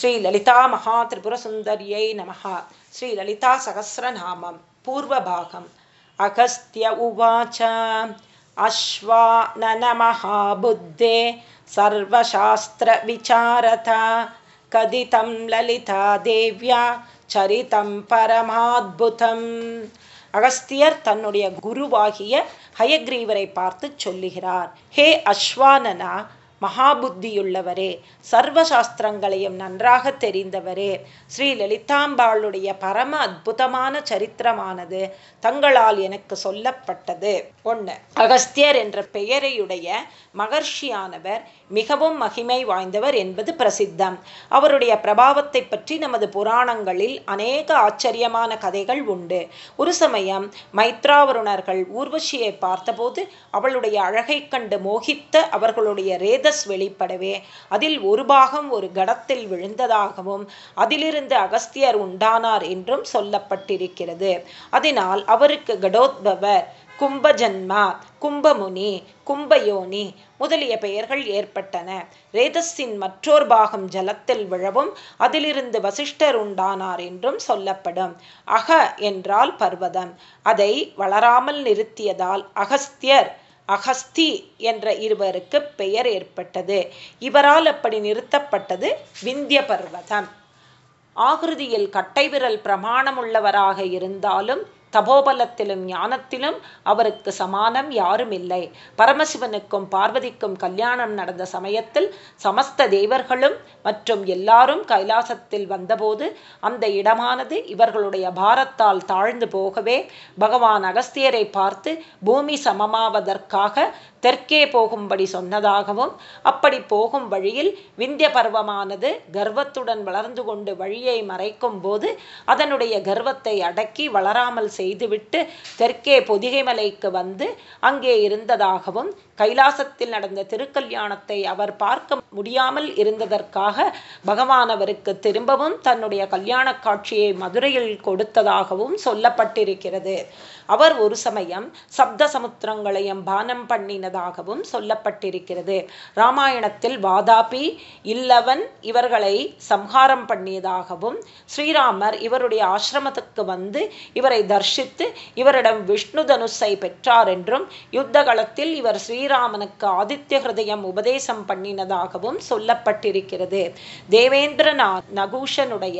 ஸ்ரீ லலிதா மகா திரிபுர சுந்தரியை நமஹா ஸ்ரீ லலிதா சகசிரநாமம் பூர்வபாகம் அகஸ்திய உவாச்ச अश्वाननमहाबुद्धे सर्वशास्त्रविचारता कथितं ललिता देव्या சரிதம் பரமாத்புதம் அகஸ்தியர் தன்னுடைய குருவாகிய ஹயக்ரீவரை பார்த்து சொல்லுகிறார் ஹே அஸ்வானனா மகாபுத்தியுள்ளவரே சர்வசாஸ்திரங்களையும் நன்றாக தெரிந்தவரே. ஸ்ரீ லலிதாம்பாளுடைய பரம அற்புதமான சரித்திரமானது தங்களால் எனக்கு சொல்லப்பட்டது. ஒன்று அகஸ்தியர் என்ற பெயரையுடைய மகர்ஷியானவர் மிகவும் மகிமை வாய்ந்தவர் என்பது பிரசித்தம். அவருடைய பிரபாவத்தை பற்றி நமது புராணங்களில் அநேக ஆச்சரியமான கதைகள் உண்டு. ஒரு சமயம் மைத்ராவருணர்கள் ஊர்வசியை பார்த்தபோது அவளுடைய அழகை கண்டு மோகித்த அவர்களுடைய ரேதஸ் வெளிப்படவே அதில் ஒரு பாகம் ஒரு கடத்தில் விழுந்ததாகவும் அதிலிருந்து அகஸ்தியர் உண்டானார் என்றும் சொல்லப்பட்டிருக்கிறது. அதனால் அவருக்கு கடோத்பவர் கும்பஜன்மா கும்பமுனி கும்பயோனி முதலிய பெயர்கள் ஏற்பட்டன. ரேதஸின் மற்றொரு பாகம் ஜலத்தில் விழவும் அதிலிருந்து வசிஷ்டர் உண்டானார் என்றும் சொல்லப்படும். அக என்றால் பர்வதம். அதை வளராமல் நிறுத்தியதால் அகஸ்தியர் அகஸ்தி என்ற இருவருக்கு பெயர் ஏற்பட்டது. இவரால் அப்படி நிறுத்தப்பட்டது விந்திய பர்வதம். ஆகிருதியில் கட்டை விரல் பிரமாணமுள்ளவராக இருந்தாலும் தபோபலத்திலும் ஞானத்திலும் அவருக்கு சமானம் யாரும் இல்லை. பரமசிவனுக்கும் பார்வதிக்கும் கல்யாணம் நடந்த சமயத்தில் சமஸ்த தேவர்களும் மற்றும் எல்லாரும் கைலாசத்தில் வந்தபோது அந்த இடமானது இவர்களுடைய பாரத்தால் தாழ்ந்து போகவே பகவான் அகஸ்தியரை பார்த்து பூமி சமமாவதற்காக தெற்கே போகும்படி சொன்னதாகவும் அப்படி போகும் வழியில் விந்திய பருவமானது கர்வத்துடன் வளர்ந்து கொண்டு வழியை மறைக்கும் போது அதனுடைய கர்வத்தை அடக்கி வளராமல் செய்துவிட்டு தெற்கே பொதிகை மலைக்கு வந்து அங்கே இருந்ததாகவும் கைலாசத்தில் நடந்த திருக்கல்யாணத்தை அவர் பார்க்க முடியாமல் இருந்ததற்காக பகவானவருக்கு திரும்பவும் தன்னுடைய கல்யாண காட்சியை மதுரையில் கொடுத்ததாகவும் சொல்லப்பட்டிருக்கிறது. அவர் ஒரு சமயம் சப்த சமுத்திரங்களையும் பானம் பண்ணினதாகவும் சொல்லப்பட்டிருக்கிறது. ராமாயணத்தில் வாதாபி இல்லவன் இவர்களை சம்ஹாரம் பண்ணியதாகவும் ஸ்ரீராமர் இவருடைய ஆசிரமத்துக்கு வந்து இவரை தர்ஷித்து இவரிடம் விஷ்ணு தனுசை பெற்றார் என்றும் யுத்த களத்தில் இவர் ஸ்ரீராமனுக்கு ஆதித்ய ஹிருதயம் உபதேசம் பண்ணினதாகவும் சொல்லப்பட்டிருக்கிறது. தேவேந்திர நகூஷனுடைய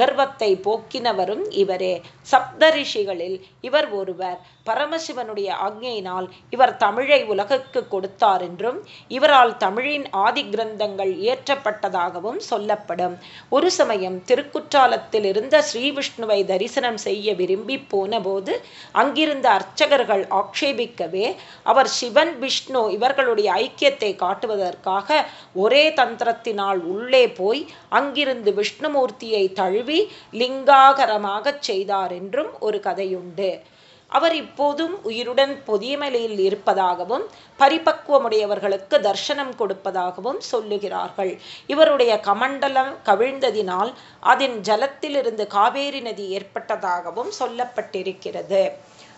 கர்வத்தை போக்கினவரும் இவரே. சப்த ரிஷிகளில் இவர் ஒருவர் பரமசிவனுடைய ஆக்ஞையினால் இவர் தமிழை உலகுக்கு கொடுத்தார் என்றும் இவரால் தமிழின் ஆதி கிரந்தங்கள் இயற்றப்பட்டதாகவும் சொல்லப்படும். ஒரு சமயம் திருக்குற்றாலத்தில் இருந்த ஸ்ரீவிஷ்ணுவை தரிசனம் செய்ய விரும்பி போனபோது அங்கிருந்த அர்ச்சகர்கள் ஆக்ஷேபிக்கவே அவர் சிவன் விஷ்ணு இவர்களுடைய ஐக்கியத்தை காட்டுவதற்காக ஒரே தந்திரத்தினால் உள்ளே போய் அங்கிருந்து விஷ்ணுமூர்த்தியை தழுவி லிங்காகரமாகச் செய்தார் என்றும் ஒரு கதையுண்டு. அவர் இப்போதும் உயிருடன் பொதியமலையில் இருப்பதாகவும் பரிபக்குவமுடையவர்களுக்கு தர்சனம் கொடுப்பதாகவும் சொல்லுகிறார்கள். இவருடைய கமண்டலம் கவிழ்ந்ததினால் அதன் ஜலத்திலிருந்து காவேரி நதி ஏற்பட்டதாகவும் சொல்லப்பட்டிருக்கிறது.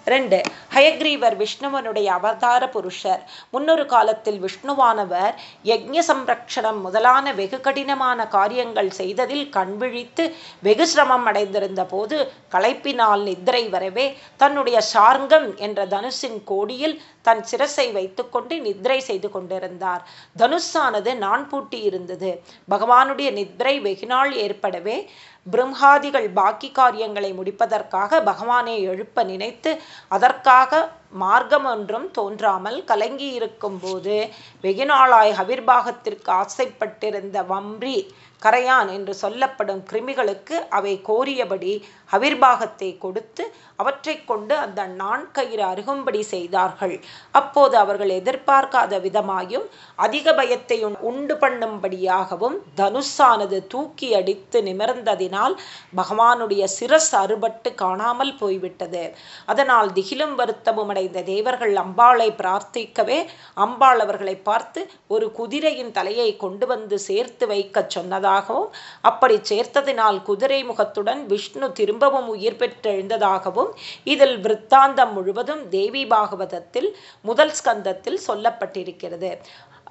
ரெண்டு ஹயக்ரீவர் விஷ்ணுவனுடைய அவதார புருஷர். முன்னொரு காலத்தில் விஷ்ணுவானவர் யஜ்ய சம்ரக்ஷணம் முதலான வெகு கடினமான காரியங்கள் செய்ததில் கண்விழித்து வெகு சிரமம் அடைந்திருந்த போது களைப்பினால் நித்திரை வரவே தன்னுடைய சார்ங்கம் என்ற தனுஷின் கோடியில் தன் சிரசை வைத்துக்கொண்டு நித்ரை செய்து கொண்டிருந்தார். தனுஷானது நான் பூட்டி இருந்தது பகவானுடைய நித்ரை வெகுநாள் ஏற்படவே பிரம்மாதிகள் பாக்கி காரியங்களை முடிப்பதற்காக பகவானை எழுப்ப நினைத்து அதற்காக மார்க்கம் ஒன்றும் தோன்றாமல் கலங்கி இருக்கும் போது வெகுநாளாய் ஹவிர்பாகத்திற்கு ஆசைப்பட்டிருந்த வம்ரி கரையான் என்று சொல்லப்படும் கிருமிகளுக்கு அவை கோரியபடி அவிர்வாகத்தை கொடுத்து அவற்றை கொண்டு அந்த நான்கயிறு அருகும்படி செய்தார்கள். அப்போது அவர்கள் எதிர்பார்க்காத விதமாயும் அதிக பயத்தை உண்டு பண்ணும்படியாகவும் தனுஷானது தூக்கி அடித்து நிமிர்ந்ததினால் பகவானுடைய சிரஸ் அறுபட்டு காணாமல் போய்விட்டது. அதனால் திகிலும் வருத்தமும் அடைந்த தேவர்கள் அம்பாளை பிரார்த்திக்கவே அம்பாள் அவர்களை பார்த்து ஒரு குதிரையின் தலையை கொண்டு வந்து சேர்த்து வைக்கச் சொன்னதால் சொன்னதாகவும் அப்படி சேர்த்ததினால் குதிரை முகத்துடன் விஷ்ணு திரும்பவும் உயிர் பெற்றெழுந்ததாகவும் இதில் விற்த்தாந்தம் முழுவதும் தேவி பாகவதத்தில் முதல் ஸ்கந்தத்தில் சொல்லப்பட்டிருக்கிறது.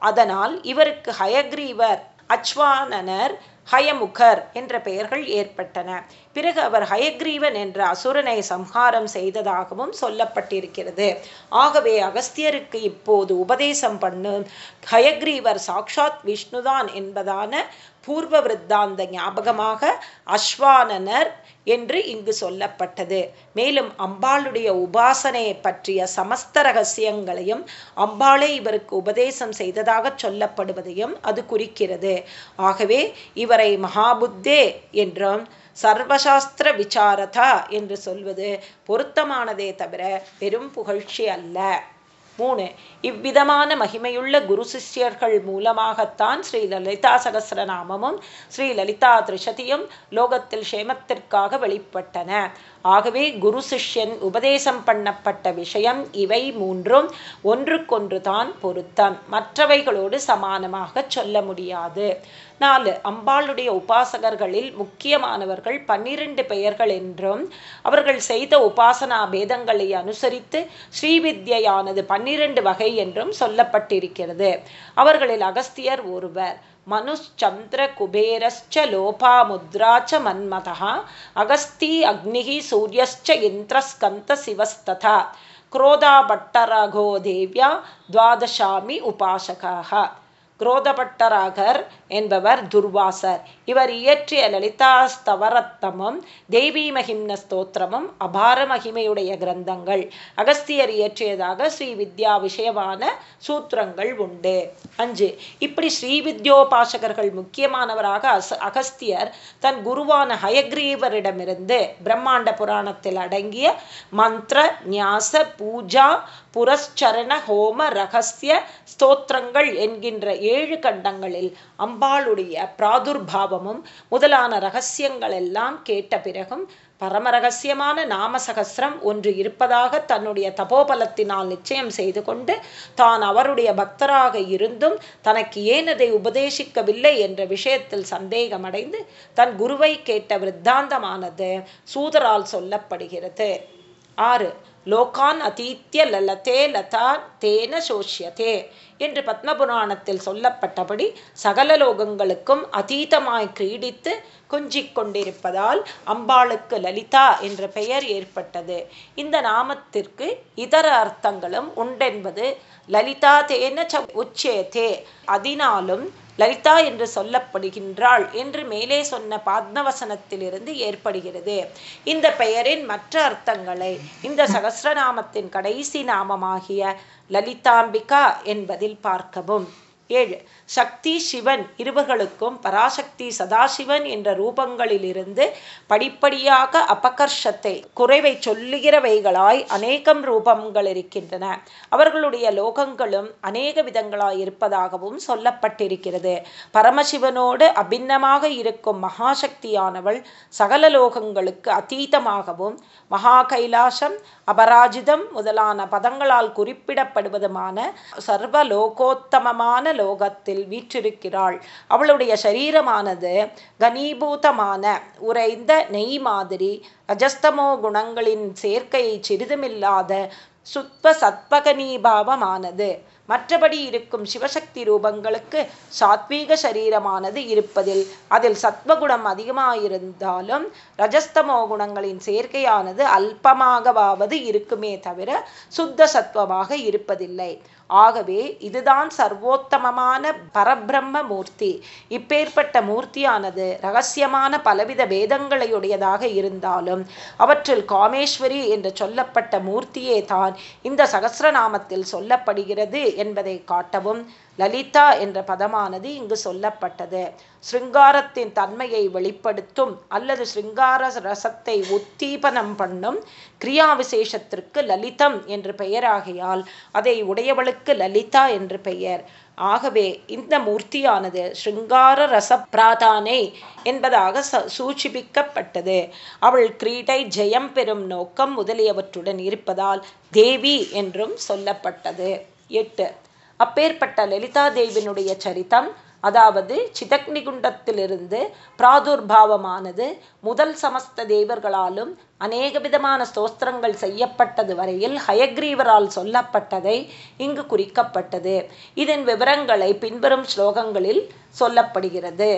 அதனால் இவருக்கு ஹயக்ரீவர் அச்வானனர் ஹயமுகர் என்ற பெயர்கள் ஏற்பட்டன. பிறகு அவர் ஹயக்ரீவன் என்ற அசுரனை சம்ஹாரம் செய்ததாகவும் சொல்லப்பட்டிருக்கிறது. ஆகவே அகஸ்தியருக்கு இப்போது உபதேசம் பண்ணும் ஹயக்ரீவர் சாக்ஷாத் விஷ்ணுதான் என்பதான பூர்வ விருத்தாந்த ஞாபகமாக அஸ்வானனர் என்று இங்கு சொல்லப்பட்டது. மேலும் அம்பாளுடைய உபாசனையை பற்றிய சமஸ்த ரகசியங்களையும் அம்பாளே இவருக்கு உபதேசம் செய்ததாக சொல்லப்படுவதையும் அது குறிக்கிறது. ஆகவே இவரை மகாபுத்தே என்றும் சர்வசாஸ்திர விசாரதா என்று சொல்வது பொருத்தமானதே தவிர பெரும் புகழ்ச்சி அல்ல. மூணு இவ்விதமான மகிமையுள்ள குரு சிஷ்யர்கள் மூலமாகத்தான் ஸ்ரீ லலிதா சகசிரநாமமும் ஸ்ரீ லலிதா திருஷதியும் லோகத்தில் க்ஷேமத்திற்காக வெளிப்பட்டன. ஆகவே குரு சிஷ்யன் உபதேசம் பண்ணப்பட்ட விஷயம் இவை மூன்றும் ஒன்றுக்கொன்று தான் பொருத்தம். மற்றவைகளோடு சமானமாக சொல்ல முடியாது. நாலு அம்பாளுடைய உபாசகர்களில் முக்கியமானவர்கள் பன்னிரண்டு பெயர்கள் என்றும் அவர்கள் செய்த உபாசனா பேதங்களை அனுசரித்து ஸ்ரீவித்யானது பன்னிரண்டு வகை என்றும் சொல்லப்பட்டிருக்கிறது. அவர்களில் அகஸ்தியர் ஒருவர் மனுச்சந்திர குபேரஸ்ச லோபாமுத்ரா ச மன்மதா அகஸ்தி அக்னிகி சூரியஸ்ச இந்திரஸ்கந்த சிவஸ்ததா क्रोधाभट्टरघो देव्या द्वादशामि उपासकाः குரோதபட்டராகர் என்பவர் துர்வாசர். இவர் இயற்றிய லலிதா ஸ்தவரத்தமும் தேவி மகிம்ன ஸ்தோத்திரமும் அபார மகிமையுடைய கிரந்தங்கள். அகஸ்தியர் இயற்றியதாக ஸ்ரீ வித்யா விஷயமான சூத்திரங்கள் உண்டு. அஞ்சு இப்படி ஸ்ரீ வித்யோபாசகர்கள் முக்கியமானவராக அஸ் அகஸ்தியர் தன் குருவான ஹயக்ரீவரிடமிருந்து பிரம்மாண்ட புராணத்தில் அடங்கிய மந்திர ஞாச பூஜா புரஸ்சரண ஹோம ரகசிய ஸ்தோத்திரங்கள் என்கின்ற ஏழு கண்டங்களில் அம்பாளுடைய பிராதுர்பாவமும் முதலான ரகசியங்கள் எல்லாம் கேட்ட பிறகும் பரம ரகசியமான நாம சகசிரம் ஒன்று இருப்பதாக தன்னுடைய தபோபலத்தினால் நிச்சயம் செய்து கொண்டு தான் அவருடைய பக்தராக இருந்தும் தனக்கு ஏன் அதை உபதேசிக்கவில்லை என்ற விஷயத்தில் சந்தேகமடைந்து தன் குருவை கேட்ட விருத்தாந்தமானது சூதரால் சொல்லப்படுகிறது. ஆறு. லோகான் அதீத்திய லலதே லதா தேன சோஷ்யதே என்று பத்மபுராணத்தில் சொல்லப்பட்டபடி சகல லோகங்களுக்கும் அதீதமாய் கிரீடித்து கொஞ்சிக் கொண்டிருப்பதால் அம்பாளுக்கு லலிதா என்ற பெயர் ஏற்பட்டது. இந்த நாமத்திற்கு இதர அர்த்தங்களும் உண்டென்பது லலிதா தேன ச உச்சேதே. அதனாலும் லலிதா என்று சொல்லப்படுகின்றாள் என்று மேலே சொன்ன பாத்மவசனத்திலிருந்து ஏற்படுகிறது. இந்த பெயரின் மற்ற அர்த்தங்களை இந்த சகசிரநாமத்தின் கடைசி நாமமாகிய லலிதாம்பிகா என்பதில் பார்க்கவும். ஏழு. சக்தி சிவன் இருவர்களுக்கும் பராசக்தி சதாசிவன் என்ற ரூபங்களிலிருந்து படிப்படியாக அபகர்ஷத்தை குறைவை சொல்லுகிறவைகளாய் அநேகம் ரூபங்கள் இருக்கின்றன அவர்களுடைய லோகங்களும் அநேக விதங்களாய் இருப்பதாகவும் சொல்லப்பட்டிருக்கிறது. பரமசிவனோடு அபிண்ணமாக இருக்கும் மகாசக்தியானவள் சகல லோகங்களுக்கு அதீதமாகவும் மகா கைலாசம் அபராஜிதம் முதலான பதங்களால் குறிப்பிடப்படுவதுமான சர்வலோகோத்தமமான லோகத்தில் வீற்றிருக்கிறாள். அவளுடைய சரீரமானது கனீபூதமான உறைந்த நெய் மாதிரி ரஜஸ்தமோ குணங்களின் சேர்க்கையை சிறிதுமில்லாத சுத்வ சத்வகனீபாவமானது மற்றபடி இருக்கும் சிவசக்தி ரூபங்களுக்கு சாத்வீக சரீரமானது இருப்பதில் அதில் சத்வகுணம் அதிகமாயிருந்தாலும் ரஜஸ்தமோ குணங்களின் சேர்க்கையானது அல்பமாகவாவது இருக்குமே தவிர சுத்த சத்வமாக இருப்பதில்லை. ஆகவே இதுதான் சர்வோத்தமமான பரபிரம்ம மூர்த்தி. இப்பேற்பட்ட மூர்த்தியானது ரகசியமான பலவித வேதங்களையுடையதாக இருந்தாலும் அவற்றில் காமேஸ்வரி என்று சொல்லப்பட்ட மூர்த்தியே தான் இந்த சகசிரநாமத்தில் சொல்லப்படுகிறது என்பதை காட்டவும் லலிதா என்ற பதமானது இங்கு சொல்லப்பட்டது. ஸ்ருங்காரத்தின் தன்மையை வெளிப்படுத்தும் அல்லது ஸ்ருங்கார ரசத்தை உத்தீபனம் பண்ணும் கிரியா விசேஷத்திற்கு லலிதம் என்று பெயராகையால் அதை உடையவளுக்கு லலிதா என்று பெயர். ஆகவே இந்த மூர்த்தியானது ஸ்ருங்கார ரச பிராதானே என்பதாக சூச்சிபிக்கப்பட்டது அவள் கிரீடை ஜெயம் பெறும் நோக்கம் முதலியவற்றுடன் இருப்பதால் தேவி என்றும் சொல்லப்பட்டது. எட்டு. அப்பேற்பட்ட லலிதா தேவியினுடைய சரித்தம் அதாவது சிதக்னிகுண்டத்திலிருந்து பிராதுர்பாவமானது முதல் சமஸ்த தேவர்களாலும் அநேக விதமான ஸ்தோத்திரங்கள் செய்யப்பட்டது வரையில் ஹயக்ரீவரால் சொல்லப்பட்டதை இங்கு குறிக்கப்பட்டது. இதன் விவரங்களை பின்வரும் ஸ்லோகங்களில் சொல்லப்படுகிறது.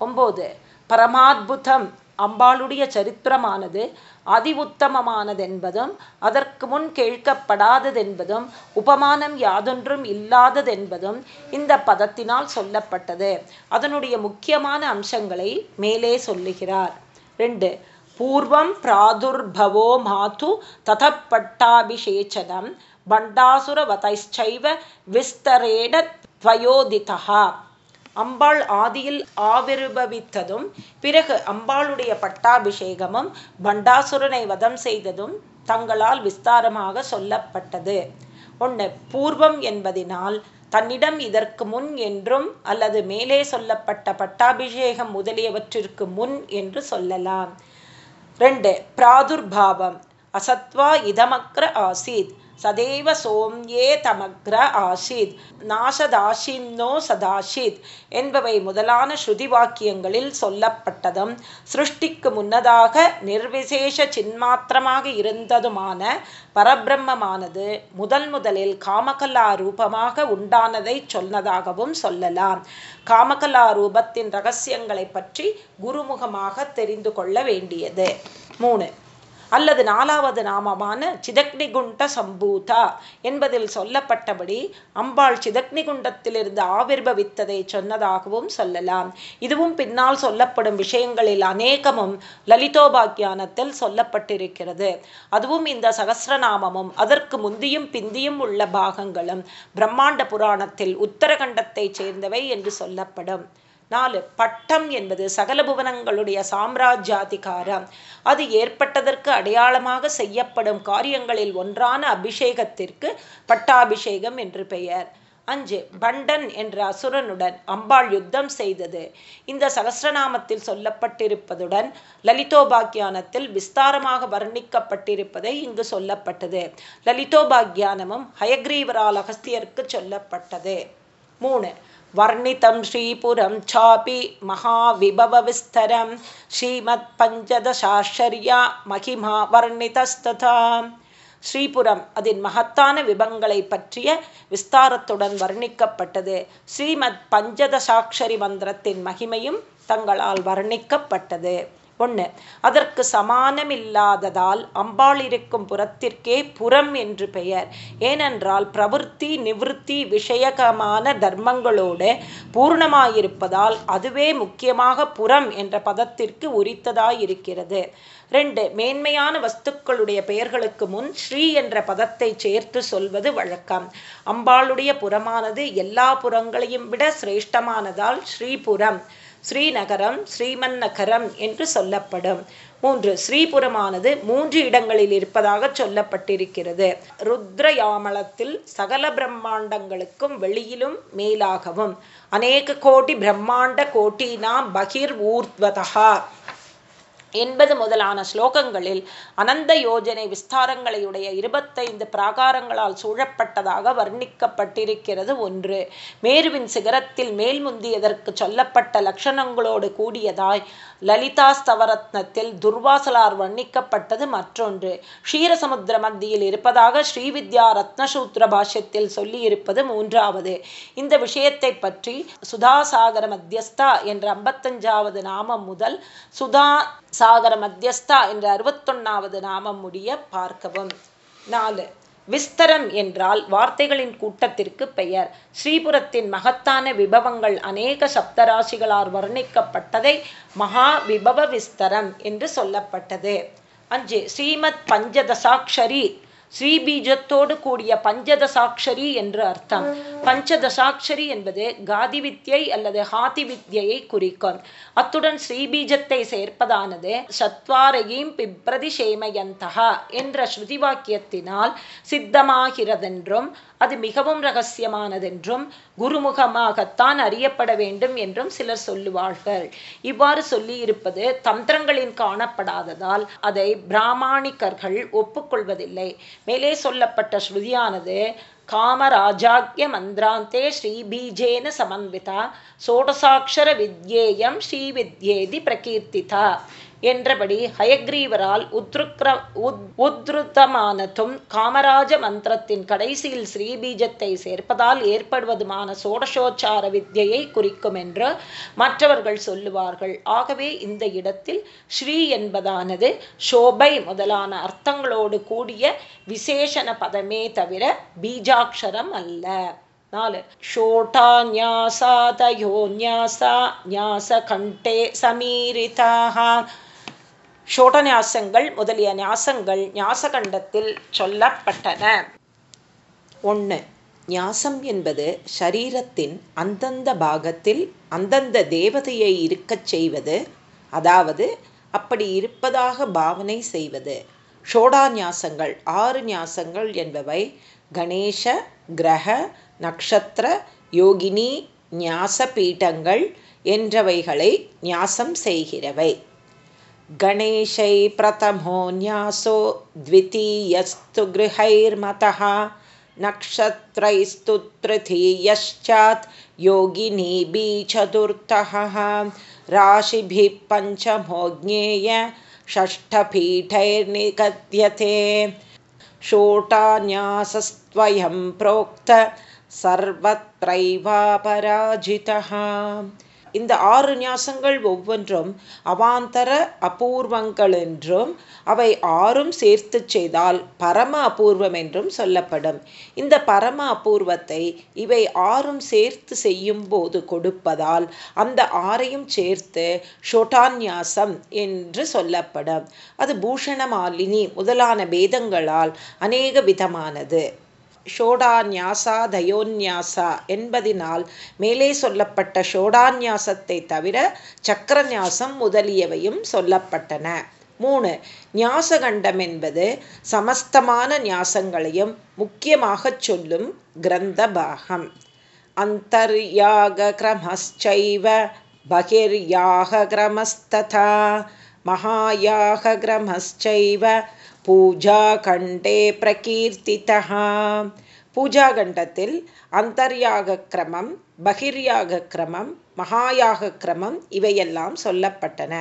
ஒம்போது பரமாத்புதம். அம்பாளுடைய சரித்திரமானது அதி உத்தமமானதென்பதும் அதற்கு முன் கேட்கப்படாததென்பதும் உபமானம் யாதொன்றும் இல்லாததென்பதும் இந்த பதத்தினால் சொல்லப்பட்டது. அதனுடைய முக்கியமான அம்சங்களை மேலே சொல்லுகிறார். ரெண்டு பூர்வம் பிராதுர்பவோ மாது ததப்பட்டாபிஷேச்சனம் பண்டாசுரவதைச்சைவ விஸ்தரேட துவயோதிதா அம்பாள் ஆதியில் ஆவிர்பவித்ததும் பிறகு அம்பாளுடைய பட்டாபிஷேகமும் பண்டாசுரனை வதம் செய்ததும் தங்களால் விஸ்தாரமாக சொல்லப்பட்டது. ஒன்று பூர்வம் என்பதினால் தன்னிடம் இதற்கு முன் என்றும் அல்லது மேலே சொல்லப்பட்ட பட்டாபிஷேகம் முதலியவற்றிற்கு முன் என்று சொல்லலாம். ரெண்டு பிராதுர்பாவம் அசத்வா இதமக்ர ஆசீத். சதேவ சோம்யே தமக்ர ஆசித். நாசதாசின்னோ சதாஷித் என்பவை முதலான ஸ்ருதி வாக்கியங்களில் சொல்லப்பட்டதும் சிருஷ்டிக்கு முன்னதாக நிர்விசேஷ சின்மாத்திரமாக இருந்ததுமான பரபிரம்மமானது முதல் முதலில் காமகலா ரூபமாக உண்டானதை சொன்னதாகவும் சொல்லலாம். காமகலா ரூபத்தின் ரகசியங்களை பற்றி குருமுகமாக தெரிந்து கொள்ள வேண்டியது. மூணு. அல்லது நாலாவது நாமமான சிதக்னிகுண்ட சம்பூதா என்பதில் சொல்லப்பட்டபடி அம்பாள் சிதக்னிகுண்டத்திலிருந்து ஆவிர்பவித்ததை சொன்னதாகவும் சொல்லலாம். இதுவும் பின்னால் சொல்லப்படும் விஷயங்களில் அநேகமும் லலிதோபாக்கியானத்தில் சொல்லப்பட்டிருக்கிறது. அதுவும் இந்த சகசிரநாமமும் அதற்கு முந்தியும் பிந்தியும் உள்ள பாகங்களும் பிரம்மாண்ட புராணத்தில் உத்தரகண்டத்தைச் சேர்ந்தவை என்று சொல்லப்படும். நாலு பட்டம் என்பது சகல புவனங்களுடைய சாம்ராஜ்யாதிகாரம். அது ஏற்பட்டதற்கு அடையாளமாக செய்யப்படும் காரியங்களில் ஒன்றான அபிஷேகத்திற்கு பட்டாபிஷேகம் என்று பெயர். அஞ்சு பண்டன் என்ற அசுரனுடன் அம்பாள் யுத்தம் செய்தது. இந்த சகசிரநாமத்தில் சொல்லப்பட்டிருப்பதுடன் லலிதோபாக்கியானத்தில் விஸ்தாரமாக வர்ணிக்கப்பட்டிருப்பதை இங்கு சொல்லப்பட்டது. லலிதோபாக்கியானமும் ஹயக்ரீவரால் அகஸ்தியருக்கு சொல்லப்பட்டது. மூணு वर्णितं श्रीपुरं चापि महाविभवविस्तरं श्रीमत्पञ्चदशाश्चर्या महिमा वर्णितस्तथा ஸ்ரீபுரம் அதன் மகத்தான விபங்களை பற்றிய விஸ்தாரத்துடன் வர்ணிக்கப்பட்டது ஸ்ரீமத் பஞ்சதசாட்சரி மந்திரத்தின் மகிமையும் தங்களால் வர்ணிக்கப்பட்டது ஒன்று அதற்கு சமானமில்லாததால் அம்பாள் இருக்கும் புறத்திற்கே புறம் என்று பெயர். ஏனென்றால் பிரவருத்தி நிவிருத்தி விஷயகமான தர்மங்களோடு பூர்ணமாயிருப்பதால் அதுவே முக்கியமாக புறம் என்ற பதத்திற்கு உரித்ததாயிருக்கிறது. ரெண்டு மேன்மையான வஸ்துக்களுடைய பெயர்களுக்கு முன் ஸ்ரீ என்ற பதத்தை சேர்த்து சொல்வது வழக்கம். அம்பாளுடைய புறமானது எல்லா புறங்களையும் விட சிரேஷ்டமானதால் ஸ்ரீபுரம் ஸ்ரீநகரம் ஸ்ரீமன்னகரம் என்று சொல்லப்படும். மூன்று ஸ்ரீபுரமானது மூன்று இடங்களில் இருப்பதாக சொல்லப்பட்டிருக்கிறது. ருத்ரயாமளத்தில் சகல பிரம்மாண்டங்களுக்கும் வெளியிலும் மேலாகவும். அநேக கோடி பிரம்மாண்ட கோட்டினாம் பகிர் ஊர்த்வதா எண்பது முதலான ஸ்லோகங்களில் அனந்த யோஜனை விஸ்தாரங்களையுடைய இருபத்தைந்து பிராகாரங்களால் சூழப்பட்டதாக வர்ணிக்கப்பட்டிருக்கிறது ஒன்று. மேருவின் சிகரத்தில் மேல் முந்தியதற்கு சொல்லப்பட்ட லட்சணங்களோடு கூடியதாய் லலிதாஸ்தவரத்னத்தில் துர்வாசலார் வர்ணிக்கப்பட்டது மற்றொன்று. க்ஷீரசமுத்திர மத்தியில் இருப்பதாக ஸ்ரீவித்யா ரத்னசூத்திர பாஷ்யத்தில் சொல்லியிருப்பது மூன்றாவது. இந்த விஷயத்தை பற்றி சுதாசாகர மத்தியஸ்தா என்ற ஐம்பத்தஞ்சாவது நாமம் முதல் சுதா சாகர மத்தியஸ்தா என்ற அறுபத்தொன்னாவது நாமம் முடிய பார்க்கவும். நாலு. விஸ்தரம் என்றால் வார்த்தைகளின் கூட்டத்திற்கு பெயர். ஸ்ரீபுரத்தின் மகத்தான விபவங்கள் அநேக சப்தராசிகளால் வர்ணிக்கப்பட்டதை மகா விபவ விஸ்தரம் என்று சொல்லப்பட்டது. அஞ்சு ஸ்ரீமத் பஞ்சதசாட்சரி ஸ்ரீபீஜத்தோடு கூடிய பஞ்சதசாட்சரி என்று அர்த்தம். பஞ்சதசாட்சரி என்பது காதி வித்யை அல்லது ஹாதி வித்யை குறிக்கும். அத்துடன் ஸ்ரீபீஜத்தை சேர்ப்பதானது சத்வாரையும் பிப்ரதிஷேமயந்தகா என்ற ஸ்ருதி வாக்கியத்தினால் சித்தமாகிறதென்றும் அது மிகவும் ரகசியமானதென்றும் குருமுகமாகத்தான் அறியப்பட வேண்டும் என்றும் சிலர் சொல்லுவார்கள். இவ்வாறு சொல்லியிருப்பது தந்திரங்களின் காணப்படாததால் அதை பிராமணிக்கர்கள் ஒப்புக்கொள்வதில்லை. மேலே சொல்லப்பட்ட ஸ்ருதியானது காமராஜாக்கிய மந்திராந்தே ஸ்ரீபீஜேன சமன்விதா சோடசாட்சர வித்யேயம் ஸ்ரீவித்யேதி பிரகீர்த்திதா. என்றபடி ஹயக்ரீவரால் உத்ருக்ர உத்ருத்தமானதும் காமராஜ மந்திரத்தின் கடைசியில் ஸ்ரீபீஜத்தை சேர்ப்பதால் ஏற்படுவதுமான சோடசோச்சார வித்தியை குறிக்கும் என்று மற்றவர்கள் சொல்லுவார்கள். ஆகவே இந்த இடத்தில் ஸ்ரீ என்பதானது சோபை முதலான அர்த்தங்களோடு கூடிய விசேஷண பதமே தவிர பீஜாட்சரம் அல்ல. நாலு. ஷோட்டா ஞாசாதயோ ஞாசா ஞாச கண்டே சமீரிதாக ஷோட முதலிய ஞாசங்கள் ஞாசகண்டத்தில் சொல்லப்பட்டன. ஒன்று ஞாசம் என்பது ஷரீரத்தின் அந்தந்த பாகத்தில் அந்தந்த தேவதையை இருக்கச் செய்வது அதாவது அப்படி இருப்பதாக பாவனை செய்வது. ஷோடா ஞாசங்கள் ஆறு ஞாசங்கள் என்பவை கணேச கிரக நக்ஷத்திர யோகினி ஞாச பீட்டங்கள் என்றவைகளை ஞாசம் செய்கிறவை. गणेशै प्रथमो न्यासो द्वितीयस्तु गृहैर्मतः नक्षत्रैस्तु तृतीयश्चात् योगिनीभिः चतुर्थः राशिभिः पञ्चमो ज्ञेय षष्ठपीठैर्निगद्यते। षोटान्यासस्त्वयं प्रोक्त सर्वत्रैवापराजितः இந்த ஆறு நியாசங்கள் ஒவ்வொன்றும் அவாந்தர அபூர்வங்கள் என்றும் அவை ஆறும் சேர்த்து செய்தால் பரம அபூர்வம் என்றும் சொல்லப்படும். இந்த பரம அபூர்வத்தை இவை ஆறும் சேர்த்து செய்யும் போது கொடுப்பதால் அந்த ஆறையும் சேர்த்து ஷோட்டான்யாசம் என்று சொல்லப்படும். அது பூஷணமாலினி முதலான பேதங்களால் அநேக விதமானது ஷோடான்யாசா தயோன்யாசா என்பதினால் மேலே சொல்லப்பட்ட ஷோடான்யாசத்தை தவிர சக்கரநியாசம் முதலியவையும் சொல்லப்பட்டன. மூணு ஞாசகண்டம் என்பது சமஸ்தமான ஞாசங்களையும் முக்கியமாகச் சொல்லும் கிரந்த பாகம் அந்தர்யாக கிரமச்சைவ பகிர்யாக கிரமஸ்ததா மகாயாக கிரமஸ்சைவ பூஜாகண்டே பிரகீர்த்திதः பூஜாகண்டத்தில் அந்தர்யாக கிரமம் பகிர்யாக கிரமம் மகாயாக கிரமம் இவையெல்லாம் சொல்லப்பட்டன.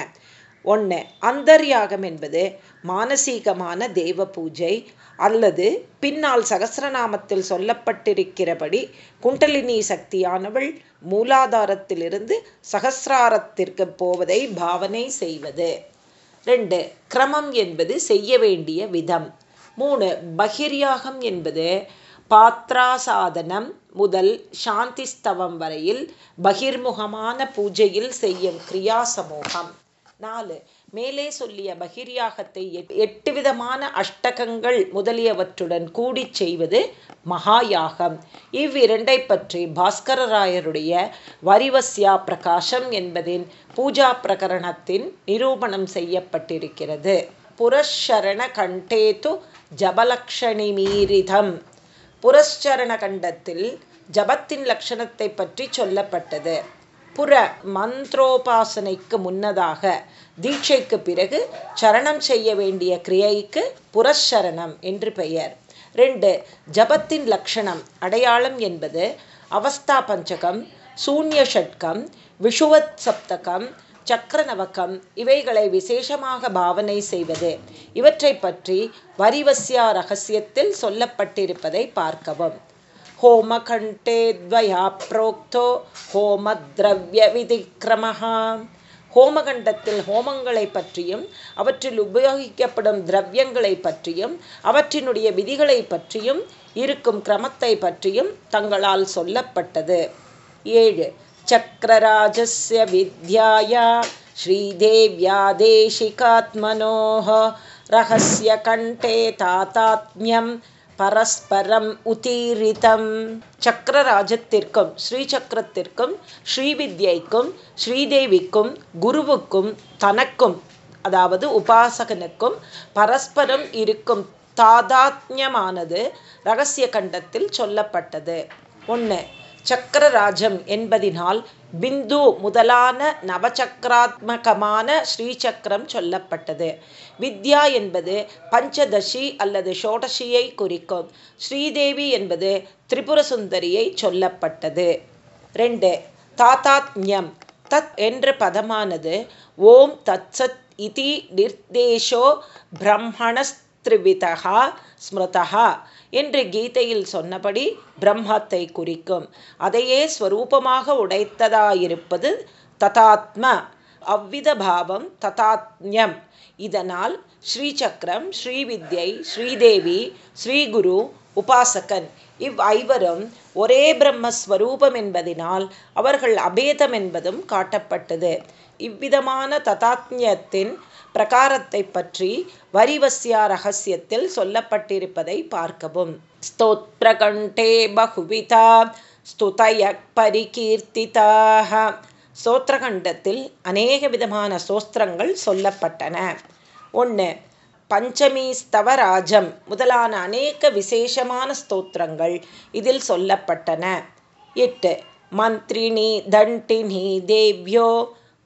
ஒன்று அந்தர்யாகம் என்பது மானசீகமான தேவ பூஜை அல்லது பின்னால் சகசிரநாமத்தில் சொல்லப்பட்டிருக்கிறபடி குண்டலினி சக்தியானவள் மூலாதாரத்திலிருந்து சகசிராரத்திற்கு போவதை பாவனை செய்வது. ரெண்டு கிரமம் என்பது செய்ய வேண்டிய விதம். மூணு பகிர்யாகம் என்பது பாத்ராசாதனம் முதல் சாந்திஸ்தவம் வரையில் பகிர்முகமான பூஜையில் செய்யும் கிரியா சமூகம் நாலு மேலே சொல்லிய பகிர்யாகத்தை எட்டு விதமான அஷ்டகங்கள் முதலியவற்றுடன் கூடி செய்வது மகாயாகம். இவ்விரண்டை பற்றி பாஸ்கரராயருடைய வரிவஸ்யா பிரகாசம் என்பதின் பூஜா பிரகரணத்தின் நிரூபணம் செய்யப்பட்டிருக்கிறது. புரஷரண கண்டேது ஜபலக்ஷணி மீரிதம். புரஸ்சரண கண்டத்தில் ஜபத்தின் லட்சணத்தை பற்றி சொல்லப்பட்டது. புற மந்திரோபாசனைக்கு முன்னதாக தீட்சைக்கு பிறகு சரணம் செய்ய வேண்டிய கிரியைக்கு புரஷரணம் என்று பெயர் ரெண்டு ஜபத்தின் லட்சணம் அடையாளம் என்பது அவஸ்தா பஞ்சகம் சூன்ய ஷட்கம் விஷுவத் சப்தகம் சக்கரநவக்கம் இவைகளை விசேஷமாக பாவனை செய்வது இவற்றை பற்றி வரிவசியா ரகசியத்தில் சொல்லப்பட்டிருப்பதை பார்க்கவும் होमकण्ठे द्वया प्रोक्तो होमद्रव्यविधिक्रमः ஹோமகண்டத்தில் ஹோமங்களை பற்றியும் அவற்றில் உபயோகிக்கப்படும் திரவியங்களை பற்றியும் அவற்றினுடைய விதிகளை பற்றியும் இருக்கும் கிரமத்தை பற்றியும் தங்களால் சொல்லப்பட்டது. ஏழு சக்கரராஜஸ்ய வித்யாயா ஸ்ரீதேவ்யா தேசிகாத்மனோः ரகசிய கண்டே தாத்தாத்மியம் பரஸ்பரம் உதீரிதம் சக்கரராஜத்திற்கும் ஸ்ரீசக்கரத்திற்கும் ஸ்ரீவித்யைக்கும் ஸ்ரீதேவிக்கும் குருவுக்கும் தனக்கும் அதாவது உபாசகனுக்கும் பரஸ்பரம் இருக்கும் தாதாத்யமானது ரகசிய கண்டத்தில் சொல்லப்பட்டது. ஒன்று சக்கரராஜம் என்பதினால் பிந்து முதலான நவச்சக்கராத்மகமான ஸ்ரீசக்கரம் சொல்லப்பட்டது. வித்யா என்பது பஞ்சதசி அல்லது ஷோடசியை குறிக்கும். ஸ்ரீதேவி என்பது திரிபுர சுந்தரியை சொல்லப்பட்டது. ரெண்டு தாத்தாத்மியம் தத் என்ற பதமானது ஓம் தத் சத் இதி நிர்தேஷோ பிரம்மணஸ்திரிவிதா ஸ்மிருதா என்று கீதையில் சொன்னபடி பிரம்மத்தை குறிக்கும். அதையே ஸ்வரூபமாக உடைத்ததாயிருப்பது ததாத்ம அவ்வித பாவம் ததாத்யம் இதனால் ஸ்ரீசக்கரம் ஸ்ரீவித்யை ஸ்ரீதேவி ஸ்ரீகுரு உபாசகன் இவ் ஐவரும் ஒரே பிரம்மஸ்வரூபம் என்பதினால் அவர்கள் அபேதம் என்பதும் காட்டப்பட்டது. இவ்விதமான ததாத்யத்தின் பிரகாரத்தை பற்றி வரிவசியா ரகசியத்தில் சொல்லப்பட்டிருப்பதை பார்க்கவும். ஸ்தோத்ரகண்டே பகுவிதா ஸ்துதய பரிகீர்த்திதாக. சோத்ரகண்டத்தில் அநேக விதமான சோஸ்திரங்கள் சொல்லப்பட்டன. ஒன்று பஞ்சமி ஸ்தவராஜம் முதலான அநேக விசேஷமான ஸ்தோத்திரங்கள் இதில் சொல்லப்பட்டன. எட்டு மந்திரிணி தண்டினி தேவ்யோ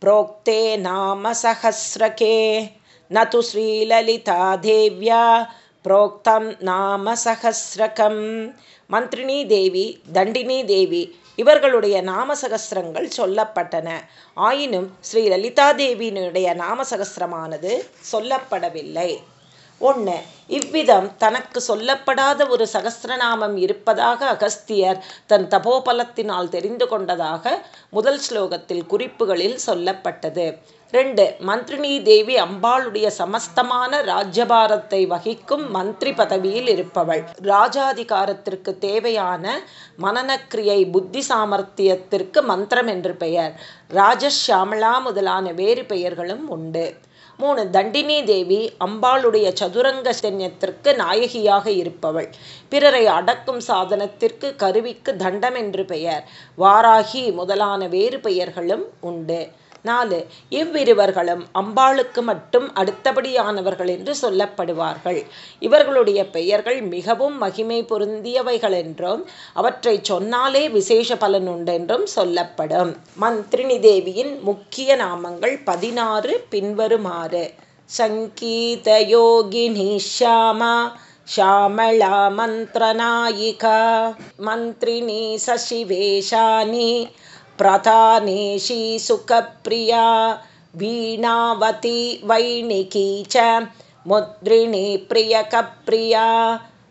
प्रोक्ते नामसहस्रके न तु श्रीललिता देव्या புரோக்தம் நாம சகசிரகம் மந்திரினி தேவி தண்டினி தேவி இவர்களுடைய நாமசகசிரங்கள் சொல்லப்பட்டன ஆயினும் ஸ்ரீ லலிதா தேவியினுடைய நாமசகசிரமானது சொல்லப்படவில்லை ஒன்று இவ்விதம் தனக்கு சொல்லப்படாத ஒரு சகசிரநாமம் இருப்பதாக அகஸ்தியர் தன் தபோபலத்தினால் தெரிந்து கொண்டதாக முதல் ஸ்லோகத்தில் குறிப்புகளில் சொல்லப்பட்டது. ரெண்டு மந்திரினி தேவி அம்பாளுடைய சமஸ்தமான ராஜ்யபாரத்தை வகிக்கும் மந்திரி பதவியில் இருப்பவள். ராஜாதிகாரத்திற்கு தேவையான மனநக்கிரியை புத்தி சாமர்த்தியத்திற்கு மந்திரம் என்று பெயர். ராஜஷியாமலா முதலான வேறு பெயர்களும் உண்டு. மூணு தண்டினி தேவி அம்பாளுடைய சதுரங்க சைன்யத்திற்கு நாயகியாக இருப்பவள். பிறரை அடக்கும் சாதனத்திற்கு கருவிக்கு தண்டம் என்று பெயர். வாராகி முதலான வேறு பெயர்களும் உண்டு. நாலு இவ்விருவர்களும் அம்பாளுக்கு மட்டும் அடுத்தபடியானவர்கள் என்று சொல்லப்படுவார்கள் இவர்களுடைய பெயர்கள் மிகவும் மகிமை பொருந்தியவைகள் என்றும் அவற்றை சொன்னாலே விசேஷ பலன் உண்டென்றும் சொல்லப்படும் மந்திரினி தேவியின் முக்கிய நாமங்கள் பதினாறு பின்வருமாறு சங்கீத யோகினி ஷாமா श्यामला मन्त्रनायिका मन्त्रिणी शशिवेशानि प्रधानेशी सुखप्रिया वीणावती वैणिकी च मुद्रिणी प्रियकप्रिया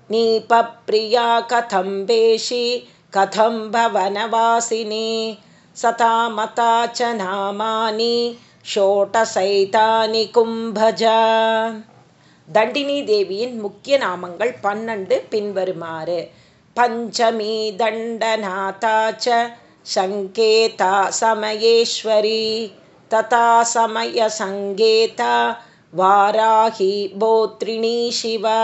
नीपप्रिया कथं वेशी कथं भवनवासिनी सतामता च नामानि ஷோட்டசைதானி கும்பஜா தண்டினி தேவியின் முக்கிய நாமங்கள் பன்னெண்டு பின்வருமாறு பஞ்சமி தண்டநாதாச்ச சங்கேதா சமயேஸ்வரி ததா சமய சங்கேதா வாராகி போத்ரிணி சிவா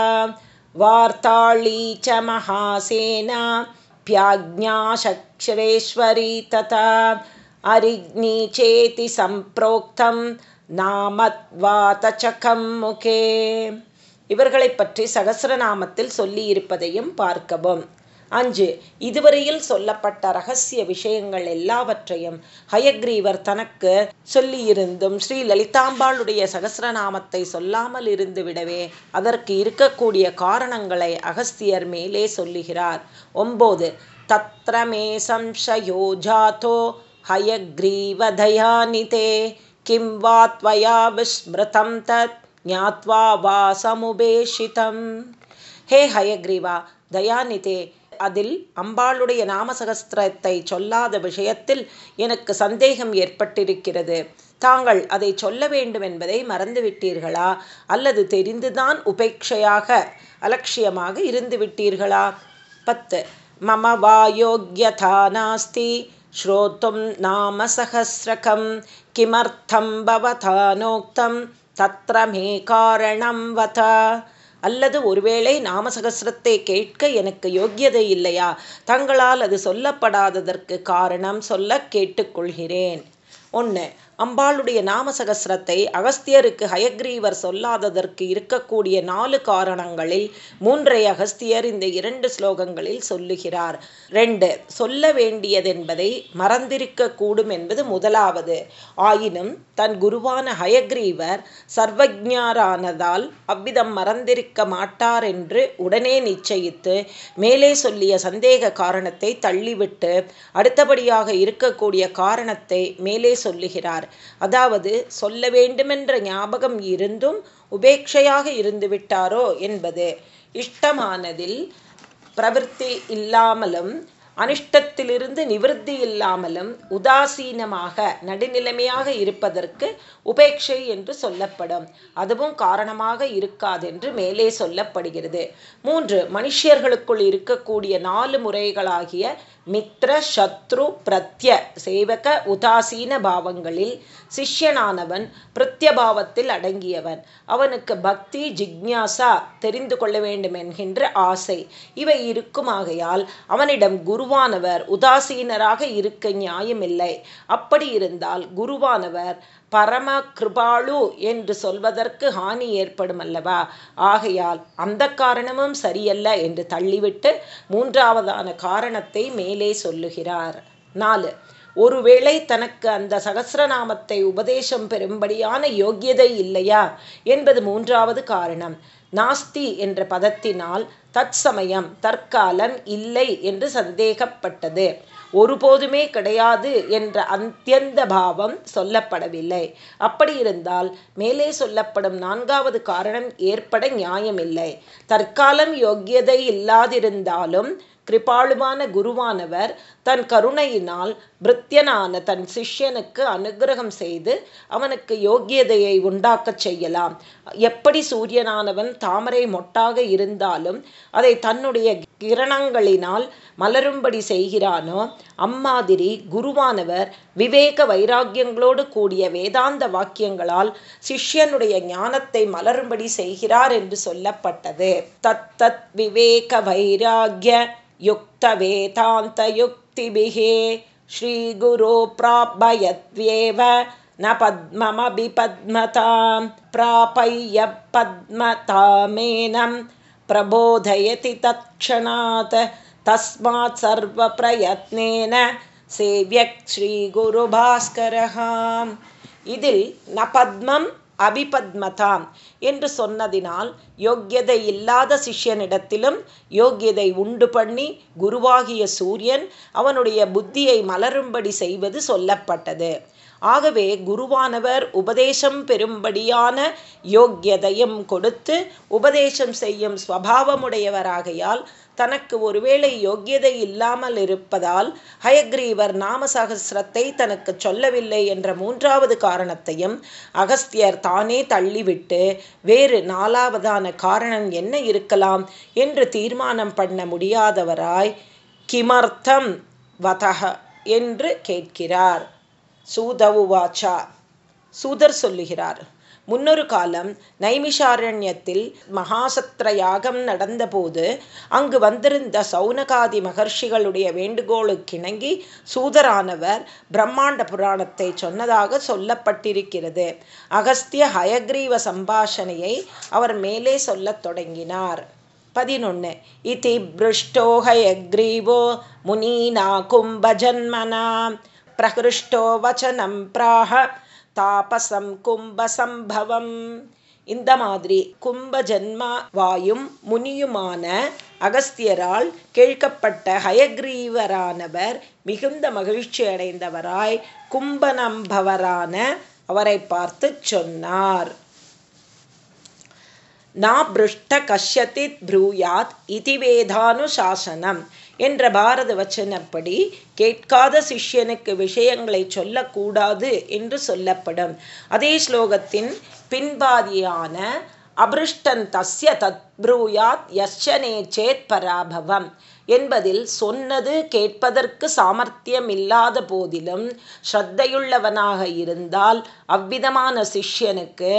வார்த்தாளி ச மகாசேனா प्याज्ञाशक्षरेश्वरी तथा अरिग्नि चेति सम्प्रोक्तं நாமத்வாதச்சகம் முகே இவர்களை பற்றி சகசிரநாமத்தில் சொல்லியிருப்பதையும் பார்க்கவும் அஞ்சு இதுவரையில் சொல்லப்பட்ட ரகசிய விஷயங்கள் எல்லாவற்றையும் ஹயக்ரீவர் தனக்கு சொல்லியிருந்தும் ஸ்ரீ லலிதாம்பாளுடைய சகசிரநாமத்தை சொல்லாமல் இருந்து விடவே அதற்கு இருக்கக்கூடிய காரணங்களை அகஸ்தியர் மேலே சொல்லுகிறார். ஒம்போது தத்ரமே சம்சயோ ஜாதோ ஹயக்ரீவதயானிதே கிம் வா त्वया விஸ்மிருதம் தத் ஞாத்வா வா சமுபேஷிதம் ஹே ஹயக்ரீவா தயானிதே அதில் அம்பாளுடைய நாமசகஸ்திரத்தை சொல்லாத விஷயத்தில் எனக்கு சந்தேகம் ஏற்பட்டிருக்கிறது. தாங்கள் அதை சொல்ல வேண்டும் என்பதை மறந்துவிட்டீர்களா? அல்லது தெரிந்துதான் உபேட்சையாக அலட்சியமாக இருந்துவிட்டீர்களா? பத்து. மம வாயோக்யதா நாஸ்தி. ஸ்ரோத்தும் நாம சகசிரகம் கிமர்த்தம் பவதா நோக்தம் தத்திரமே காரணம் வத. அல்லது ஒருவேளை நாமசகசிரத்தை கேட்க எனக்கு யோக்கியதை இல்லையா? தங்களால் அது சொல்லப்படாததற்கு காரணம் சொல்ல கேட்டுக்கொள்கிறேன். ஒன்று அம்பாளுடைய நாம சகசிரத்தை அகஸ்தியருக்கு ஹயக்ரீவர் சொல்லாததற்கு இருக்கக்கூடிய நாலு காரணங்களில் மூன்றை அகஸ்தியர் இந்த இரண்டு ஸ்லோகங்களில் சொல்லுகிறார். ரெண்டு சொல்ல வேண்டியதென்பதை மறந்திருக்க கூடும் என்பது முதலாவது. ஆயினும் தன் குருவான ஹயக்ரீவர் சர்வஜாரானதால் அவ்விதம் மறந்திருக்க மாட்டார் என்று உடனே நிச்சயித்து மேலே சொல்லிய சந்தேக காரணத்தை தள்ளிவிட்டு அடுத்தபடியாக இருக்கக்கூடிய காரணத்தை மேலே சொல்லுகிறார். அதாவது சொல்ல வேண்டுமென்ற ஞாபகம் இருந்தும் உபேட்சையாக இருந்து விட்டாரோ என்பது. இஷ்டமானதில் பிரவிற்த்தி இல்லாமலும் அனிஷ்டத்திலிருந்து நிவர்த்தி இல்லாமலும் உதாசீனமாக நடுநிலைமையாக இருப்பதற்கு உபேட்சை என்று சொல்லப்படும். அதுவும் காரணமாக இருக்காதென்று மேலே சொல்லப்படுகிறது. மூன்று மனுஷியர்களுக்குள் இருக்கக்கூடிய நாலு முறைகளாகிய மித்ர சத்ரு பிரத்ய சேவக உதாசீன பாவங்களில் சிஷ்யனானவன் பிரத்யபாவத்தில் அடங்கியவன். அவனுக்கு பக்தி ஜிக்ஞாசா தெரிந்து கொள்ள வேண்டும் என்கின்ற ஆசை. இவை இருக்குமாகையால் அவனிடம் குருவானவர் உதாசீனராக இருக்க நியாயமில்லை. அப்படி இருந்தால் குருவானவர் பரம கிருபாளு என்று சொல்வதற்கு ஹானி ஏற்படும் அல்லவா ஆகையால் அந்த காரணமும் சரியல்ல என்று தள்ளிவிட்டு மூன்றாவதான காரணத்தை மேலே சொல்லுகிறார். நாலு. ஒருவேளை தனக்கு அந்த சகசிரநாமத்தை உபதேசம் பெறும்படியான யோக்கியதை இல்லையா என்பது மூன்றாவது காரணம். நாஸ்தி என்ற பதத்தினால் தற்சமயம் தற்காலம் இல்லை என்று சந்தேகப்பட்டது. ஒருபோதுமே கிடையாது என்ற அத்தியந்த பாவம் சொல்லப்படவில்லை. அப்படி இருந்தால் மேலே சொல்லப்படும் நான்காவது காரணம் ஏற்பட நியாயமில்லை. தற்காலம் யோக்கியதை இல்லாதிருந்தாலும் கிருபாளுமான குருவானவர் தன் கருணையினால் பிருத்தியனான தன் சிஷ்யனுக்கு அனுகிரகம் செய்து அவனுக்கு யோக்கியதையை உண்டாக்கச் செய்யலாம். எப்படி சூரியனானவன் தாமரை மொட்டாக இருந்தாலும் அதை தன்னுடைய கிரணங்களினால் மலரும்படி செய்கிறானோ அம்மாதிரி குருவானவர் விவேக வைராக்கியங்களோடு கூடிய வேதாந்த வாக்கியங்களால் சிஷ்யனுடைய ஞானத்தை மலரும்படி செய்கிறார் என்று சொல்லப்பட்டது. தத் தத் விவேக வைராகிய யுக்த வேதாந்த யுக்திபிகே ஸ்ரீகுரு பிராபயத்வேவ न पद्ममभि पद्मतां प्रापय्य पद्मतामेनं प्रबोधयति तत्क्षणात् तस्मात् सर्वप्रयत्नेन सेव्यक् श्रीगुरुभास्करः இதில் ந பத்மம் அபிபத்மதாம் என்று சொன்னதினால் யோக்கியதை இல்லாத சிஷ்யனிடத்திலும் யோக்கியதை உண்டு பண்ணி குருவாகிய சூரியன் அவனுடைய புத்தியை மலரும்படி செய்வது சொல்லப்பட்டது. ஆகவே குருவானவர் உபதேசம் பெறும்படியான யோக்கியதையும் கொடுத்து உபதேசம் செய்யும் ஸ்வபாவமுடையவராகையால் தனக்கு ஒருவேளை யோக்கியதை இல்லாமல் இருப்பதால் ஹயக்ரீவர் நாம சகசிரத்தை தனக்கு சொல்லவில்லை என்ற மூன்றாவது காரணத்தையும் அகஸ்தியர் தானே தள்ளிவிட்டு வேறு நாலாவதான காரணம் என்ன இருக்கலாம் என்று தீர்மானம் பண்ண முடியாதவராய் கிமர்த்தம் வதக என்று கேட்கிறார். சூதவுவாச்சா. சூதர் சொல்லுகிறார். முன்னொரு காலம் நைமிஷாரண்யத்தில் மகாசத்திர யாகம் நடந்தபோது அங்கு வந்திருந்த சௌனகாதி மகர்ஷிகளுடைய வேண்டுகோளுக்கிணங்கி சூதரானவர் பிரம்மாண்ட புராணத்தை சொன்னதாக சொல்லப்பட்டிருக்கிறது. அகஸ்திய ஹயக்ரீவ சம்பாஷணையை அவர் மேலே சொல்லத் தொடங்கினார். பதினொன்று இதி பிருஷ்டோ ஹயக்ரீவோ முனீனா கும்பஜன்மனா பிரகிருஷ்டோ வச்சனம் பிராக தாபசம் கும்பசம்பவம். இந்த மாதிரி கும்ப ஜன்மா வாயும் முனியுமான அகஸ்தியரால் கேட்கப்பட்ட ஹயக்ரீவரானவர் மிகுந்த மகிழ்ச்சி அடைந்தவராய் கும்பநம்பவரான அவரை பார்த்து சொன்னார். நா பிருஷ்ட ப்ரூயாத் இதிவேதானுசாசனம் என்ற பாரத வச்சனப்படி கேட்காத சிஷ்யனுக்கு விஷயங்களை சொல்லக்கூடாது என்று சொல்லப்படும். அதே ஸ்லோகத்தின் பின்பாதியான அபிருஷ்டன் தஸ்ய தத் ப்ரூயாத் யஷனே சேத் பராபவம் என்பதில் சொன்னது கேட்பதற்கு சாமர்த்தியம் இல்லாத போதிலும் ஸ்ரத்தையுள்ளவனாக இருந்தால் அவ்விதமான சிஷ்யனுக்கு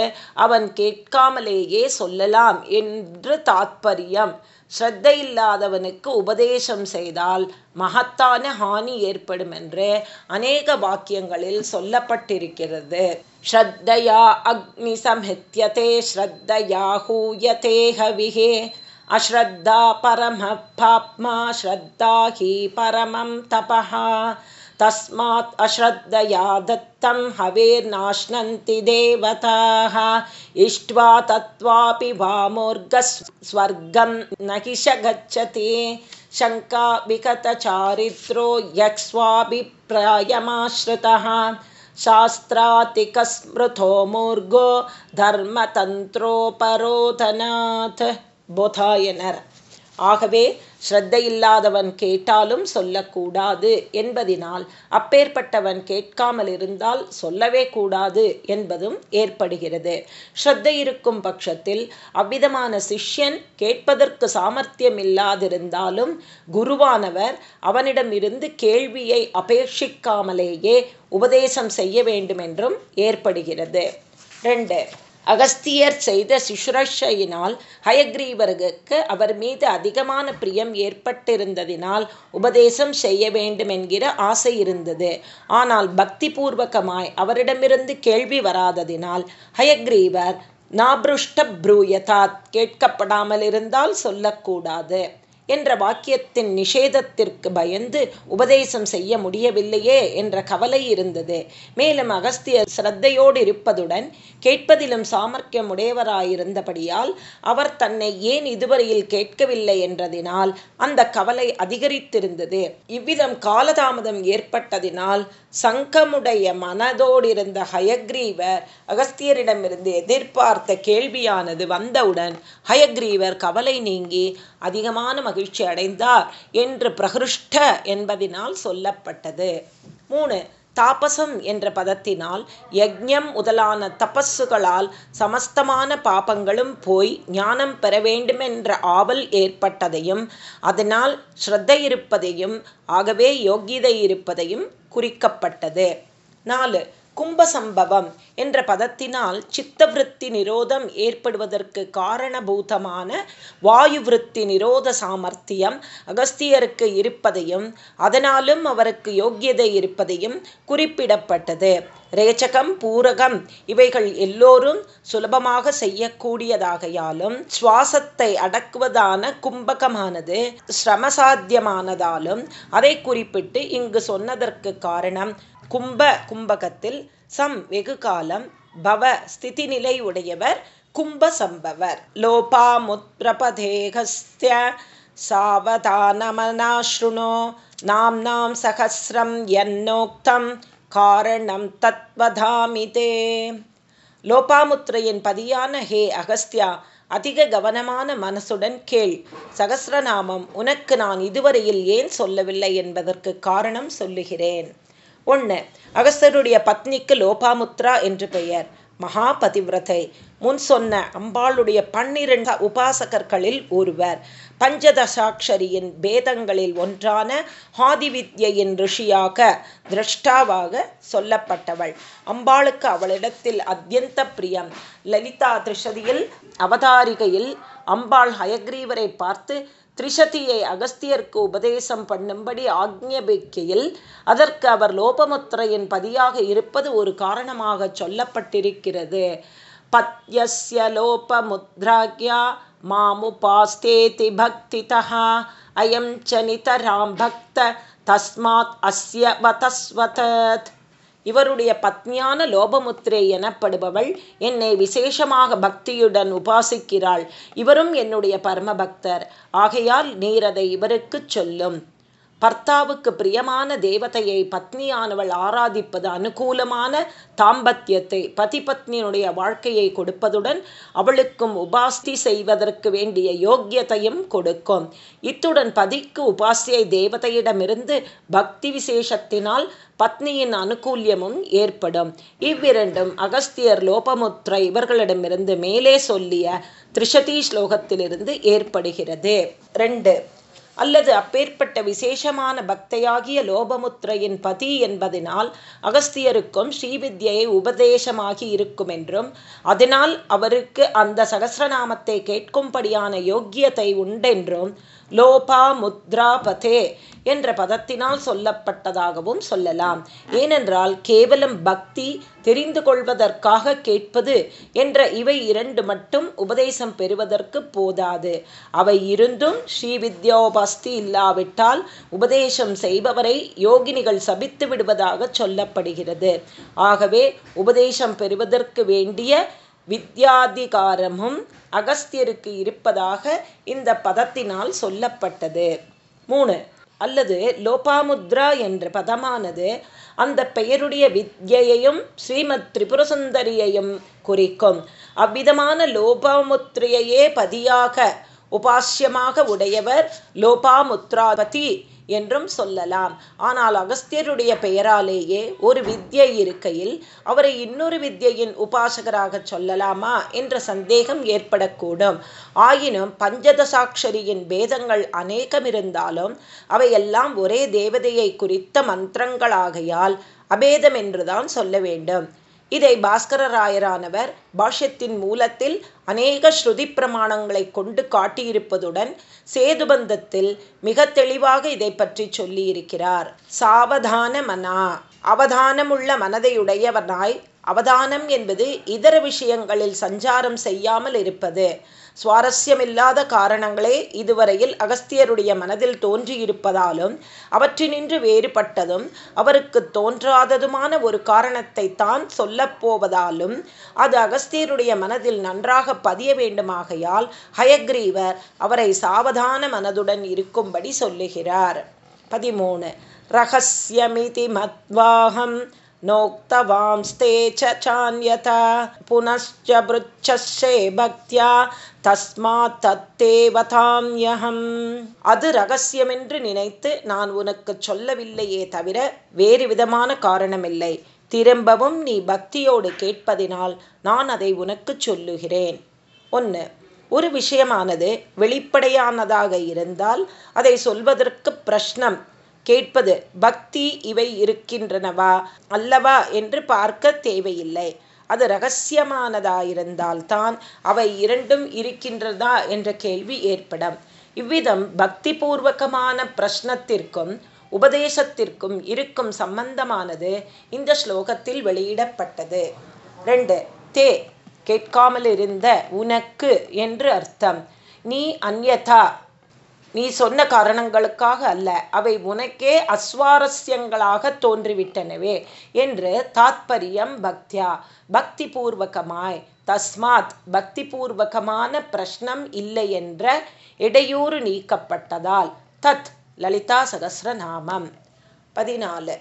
அவன் கேட்காமலேயே சொல்லலாம் என்று தாத்பரியம். ஸ்ரத்த இல்லாதவனுக்கு உபதேசம் செய்தால் மகத்தான ஹானி ஏற்படும் என்று அநேக வாக்கியங்களில் சொல்லப்பட்டிருக்கிறது. ஸ்ரத்தையா அக்னி சம்ஹித்யதே ஸ்ரத்தையா ஹூயதே ஹவிகே அஸ்ரத்தா பரம பாப்மா ஸ்ரத்தா ஹி பரமம் தபஹா. तस्मात् अश्रद्धया दत्तं हवेर्नाश्नन्ति देवताः इष्ट्वा तत्त्वापि वामोर्गस्वर्गं न हि श गच्छति शङ्का विकतचारित्रो यक्स्वाभिप्रायमाश्रितः शास्त्रातिकस्मृतो मूर्गो धर्मतन्त्रोपरोधनात् बोधायनर ஆகவே ஸ்ரத்தையில்லாதவன் கேட்டாலும் சொல்லக்கூடாது என்பதினால் அப்பேற்பட்டவன் கேட்காமல் இருந்தால் சொல்லவே கூடாது என்பதும் ஏற்படுகிறது. ஸ்ரத்தை இருக்கும் பட்சத்தில் அவ்விதமான சிஷ்யன் கேட்பதற்கு சாமர்த்தியம் இல்லாதிருந்தாலும் குருவானவர் அவனிடமிருந்து கேள்வியை அபேட்சிக்காமலேயே உபதேசம் செய்ய வேண்டுமென்றும் ஏற்படுகிறது. ரெண்டு அகஸ்தியர் செய்த சுஷ்ரஷையினால் ஹயக்ரீவருக்கு அவர் மீது அதிகமான பிரியம் ஏற்பட்டிருந்ததினால் உபதேசம் செய்ய வேண்டும் என்கிற ஆசை இருந்தது. ஆனால் பக்தி பூர்வகமாய் அவரிடமிருந்து கேள்வி வராததினால் ஹயக்ரீவர் நாபிருஷ்ட ப்ரூயதாத் கேட்கப்படாமல் இருந்தால் சொல்லக்கூடாது. என்ற வாக்கியத்தின் நிஷேதத்திற்கு பயந்து உபதேசம் செய்ய முடியவில்லையே என்ற கவலை இருந்தது. மேலும் அகஸ்தியர் சிரத்தையோடு இருப்பதுடன் கேட்பதிலும் சாமர்த்தியம் உடையவராயிருந்தபடியால் அவர் தன்னை ஏன் இதுவரையில் கேட்கவில்லை என்றதினால் அந்த கவலை அதிகரித்திருந்தது. இவ்விதம் காலதாமதம் ஏற்பட்டதினால் சங்கமுடைய மனதோடிருந்த ஹயக்ரீவர் அகஸ்தியரிடமிருந்து எதிர்பார்த்த கேள்வியானது வந்தவுடன் ஹயக்ரீவர் கவலை நீங்கி அதிகமான மகிழ்ச்சி அடைந்தார் என்று பிரகிருஷ்ட என்பதினால் சொல்லப்பட்டது. மூணு தாபசம் என்ற பதத்தினால் யஜ்யம் முதலான தபஸுகளால் சமஸ்தமான பாபங்களும் போய் ஞானம் பெற வேண்டுமென்ற ஆவல் ஏற்பட்டதையும் அதனால் ஸ்ரத்தை இருப்பதையும் ஆகவே யோகிதை இருப்பதையும் குறிக்கப்பட்டது. நாலு கும்பசம்பவம் என்ற பதத்தினால் சித்தவிருத்தி நிரோதம் ஏற்படுவதற்கு காரணபூதமான வாயு விருத்தி நிரோத சாமர்த்தியம் அகஸ்தியருக்கு இருப்பதையும் அதனாலும் அவருக்கு யோக்கியதை இருப்பதையும் குறிப்பிடப்பட்டது. ரேச்சகம் பூரகம் இவைகள் எல்லோரும் சுலபமாக செய்யக்கூடியதாகையாலும் சுவாசத்தை அடக்குவதான கும்பகமானது சிரமசாத்தியமானதாலும் அதை குறிப்பிட்டு இங்கு சொன்னதற்கு காரணம் கும்ப கும்பகத்தில் சம் வெகு காலம் பவ ஸ்திதி நிலை உடையவர் கும்ப சம்பவர். லோபாமுத்ரபதேகஸ்திய சாவதானமனாஸ்ருணோ நாம் நாம் சகசிரம் என்னோக்தம் காரணம் தத்வதாமிதே லோபாமுத்ரையின் பதியான ஹே அகஸ்தியா அதிக கவனமான மனசுடன் கேள். சகசிரநாமம் உனக்கு நான் இதுவரையில் ஏன் சொல்லவில்லை என்பதற்கு காரணம் சொல்லுகிறேன். ஒன்று அகஸ்தருடைய பத்னிக்கு லோபாமுத்ரா என்று பெயர். மகா பதிவிரதை முன் சொன்ன அம்பாளுடைய பன்னிரண்டு உபாசகர்களில் ஒருவர். பஞ்சதசாட்சரியின் பேதங்களில் ஒன்றான ஆதிவித்யின் ரிஷியாக திரஷ்டாவாக சொல்லப்பட்டவள். அம்பாளுக்கு அவளிடத்தில் அத்தியந்த பிரியம். லலிதா திருஷதியில் அவதாரிகையில் அம்பாள் ஹயக்ரீவரை பார்த்து திரிசதியை அகஸ்தியருக்கு உபதேசம் பண்ணும்படி ஆக்ஞபிக்கையில் அதற்கு அவர் லோபமுத்திரையின் பதியாக இருப்பது ஒரு காரணமாக சொல்லப்பட்டிருக்கிறது. பத்யஸ்ய லோபமுத்ராக்யா மாமுபாஸ்தேதி பக்திதா அயம் ச நிதராம் பக்த தஸ்மாத் அஸ்ய வதஸ்வதத். இவருடைய பத்னியான லோபமுத்திரை எனப்படுபவள் என்னை விசேஷமாக பக்தியுடன் உபாசிக்கிறாள். இவரும் என்னுடைய பரம பக்தர் ஆகையால் நீர் அதை இவருக்கு சொல்லும். பர்த்தாவுக்கு பிரியமான தேவதையை பத்னியானவள் ஆராதிப்பது அனுகூலமான தாம்பத்தியத்தை பதி பத்னியினுடைய வாழ்க்கையை கொடுப்பதுடன் அவளுக்கும் உபாஸ்தி செய்வதற்கு வேண்டிய யோக்கியத்தையும் கொடுக்கும். இத்துடன் பதிக்கு உபாசியை தேவதையிடமிருந்து பக்தி விசேஷத்தினால் பத்னியின் அனுகூல்யமும் ஏற்படும். இவ்விரண்டும் அகஸ்தியர் லோபமுத்ர இவர்களிடமிருந்து மேலே சொல்லிய திரிஷதி ஸ்லோகத்திலிருந்து ஏற்படுகிறது. ரெண்டு அல்லது அப்பேற்பட்ட விசேஷமான பக்தையாகிய லோபமுத்திரையின் பதி என்பதனால் அகஸ்தியருக்கும் ஸ்ரீவித்யை உபதேசமாகி இருக்கும் என்றும் அதனால் அவருக்கு அந்த சகசிரநாமத்தை கேட்கும்படியான யோக்கியத்தை உண்டென்றும் லோபா முத்ரா பதே என்ற பதத்தினால் சொல்லப்பட்டதாகவும் சொல்லலாம். ஏனென்றால் கேவலம் பக்தி தெரிந்து கொள்வதற்காக கேட்பது என்ற இவை இரண்டு மட்டும் உபதேசம் பெறுவதற்கு போதாது. அவை இருந்தும் ஸ்ரீவித்யோபஸ்தி இல்லாவிட்டால் உபதேசம் செய்பவரை யோகினிகள் சபித்து விடுவதாக சொல்லப்படுகிறது. ஆகவே உபதேசம் பெறுவதற்கு வேண்டிய வித்யாதிகாரமும் அகஸ்தியருக்கு இருப்பதாக இந்த பதத்தினால் சொல்லப்பட்டது. மூணு அல்லது லோபாமுத்ரா என்ற பதமானது அந்த பெயருடைய வித்யையையும் ஸ்ரீமத் திரிபுரசுந்தரியையும் குறிக்கும். அவ்விதமான லோபாமுத்ரையே பதியாக உபாசியமாக உடையவர் லோபாமுத்ராபதி. என்றும் சொல்லலாம். ஆனால் அகஸ்தியருடைய பெயராலேயே ஒரு வித்யை இருக்கையில் அவரை இன்னொரு வித்யின் உபாசகராக சொல்லலாமா என்ற சந்தேகம் ஏற்படக்கூடும். ஆயினும் பஞ்சதசாட்சரியின் பேதங்கள் அநேகம் இருந்தாலும் அவையெல்லாம் ஒரே தேவதையை குறித்த மந்திரங்களாகையால் அபேதம் என்றுதான் சொல்ல வேண்டும். இதை பாஸ்கரராயரானவர் பாஷ்யத்தின் மூலத்தில் அநேக ஸ்ருதி பிரமாணங்களை கொண்டு காட்டியிருப்பதுடன் சேதுபந்தத்தில் மிக தெளிவாக இதை பற்றி சொல்லியிருக்கிறார். சாவதான மனா. அவதானமுள்ள மனதையுடையவனாய் அவதானம் என்பது இதர விஷயங்களில் சஞ்சாரம் செய்யாமல் இருப்பது. சுவாரஸ்யமில்லாத காரணங்களே இதுவரையில் அகஸ்தியருடைய மனதில் தோன்றியிருப்பதாலும் அவற்றினின்று வேறுபட்டதும் அவருக்கு தோன்றாததுமான ஒரு காரணத்தை தான் சொல்லப்போவதாலும் அது அகஸ்தியருடைய மனதில் நன்றாக பதிய வேண்டுமாகையால் ஹயக்ரீவர் அவரை சாவதான மனதுடன் இருக்கும்படி சொல்லுகிறார் பதிமூணு ரகசியமிதி மத்வாகம் नोक्तवांस्ते च चान्यथा पुनश्च भृच्छे பக்தியா தஸ்மாத் தத்தேவதாம்யகம் அது ரகசியமென்று நினைத்து நான் உனக்கு சொல்லவில்லையே தவிர வேறு விதமான காரணமில்லை. திரும்பவும் நீ பக்தியோடு கேட்பதினால் நான் அதை உனக்கு சொல்லுகிறேன். ஒன்று ஒரு விஷயமானது வெளிப்படையானதாக இருந்தால் அதை சொல்வதற்கு பிரஷ்னம். கேட்பது பக்தி இவை இருக்கின்றனவா அல்லவா என்று பார்க்க தேவையில்லை. அது ரகசியமானதாயிருந்தால்தான் அவை இரண்டும் இருக்கின்றதா என்ற கேள்வி ஏற்படும். இவ்விதம் பக்தி பூர்வகமான பிரஷ்னத்திற்கும் உபதேசத்திற்கும் இருக்கும் சம்பந்தமானது இந்த ஸ்லோகத்தில் வெளியிடப்பட்டது. ரெண்டு தே கேட்காமல் இருந்த உனக்கு என்று அர்த்தம். நீ அந்யதா நீ சொன்ன காரணங்களுக்காக அல்ல அவை உனக்கே அஸ்வாரஸ்யங்களாக தோன்றிவிட்டனவே என்று தாத்பரியம் பக்தியா. பக்தி பூர்வகமாய் தஸ்மாத் பக்தி பூர்வகமான பிரஷ்னம் இல்லை என்ற இடையூறு நீக்கப்பட்டதால். தத் லலிதா சகசிரநாமம். பதினாலு.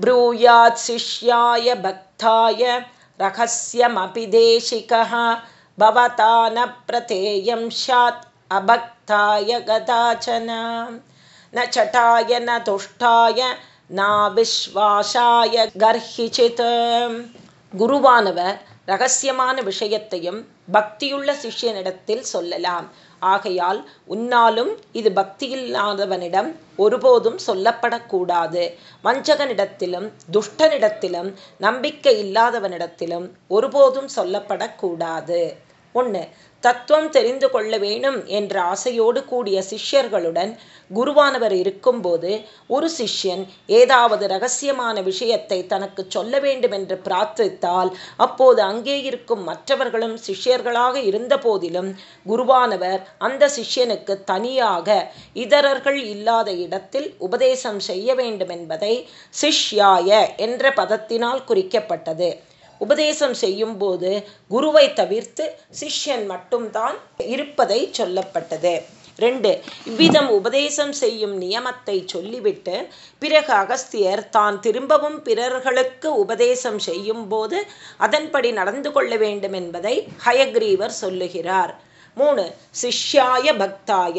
ப்ரூயாத் சிஷ்யாய பக்தாய ரகசியமபிதேசிகா பவதா பவதான பிரதேயம் ஷாத் अभक्ताय गदाचन न चटाय न तुष्टाय நாவிஸ்வாசாய கர்ஹிச்சித் குருவானவர் ரகசியமான விஷயத்தையும் பக்தியுள்ள சிஷ்யனிடத்தில் சொல்லலாம் ஆகையால் உன்னாலும் இது பக்தியில்லாதவனிடம் ஒருபோதும் சொல்லப்படக்கூடாது வஞ்சகனிடத்திலும் துஷ்டனிடத்திலும் நம்பிக்கை இல்லாதவனிடத்திலும் ஒருபோதும் சொல்லப்படக்கூடாது ஒன்று தத்துவம் தெரிந்து கொள்ள வேணும் என்ற ஆசையோடு கூடிய சிஷ்யர்களுடன் குருவானவர் இருக்கும்போது ஒரு சிஷ்யன் ஏதாவது ரகசியமான விஷயத்தை தனக்கு சொல்ல வேண்டும் என்று பிரார்த்தித்தால் அப்போது அங்கே இருக்கும் மற்றவர்களும் சிஷ்யர்களாக இருந்த போதிலும் குருவானவர் அந்த சிஷ்யனுக்கு தனியாக இதரர்கள் இல்லாத இடத்தில் உபதேசம் செய்ய வேண்டும் என்பதை சிஷ்யாய என்ற பதத்தினால் குறிக்கப்பட்டது. உபதேசம் செய்யும் போது குருவை தவிர்த்து சிஷ்யன் மட்டும்தான் இருப்பதை சொல்லப்பட்டது. ரெண்டு இவ்விதம் உபதேசம் செய்யும் நியமத்தை சொல்லிவிட்டு பிறகு அகஸ்தியர் தான் திரும்பவும் பிறர்களுக்கு உபதேசம் செய்யும் போது அதன்படி நடந்து கொள்ள வேண்டும் என்பதை ஹயக்ரீவர் சொல்லுகிறார். மூணு சிஷ்யாய பக்தாய.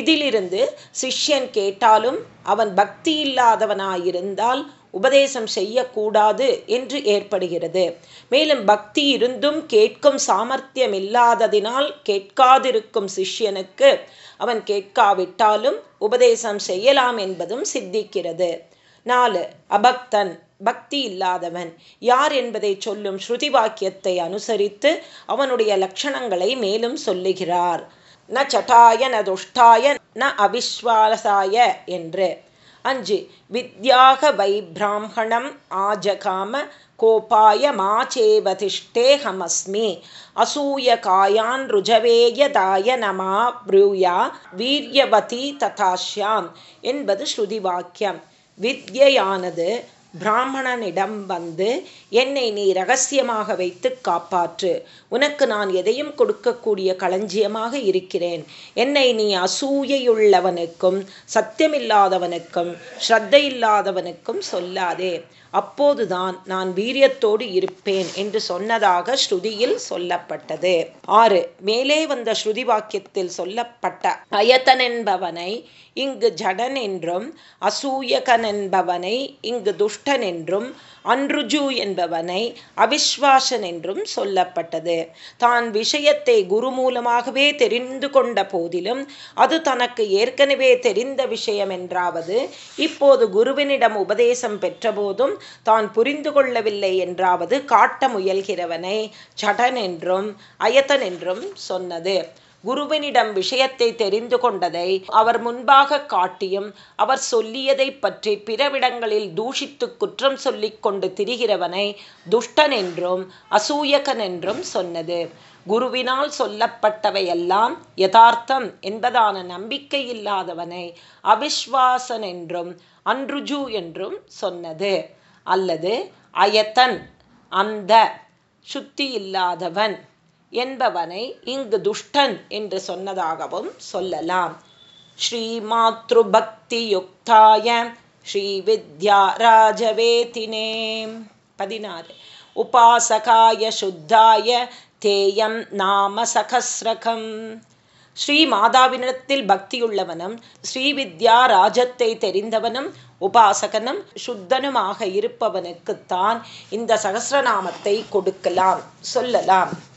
இதிலிருந்து சிஷ்யன் கேட்டாலும் அவன் பக்தி இல்லாதவனாயிருந்தால் உபதேசம் செய்யக்கூடாது என்று ஏற்படுகிறது. மேலும் பக்தி இருந்தும் கேட்கும் சாமர்த்தியம் இல்லாததினால் கேட்காதிருக்கும் சிஷ்யனுக்கு அவன் கேட்காவிட்டாலும் உபதேசம் செய்யலாம் என்பதும் சித்திக்கிறது. நாலு அபக்தன் பக்தி இல்லாதவன். யார் என்பதை சொல்லும் ஸ்ருதி வாக்கியத்தை அனுசரித்து அவனுடைய லட்சணங்களை மேலும் சொல்லுகிறார். ந சட்டாய ந துஷ்டாய ந அவிஸ்வாசாய என்று. அஞ்சு வித்யாக வை பிராமணம் ஆஜகாம கோபாய மாச்சேவதிஷ்டே ஹமஸ்மி. அசூய காயான் ருஜவேயதாய நமா ப்ரூயா வீரியவதி ததாஷ்யாம் என்பது ஸ்ருதி வாக்கியம் வித்யானது பிராமணனிடம் வந்து என்னை நீ ரகசியமாக வைத்து காப்பாற்று. உனக்கு நான் எதையும் கொடுக்கக்கூடிய களஞ்சியமாக இருக்கிறேன். என்னை நீ அசூயையுள்ளவனுக்கும் சத்தியமில்லாதவனுக்கும் ஸ்ரத்தையில்லாதவனுக்கும் சொல்லாதே. அப்போதுதான் நான் வீரியத்தோடு இருப்பேன் என்று சொன்னதாக ஸ்ருதியில் சொல்லப்பட்டது. ஆறு. மேலே வந்த ஸ்ருதி வாக்கியத்தில் சொல்லப்பட்ட அயத்தன் என்பவனை இங்கு ஜடன் என்றும் அசூயகன் என்பவனை இங்கு துஷ்டன் என்றும் அன்ருஜு என்பவனை அவிஸ்வாசன் என்றும் சொல்லப்பட்டது. தான் விஷயத்தை குரு மூலமாகவே தெரிந்து கொண்ட போதிலும் அது தனக்கு ஏற்கனவே தெரிந்த விஷயம் என்றாவது இப்போது குருவினிடம் உபதேசம் பெற்றபோதும் தான் புரிந்து கொள்ளவில்லை என்றாவது காட்ட முயல்கிறவனை சடன் என்றும் அயத்தன் என்றும் சொன்னது. குருவினிடம் விஷயத்தை தெரிந்து கொண்டதை அவர் முன்பாக காட்டியும் அவர் சொல்லியதை பற்றி பிறவிடங்களில் தூஷித்து குற்றம் சொல்லிக் கொண்டு திரிகிறவனை துஷ்டன் என்றும் அசூயகன் என்றும் சொன்னது. குருவினால் சொல்லப்பட்டவையெல்லாம் யதார்த்தம் என்பதான நம்பிக்கை இல்லாதவனை அவிஸ்வாசன் என்றும் அன்றுஜு என்றும் சொன்னது. அல்லது அயத்தன் அந்த சுத்தி இல்லாதவன். என்பவனை இங்கு துஷ்டன் என்று சொன்னதாகவும் சொல்லலாம். ஸ்ரீ மாத்ருபக்தி ஸ்ரீ வித்யா ராஜவேதினே. பதினாறு. உபாசகாய சுத்தாய தேயம் நாம சகசிரகம். ஸ்ரீ மாதாவினிடத்தில் பக்தியுள்ளவனும் ஸ்ரீவித்யா ராஜத்தை தெரிந்தவனும் உபாசகனும் சுத்தனுமாக இருப்பவனுக்குத்தான் இந்த சகசிரநாமத்தை கொடுக்கலாம் சொல்லலாம்.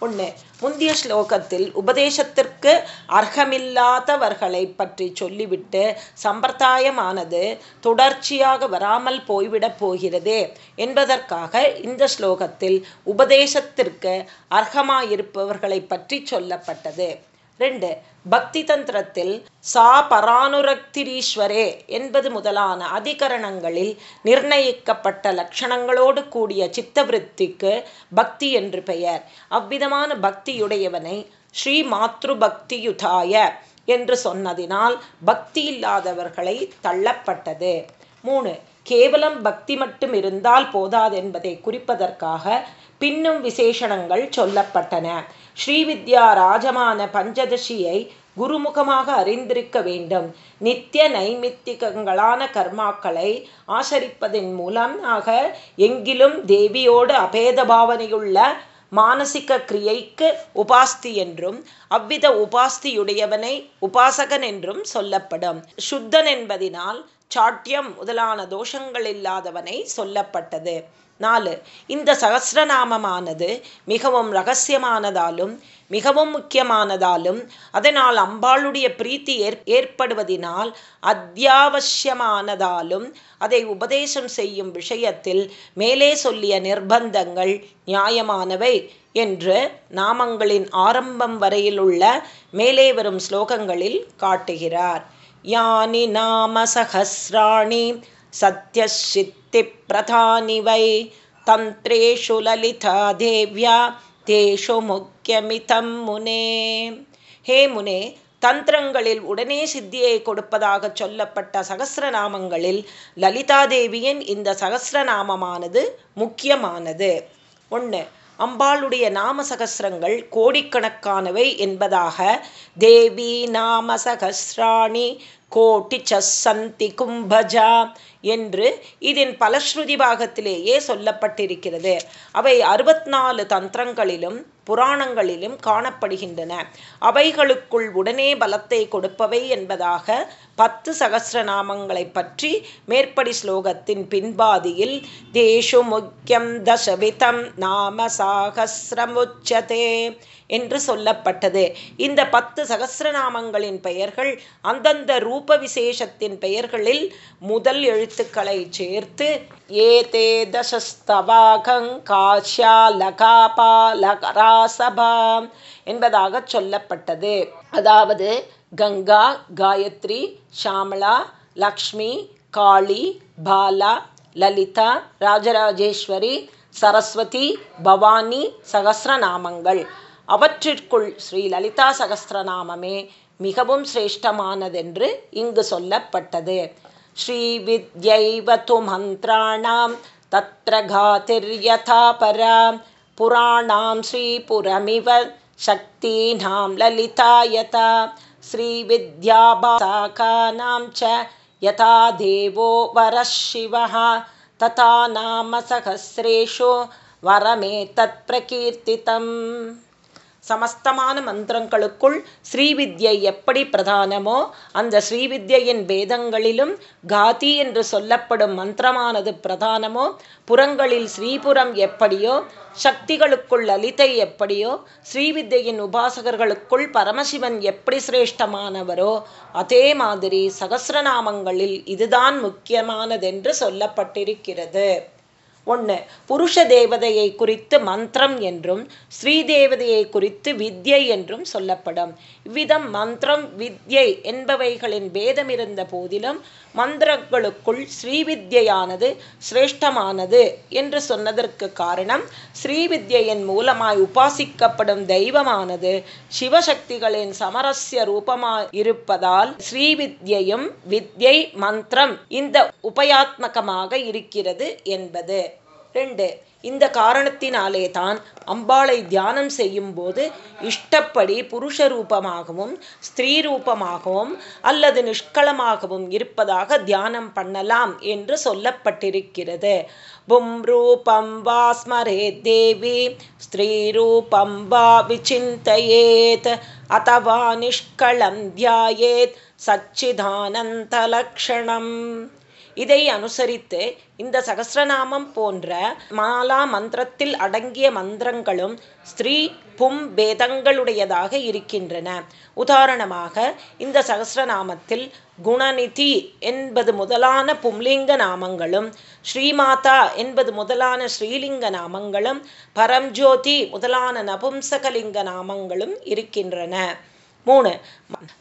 ஒன்று முந்திய ஸ்லோகத்தில் உபதேசத்திற்கு அர்ஹமில்லாதவர்களை பற்றி சொல்லிவிட்டு சம்பிரதாயமானது தொடர்ச்சியாக வராமல் போய்விடப் போகிறதே என்பதற்காக இந்த ஸ்லோகத்தில் உபதேசத்திற்கு அர்ஹமாயிருப்பவர்களை பற்றி சொல்லப்பட்டது. ரெண்டு பக்தி தந்திரத்தில் சா பரானுரக்திரீஸ்வரே என்பது முதலான அதிகரணங்களில் நிர்ணயிக்கப்பட்ட லட்சணங்களோடு கூடிய சித்தவிருத்திக்கு பக்தி என்று பெயர். அவ்விதமான பக்தியுடையவனை ஸ்ரீ மாத்ரு பக்தியுதாய என்று சொன்னதினால் பக்தி இல்லாதவர்களை தள்ளப்பட்டது. மூணு கேவலம் பக்தி மட்டும் இருந்தால் போதாதென்பதை குறிப்பதற்காக பின்னும் விசேஷணங்கள் சொல்லப்பட்டன. ஸ்ரீவித்யா ராஜமான பஞ்சதசியை குருமுகமாக அறிந்திருக்க வேண்டும். நித்திய நைமித்திகங்களான கர்மாக்களை ஆசரிப்பதன் மூலம் ஆக எங்கிலும் தேவியோடு அபேத பாவனையுள்ள மானசிக கிரியைக்கு உபாஸ்தி என்றும் அவ்வித உபாஸ்தியுடையவனை உபாசகன் என்றும் சொல்லப்படும். சுத்தன் என்பதினால் சாட்டியம் முதலான தோஷங்கள் இல்லாதவனை சொல்லப்பட்டது. நாலு. இந்த சகசிரநாமமானது மிகவும் ரகசியமானதாலும் மிகவும் முக்கியமானதாலும் அதனால் அம்பாளுடைய பிரீத்தி ஏற் ஏற்படுவதினால் அத்தியாவசியமானதாலும் அதை உபதேசம் செய்யும் விஷயத்தில் மேலே சொல்லிய நிர்பந்தங்கள் நியாயமானவை என்று நாமங்களின் ஆரம்பம் வரையிலுள்ள மேலே வரும் ஸ்லோகங்களில் காட்டுகிறார். யானி நாம சகசிராணி सत्यसिद्धिप्रधानि वै तन्त्रेषु ललिता देव्या தேஷு முக்கியமிதம் முனே ஹே முனே தந்திரங்களில் உடனே சித்தியை கொடுப்பதாக சொல்லப்பட்ட சகசிரநாமங்களில் லலிதாதேவியின் இந்த சகசிரநாமமானது முக்கியமானது ஒன்று அம்பாளுடைய நாம சகசிரங்கள் கோடிக்கணக்கானவை என்பதாக தேவி நாம சகசிராணி கோட்டி சந்தி கும்பஜா என்று இதன் பலஸ்ருதி பாகத்திலேயே சொல்லப்பட்டிருக்கிறது. அவை அறுபத்தி நாலு தந்திரங்களிலும் புராணங்களிலும் காணப்படுகின்றன. அவைகளுக்குள் உடனே பலத்தை கொடுப்பவை என்பதாக பத்து சகசிரநாமங்களை பற்றி மேற்படி ஸ்லோகத்தின் பின்பாதியில் தேஷு முக்கியம் தசவிதம் நாம சாகசிரமுச்சதே என்று சொல்லப்பட்டது. இந்த பத்து சகசிரநாமங்களின் பெயர்கள் அந்தந்த ரூப விசேஷத்தின் பெயர்களில் முதல் எழுத்துக்களை சேர்த்து ஏ தே தசஸ்தவாகங்காஷ்யாலகாபாலகராசபா என்பதாக சொல்லப்பட்டது. அதாவது கங்கா காயத்ரி ஷாமளா லக்ஷ்மி காளி பாலா லலிதா ராஜராஜேஸ்வரி சரஸ்வதி பவானி சகசிரநாமங்கள். அவற்றிற்குள் ஸ்ரீ லலிதா சகசிரநாமமே மிகவும் சிரேஷ்டமானதென்று இங்கு சொல்லப்பட்டது. ஸ்ரீ வித்யைவது மந்திராணாம் தத்ர காதிர்யதா பரா புராணாம் ஸ்ரீபுரமிவ சக்தீனாம் லலிதாயதா. श्रीविद्यासाखानां च यथा देवो वरः शिवः तथा नामसहस्रेषु वरमेतत्प्रकीर्तितम् சமஸ்தமான மந்திரங்களுக்குள் ஸ்ரீவித்யை எப்படி பிரதானமோ அந்த ஸ்ரீவித்யின் வேதங்களிலும் காதி என்று சொல்லப்படும் மந்திரமானது பிரதானமோ புறங்களில் ஸ்ரீபுரம் எப்படியோ சக்திகளுக்குள் லலிதை எப்படியோ ஸ்ரீவித்யின் உபாசகர்களுக்குள் பரமசிவன் எப்படி சிரேஷ்டமானவரோ அதே மாதிரி சகசிரநாமங்களில் இதுதான் முக்கியமானதென்று சொல்லப்பட்டிருக்கிறது. ஒன்று புருஷ தேவதையை குறித்து மந்திரம் என்றும் ஸ்ரீதேவதையை குறித்து வித்யை என்றும் சொல்லப்படும். இவ்விதம் மந்திரம் வித்யை என்பவைகளின் பேதம் இருந்த போதிலும் மந்திரங்களுக்குள் ஸ்ரீவித்யானது சிரேஷ்டமானது என்று சொன்னதற்கு காரணம் ஸ்ரீவித்யின் மூலமாய் உபாசிக்கப்படும் தெய்வமானது சிவசக்திகளின் சமரஸ்ய ரூபமாய் இருப்பதால் ஸ்ரீவித்யையும் வித்யை மந்திரம் இந்த உபயாத்மகமாக இருக்கிறது என்பது. ரெண்டு இந்த காரணத்தினாலே தான் அம்பாளை தியானம் செய்யும் போது இஷ்டப்படி புருஷ ரூபமாகவும் ஸ்திரீ ரூபமாகவும் அல்லது நிஷ்களமாகவும் இருப்பதாக தியானம் பண்ணலாம் என்று சொல்லப்பட்டிருக்கிறது. பும் ரூபம் வா ஸ்மரே தேவி ஸ்திரீ ரூபம் வா விசிந்தையேத் அத்தவா நிஷ்களம் தியாயேத் சச்சிதானந்தலக்ஷணம் இதை அனுசரித்து இந்த சகசிரநாமம் போன்ற மாலா மந்திரத்தில் அடங்கிய மந்திரங்களும் ஸ்திரீ பும் பேதங்களுடையதாக இருக்கின்றன. உதாரணமாக இந்த சகசிரநாமத்தில் குணநிதி என்பது முதலான பும்லிங்க நாமங்களும் ஸ்ரீமாதா என்பது முதலான ஸ்ரீலிங்க நாமங்களும் பரம்ஜோதி முதலான நபும்சகலிங்க நாமங்களும் இருக்கின்றன. மூணு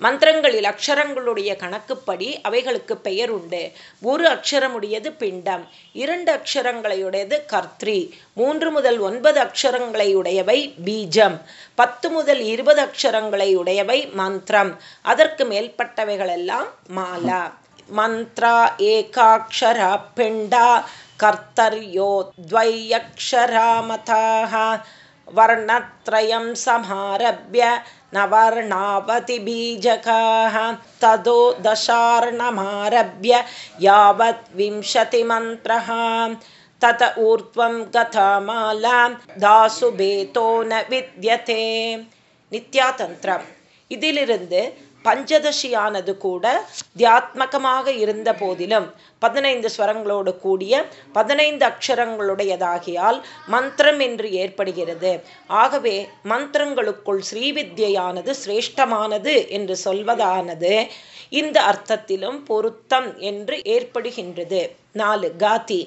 மந்திரங்களில் அக்ஷரங்களுடைய கணக்குப்படி அவைகளுக்கு பெயர் உண்டு ஒரு அக்ஷரமுடையது பிண்டம் இரண்டு அக்ஷரங்களையுடையது கர்த்ரி மூன்று முதல் ஒன்பது அக்ஷரங்களை உடையவை பீஜம் பத்து முதல் இருபது அக்ஷரங்களை உடையவை மந்திரம் அதற்கு மேற்பட்டவைகளெல்லாம் மாலா மந்த்ரா ஏகாட்சரா பிண்டா கர்த்தர்யோ द्वयक्षरामताः वर्णत्रयं समारभ्य नवर्णावतिबीजकाः तदो दशार्णमारभ्य यावत् विंशतिमन्त्रः तत ऊर्ध्वं गतमालां दासु भेतो न विद्यते நித்யாதந்திரம் இதிலிருந்து பஞ்சதசியானது கூட தியாத்மகமாக இருந்த போதிலும் பதினைந்து ஸ்வரங்களோடு கூடிய பதினைந்து அக்ஷரங்களுடையதாகியால் மந்திரம் என்று ஏற்படுகிறது. ஆகவே மந்திரங்களுக்குள் ஸ்ரீவித்யானது சிரேஷ்டமானது என்று சொல்வதானது இந்த அர்த்தத்திலும் பொருத்தம் என்று ஏற்படுகின்றது. நாலு காதி.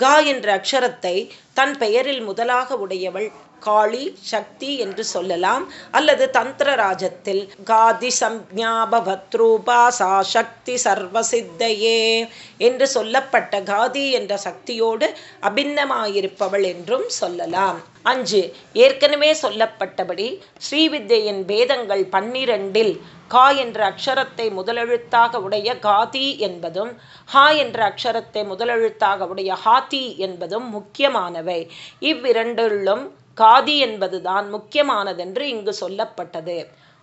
கா என்ற அக்ஷரத்தை தன் பெயரில் முதலாக உடையவள் காளி சக்தி என்று சொல்லலாம். அல்லது தந்திரராஜத்தில் காதி சம்ஞாபவத்ரூபா சா சக்தி சர்வசித்தையே என்று சொல்லப்பட்ட காதி என்ற சக்தியோடு அபிண்ணமாயிருப்பவள் என்றும் சொல்லலாம். அஞ்சு ஏற்கனவே சொல்லப்பட்டபடி ஸ்ரீவித்யின் பேதங்கள் பன்னிரண்டில் கா என்ற அக்ஷரத்தை முதலெழுத்தாக உடைய காதி என்பதும் ஹா என்ற அக்ஷரத்தை முதலெழுத்தாக உடைய ஹாத்தி என்பதும் முக்கியமானவை. இவ்விரண்டிலும் காதி என்பதுதான் முக்கியமானதென்று இங்கு சொல்லப்பட்டது.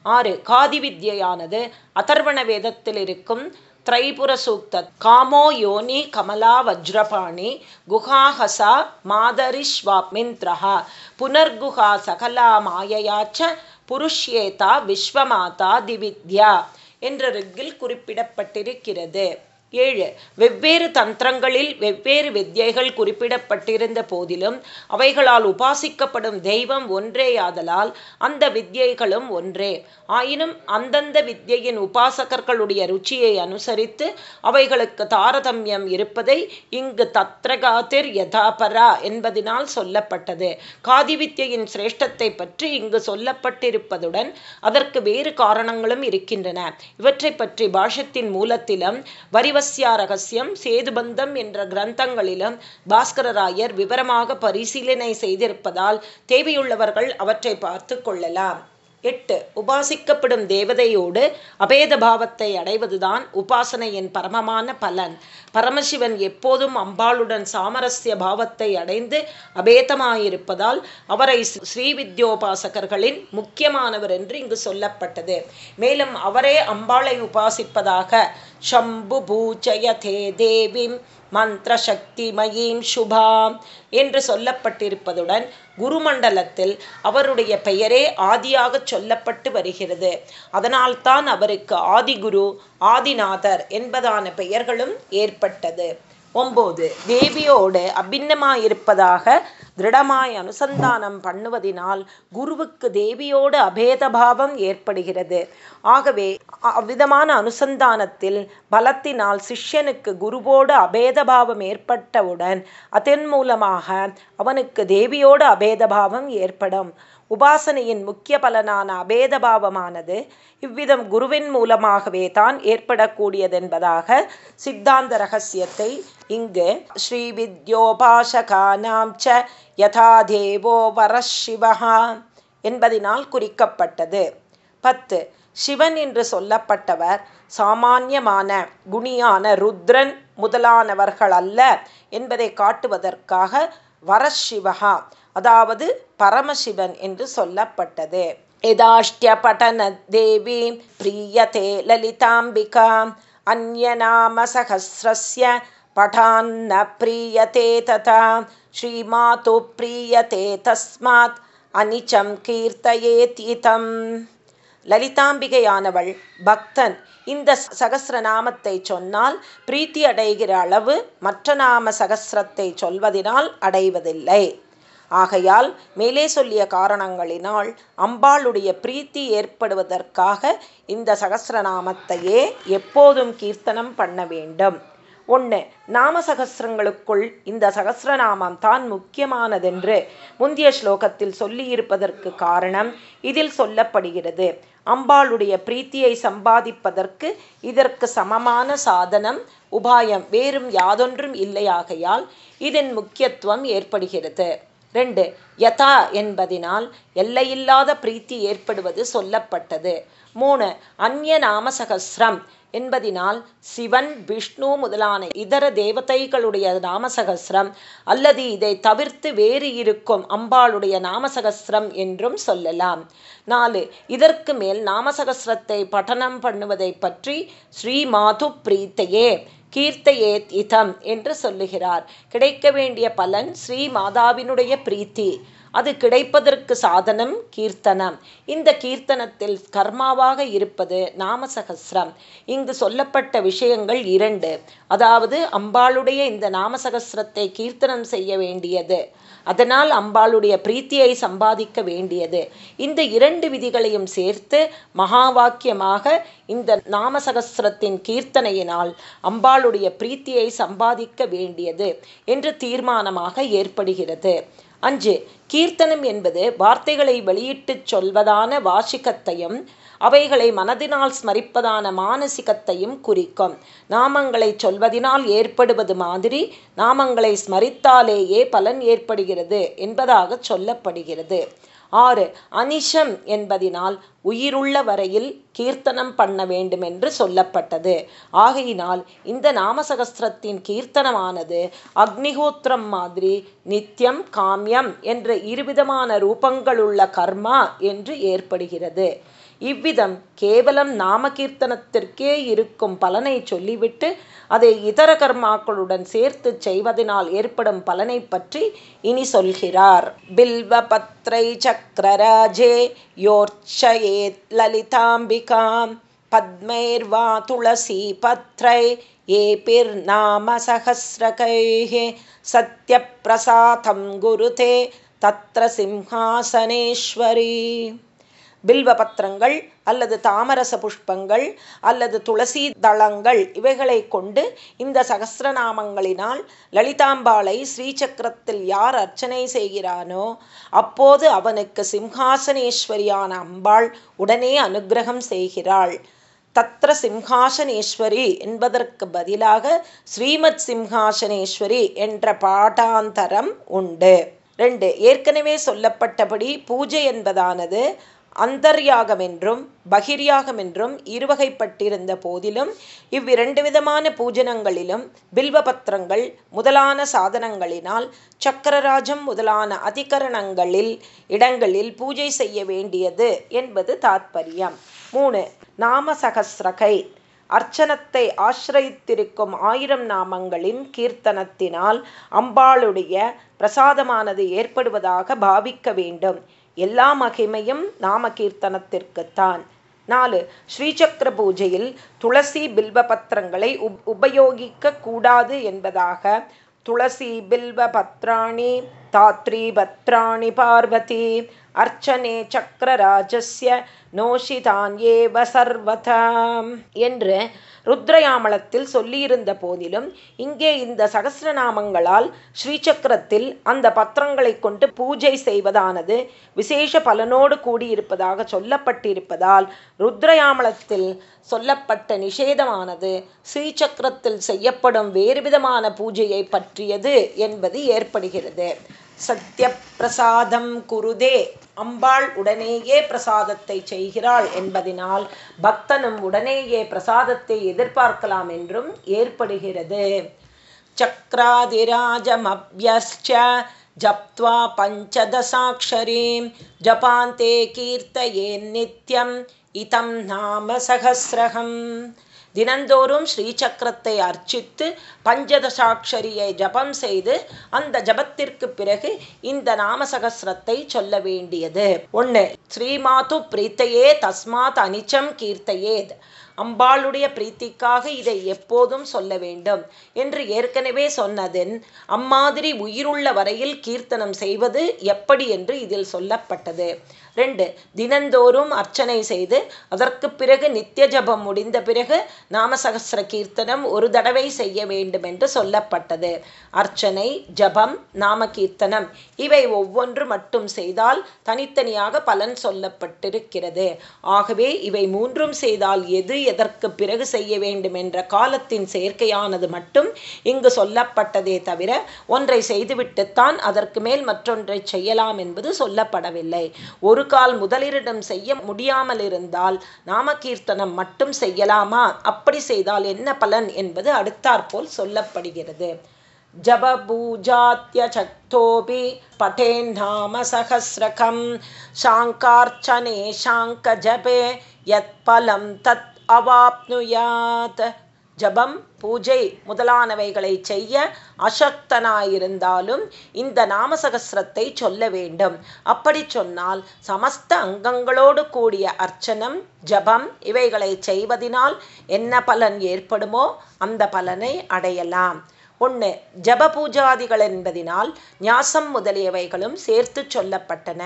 ஆறு காதி வித்யானது அதர்வண வேதத்தில் இருக்கும் திரைபுர சூக்த காமோ யோனி கமலா வஜ்ரபாணி குஹாஹசா மாதரிஷ்வாப்மிந்திரஹா புனர்குஹா சகலா மாயையாச்ச புருஷ்யேதா விஸ்வமாதா திவித்யா என்ற ரிக்கில் குறிப்பிடப்பட்டிருக்கிறது. ஏழு. வெவ்வேறு தந்திரங்களில் வெவ்வேறு வித்யைகள் குறிப்பிடப்பட்டிருந்த போதிலும் அவைகளால் உபாசிக்கப்படும் தெய்வம் ஒன்றேயாதலால் அந்த வித்யைகளும் ஒன்றே. ஆயினும் அந்தந்த வித்யையின் உபாசகர்களுடைய ருச்சியை அனுசரித்து அவைகளுக்கு தாரதமியம் இருப்பதை இங்கு தத்ரகாதிர் யதாபரா என்பதனால் சொல்லப்பட்டது. காதி வித்யின் சிரேஷ்டத்தை பற்றி இங்கு சொல்லப்பட்டிருப்பதுடன் அதற்கு வேறு காரணங்களும் இருக்கின்றன. இவற்றை பற்றி பாஷத்தின் மூலத்திலும் வரிவ ரகசியா ரகசியம் சேதுபந்தம் என்ற கிரந்தங்களிலும் பாஸ்கரராயர் விவரமாக பரிசீலனை செய்திருப்பதால் தேவையுள்ளவர்கள் அவற்றை பார்த்து கொள்ளலாம். எட்டு உபாசிக்கப்படும் தேவதையோடு அபேத பாவத்தை அடைவதுதான் உபாசனையின் பரமமான பலன். பரமசிவன் எப்போதும் அம்பாளுடன் சாமரஸ்ய பாவத்தை அடைந்து அபேதமாயிருப்பதால் அவரை ஸ்ரீ வித்யோபாசகர்களின் முக்கியமானவர் என்று இங்கு சொல்லப்பட்டது. மேலும் அவரே அம்பாளை உபாசிப்பதாக சம்பு பூஜய பூஜயதே தேவிம் மந்திரசக்தி மயீம் சுபாம் என்று சொல்லப்பட்டிருப்பதுடன் குருமண்டலத்தில் அவருடைய பெயரே ஆதியாக சொல்லப்பட்டு வருகிறது. அதனால்தான் அவருக்கு ஆதிகுரு ஆதிநாதர் என்பதான பெயர்களும் ஏற்பட்டது. ஒம்போது தேவியோடு அபிண்ணமாயிருப்பதாக திருடமாய் அனுசந்தானம் பண்ணுவதினால் குருவுக்கு தேவியோடு அபேதபாவம் ஏற்படுகிறது. ஆகவே அவ்விதமான அனுசந்தானத்தில் பலத்தினால் சிஷ்யனுக்கு குருவோடு அபேதபாவம் ஏற்பட்டவுடன் அதன் மூலமாக அவனுக்கு தேவியோடு அபேதபாவம் ஏற்படும். உபாசனையின் முக்கிய பலனான அபேதபாவமானது இவ்விதம் குருவின் மூலமாகவே தான் ஏற்படக்கூடியதென்பதாக சித்தாந்த ரகசியத்தை இங்கு ஸ்ரீ வித்யோபாசகானாம் ச யதா தேவோ வரசிவஹா என்பதினால் குறிக்கப்பட்டது. பத்து சிவன் என்று சொல்லப்பட்டவர் சாமானியமான குணியான ருத்ரன் முதலானவர்கள் அல்ல என்பதை காட்டுவதற்காக வரசிவகா அதாவது பரமசிவன் என்று சொல்லப்பட்டது. யதாஷ்டிய படன தேவி பிரியதே லலிதாம்பிகா அந்நாம சகசிரஸ்ய படான்ன பிரியதே ததா ஸ்ரீமாத்து பிரியதே தஸ்மாத் அனிச்சம் கீர்த்தயேதீதம் லலிதாம்பிகையானவள் பக்தன் இந்த சகசிரநாமத்தை சொன்னால் பிரீத்தி அடைகிற அளவு மற்ற நாம சகசிரத்தை சொல்வதினால் அடைவதில்லை. ஆகையால் மேலே சொல்லிய காரணங்களினால் அம்பாளுடைய பிரீத்தி ஏற்படுவதற்காக இந்த சகசிரநாமத்தையே எப்போதும் கீர்த்தனம் பண்ண வேண்டும். ஒன்று நாம சகசிரங்களுக்குள் இந்த சகசிரநாமம் தான் முக்கியமானதென்று முந்தைய ஸ்லோகத்தில் சொல்லியிருப்பதற்கு காரணம் இதில் சொல்லப்படுகிறது. அம்பாளுடைய பிரீத்தியை சம்பாதிப்பதற்கு இதற்கு சமமான சாதனம் உபாயம் வேறும் யாதொன்றும் இல்லையாகையால் இதன் முக்கியத்துவம் ஏற்படுகிறது. ரெண்டு யதா என்பதினால் எல்லையில்லாத பிரீத்தி ஏற்படுவது சொல்லப்பட்டது. மூணு அந்நிய நாமசகசிரம் என்பதினால் சிவன் விஷ்ணு முதலான இதர தேவதைகளுடைய நாமசகசிரம் அல்லது இதை தவிர்த்து வேறு இருக்கும் அம்பாளுடைய நாமசகசிரம் என்றும் சொல்லலாம். நாலு இதற்கு மேல் நாமசகசிரத்தை பఠனம் பண்ணுவதை பற்றி ஸ்ரீ மாது பிரீத்தையே கீர்த்தையேத் இதம் என்று சொல்லுகிறார். கிடைக்க வேண்டிய பலன் ஸ்ரீ மாதாவினுடைய பிரீத்தி. அது கிடைப்பதற்கு சாதனம் கீர்த்தனம். இந்த கீர்த்தனத்தில் கர்மாவாக இருப்பது நாமசகசிரம். இங்கு சொல்லப்பட்ட விஷயங்கள் இரண்டு. அதாவது அம்பாளுடைய இந்த நாமசகசிரத்தை கீர்த்தனம் செய்ய வேண்டியது. அதனால் அம்பாளுடைய பிரீத்தியை சம்பாதிக்க வேண்டியது. இந்த இரண்டு விதிகளையும் சேர்த்து மகா வாக்கியமாக இந்த நாமசகசிரத்தின் கீர்த்தனையினால் அம்பாளுடைய பிரீத்தியை சம்பாதிக்க வேண்டியது என்று தீர்மானமாக ஏற்படுகிறது. அஞ்சு கீர்த்தனம் என்பது வார்த்தைகளை வெளியிட்டுச் சொல்வதான வாசிக்கத்தையும் அவைகளை மனதினால் ஸ்மரிப்பதான மானசிகத்தையும் குறிக்கும். நாமங்களை சொல்வதினால் ஏற்படுவது மாதிரி நாமங்களை ஸ்மரித்தாலேயே பலன் ஏற்படுகிறது என்பதாக சொல்லப்படுகிறது. ஆறு அனிஷம் என்பதினால் உயிருள்ள வரையில் கீர்த்தனம் பண்ண வேண்டும் என்று சொல்லப்பட்டது. ஆகையினால் இந்த நாமசகஸ்திரத்தின் கீர்த்தனமானது அக்னிஹோத்திரம் மாதிரி நித்தியம் காமியம் என்ற இருவிதமான ரூபங்களுள்ள கர்மா என்று ஏற்படுகிறது. இவ்விதம் கேவலம் நாமகீர்த்தனத்திற்கே இருக்கும் பலனை சொல்லிவிட்டு அதை இதர கர்மாக்களுடன் சேர்த்து செய்வதனால் ஏற்படும் பலனை பற்றி இனி சொல்கிறார். பில்வபத்ரை சக்கரராஜே யோர்ச்சயே லலிதாம்பிகாம் பத்மைர்வா துளசி பத்ரை ஏபிர்நாம சகசிரகைः சத்யப்பிரசாதம் குருதே தத்திர சிம்ஹாசனேஸ்வரி. பில்வ பத்திரங்கள் அல்லது தாமரச புஷ்பங்கள் அல்லது துளசி தளங்கள் இவைகளை கொண்டு இந்த சகசிரநாமங்களினால் லலிதாம்பாளை ஸ்ரீசக்கரத்தில் யார் அர்ச்சனை செய்கிறானோ அப்போது அவனுக்கு சிம்ஹாசனேஸ்வரியான அம்பாள் உடனே அனுகிரகம் செய்கிறாள். தத்ர சிம்ஹாசனேஸ்வரி என்பதற்கு பதிலாக ஸ்ரீமத் சிம்ஹாசனேஸ்வரி என்ற பாடாந்தரம் உண்டு. ரெண்டு ஏற்கனவே சொல்லப்பட்டபடி பூஜை என்பதானது அந்தர்யாகம் என்றும் பகிர்யாகம் என்றும் இருவகைப்பட்டிருந்த போதிலும் இவ்விரண்டு விதமான பூஜனங்களிலும் பில்வபத்திரங்கள் முதலான சாதனங்களினால் சக்கரராஜம் முதலான அதிகரணங்களில் இடங்களில் பூஜை செய்ய வேண்டியது என்பது தாத்பரியம். மூணு நாம சகசிரகை அர்ச்சனத்தை ஆசிரயித்திருக்கும் ஆயிரம் நாமங்களின் கீர்த்தனத்தினால் அம்பாளுடைய பிரசாதமானது ஏற்படுவதாக பாவிக்க வேண்டும். எல்லா மகிமையும் நாம கீர்த்தனத்திற்குத்தான் நாலு ஸ்ரீசக்கர பூஜையில் துளசி பில்வ பத்திரங்களை உப் உபயோகிக்க கூடாது என்பதாக துளசி பில்வ பத்ராணி தாத்ரி பத்ராணி பார்வதி அர்ச்சனே சக்கரராஜஸ்ய நோஷிதான் ஏவ சர்வதாம் என்று ருத்ரயாமளத்தில் சொல்லியிருந்த போதிலும் இங்கே இந்த சகசிரநாமங்களால் ஸ்ரீசக்கரத்தில் அந்த பத்திரங்களை கொண்டு பூஜை செய்வதானது விசேஷ பலனோடு கூடியிருப்பதாக சொல்லப்பட்டிருப்பதால் ருத்ரயாமளத்தில் சொல்லப்பட்ட நிஷேதமானது ஸ்ரீசக்கரத்தில் செய்யப்படும் வேறுவிதமான பூஜையை பற்றியது என்பது ஏற்படுகிறது. சத்ய பிரசாதம் குருதே அம்பாள் உடனேயே பிரசாதத்தை செய்கிறாள் என்பதனால் பக்தனும் உடனேயே பிரசாதத்தை எதிர்பார்க்கலாம் என்றும் ஏற்படுகிறது. சக்ராதிராஜமபியஸ்ச ஜப்த்வா பஞ்சதசாட்சரீம் ஜபாந்தே கீர்த்தயே நித்யம் இதம் நாம சகசிரகம். தினந்தோறும் ஸ்ரீசக்கரத்தை அர்ச்சித்து பஞ்சதசாட்சரியை ஜபம் செய்து அந்த ஜபத்திற்கு பிறகு இந்த நாமசகசிரத்தை சொல்ல வேண்டியது. ஒன்று ஸ்ரீமாது பிரீத்தையே தஸ்மாத் அனிச்சம் கீர்த்தையேத். அம்பாளுடைய பிரீத்திக்காக இதை எப்போதும் சொல்ல வேண்டும் என்று ஏற்கனவே சொன்னதின் அம்மாதிரி உயிருள்ள வரையில் கீர்த்தனம் செய்வது எப்படி என்று இதில் சொல்லப்பட்டது. ரெண்டு தினந்தோறும் அர்ச்சனை செய்து அதற்கு பிறகு நித்திய ஜபம் முடிந்த பிறகு நாமசகசிர கீர்த்தனம் ஒரு தடவை செய்ய வேண்டும் என்று சொல்லப்பட்டது. அர்ச்சனை ஜபம் நாம கீர்த்தனம் இவை ஒவ்வொன்று மட்டும் செய்தால் தனித்தனியாக பலன் சொல்லப்பட்டிருக்கிறது. ஆகவே இவை மூன்றும் செய்தால் எது எதற்கு பிறகு செய்ய வேண்டும் என்ற காலத்தின் செயற்கையானது மட்டும் இங்கு சொல்லப்பட்டதே தவிர ஒன்றை செய்துவிட்டுத்தான் அதற்கு மேல் மற்றொன்றை செய்யலாம் என்பது சொல்லப்படவில்லை ஒரு ஒரு கால் முதலிரிடம் செய்ய முடியாமல் இருந்தால் நாமகீர்த்தனம் மட்டும் செய்யலாமா அப்படி செய்தால் என்ன பலன் என்பது அடுத்தாற்போல் சொல்லப்படுகிறது जपपूजात्यचक्तोऽपि पठेन्नाम सहस्रकं शाङ्कार्चने शाङ्कजपे यत्फलं तत् அவாப்னுயாத். ஜபம் பூஜை முதலானவைகளை செய்ய அசக்தனாயிருந்தாலும் இந்த நாமசகசிரத்தை சொல்ல வேண்டும். அப்படி சொன்னால் சமஸ்த அங்கங்களோடு கூடிய அர்ச்சனம் ஜபம் இவைகளை செய்வதினால் என்ன பலன் ஏற்படுமோ அந்த பலனை அடையலாம். ஒன்று ஜப பூஜாதிகள் என்பதினால் ஞாசம் முதலியவைகளும் சேர்த்து சொல்லப்பட்டன.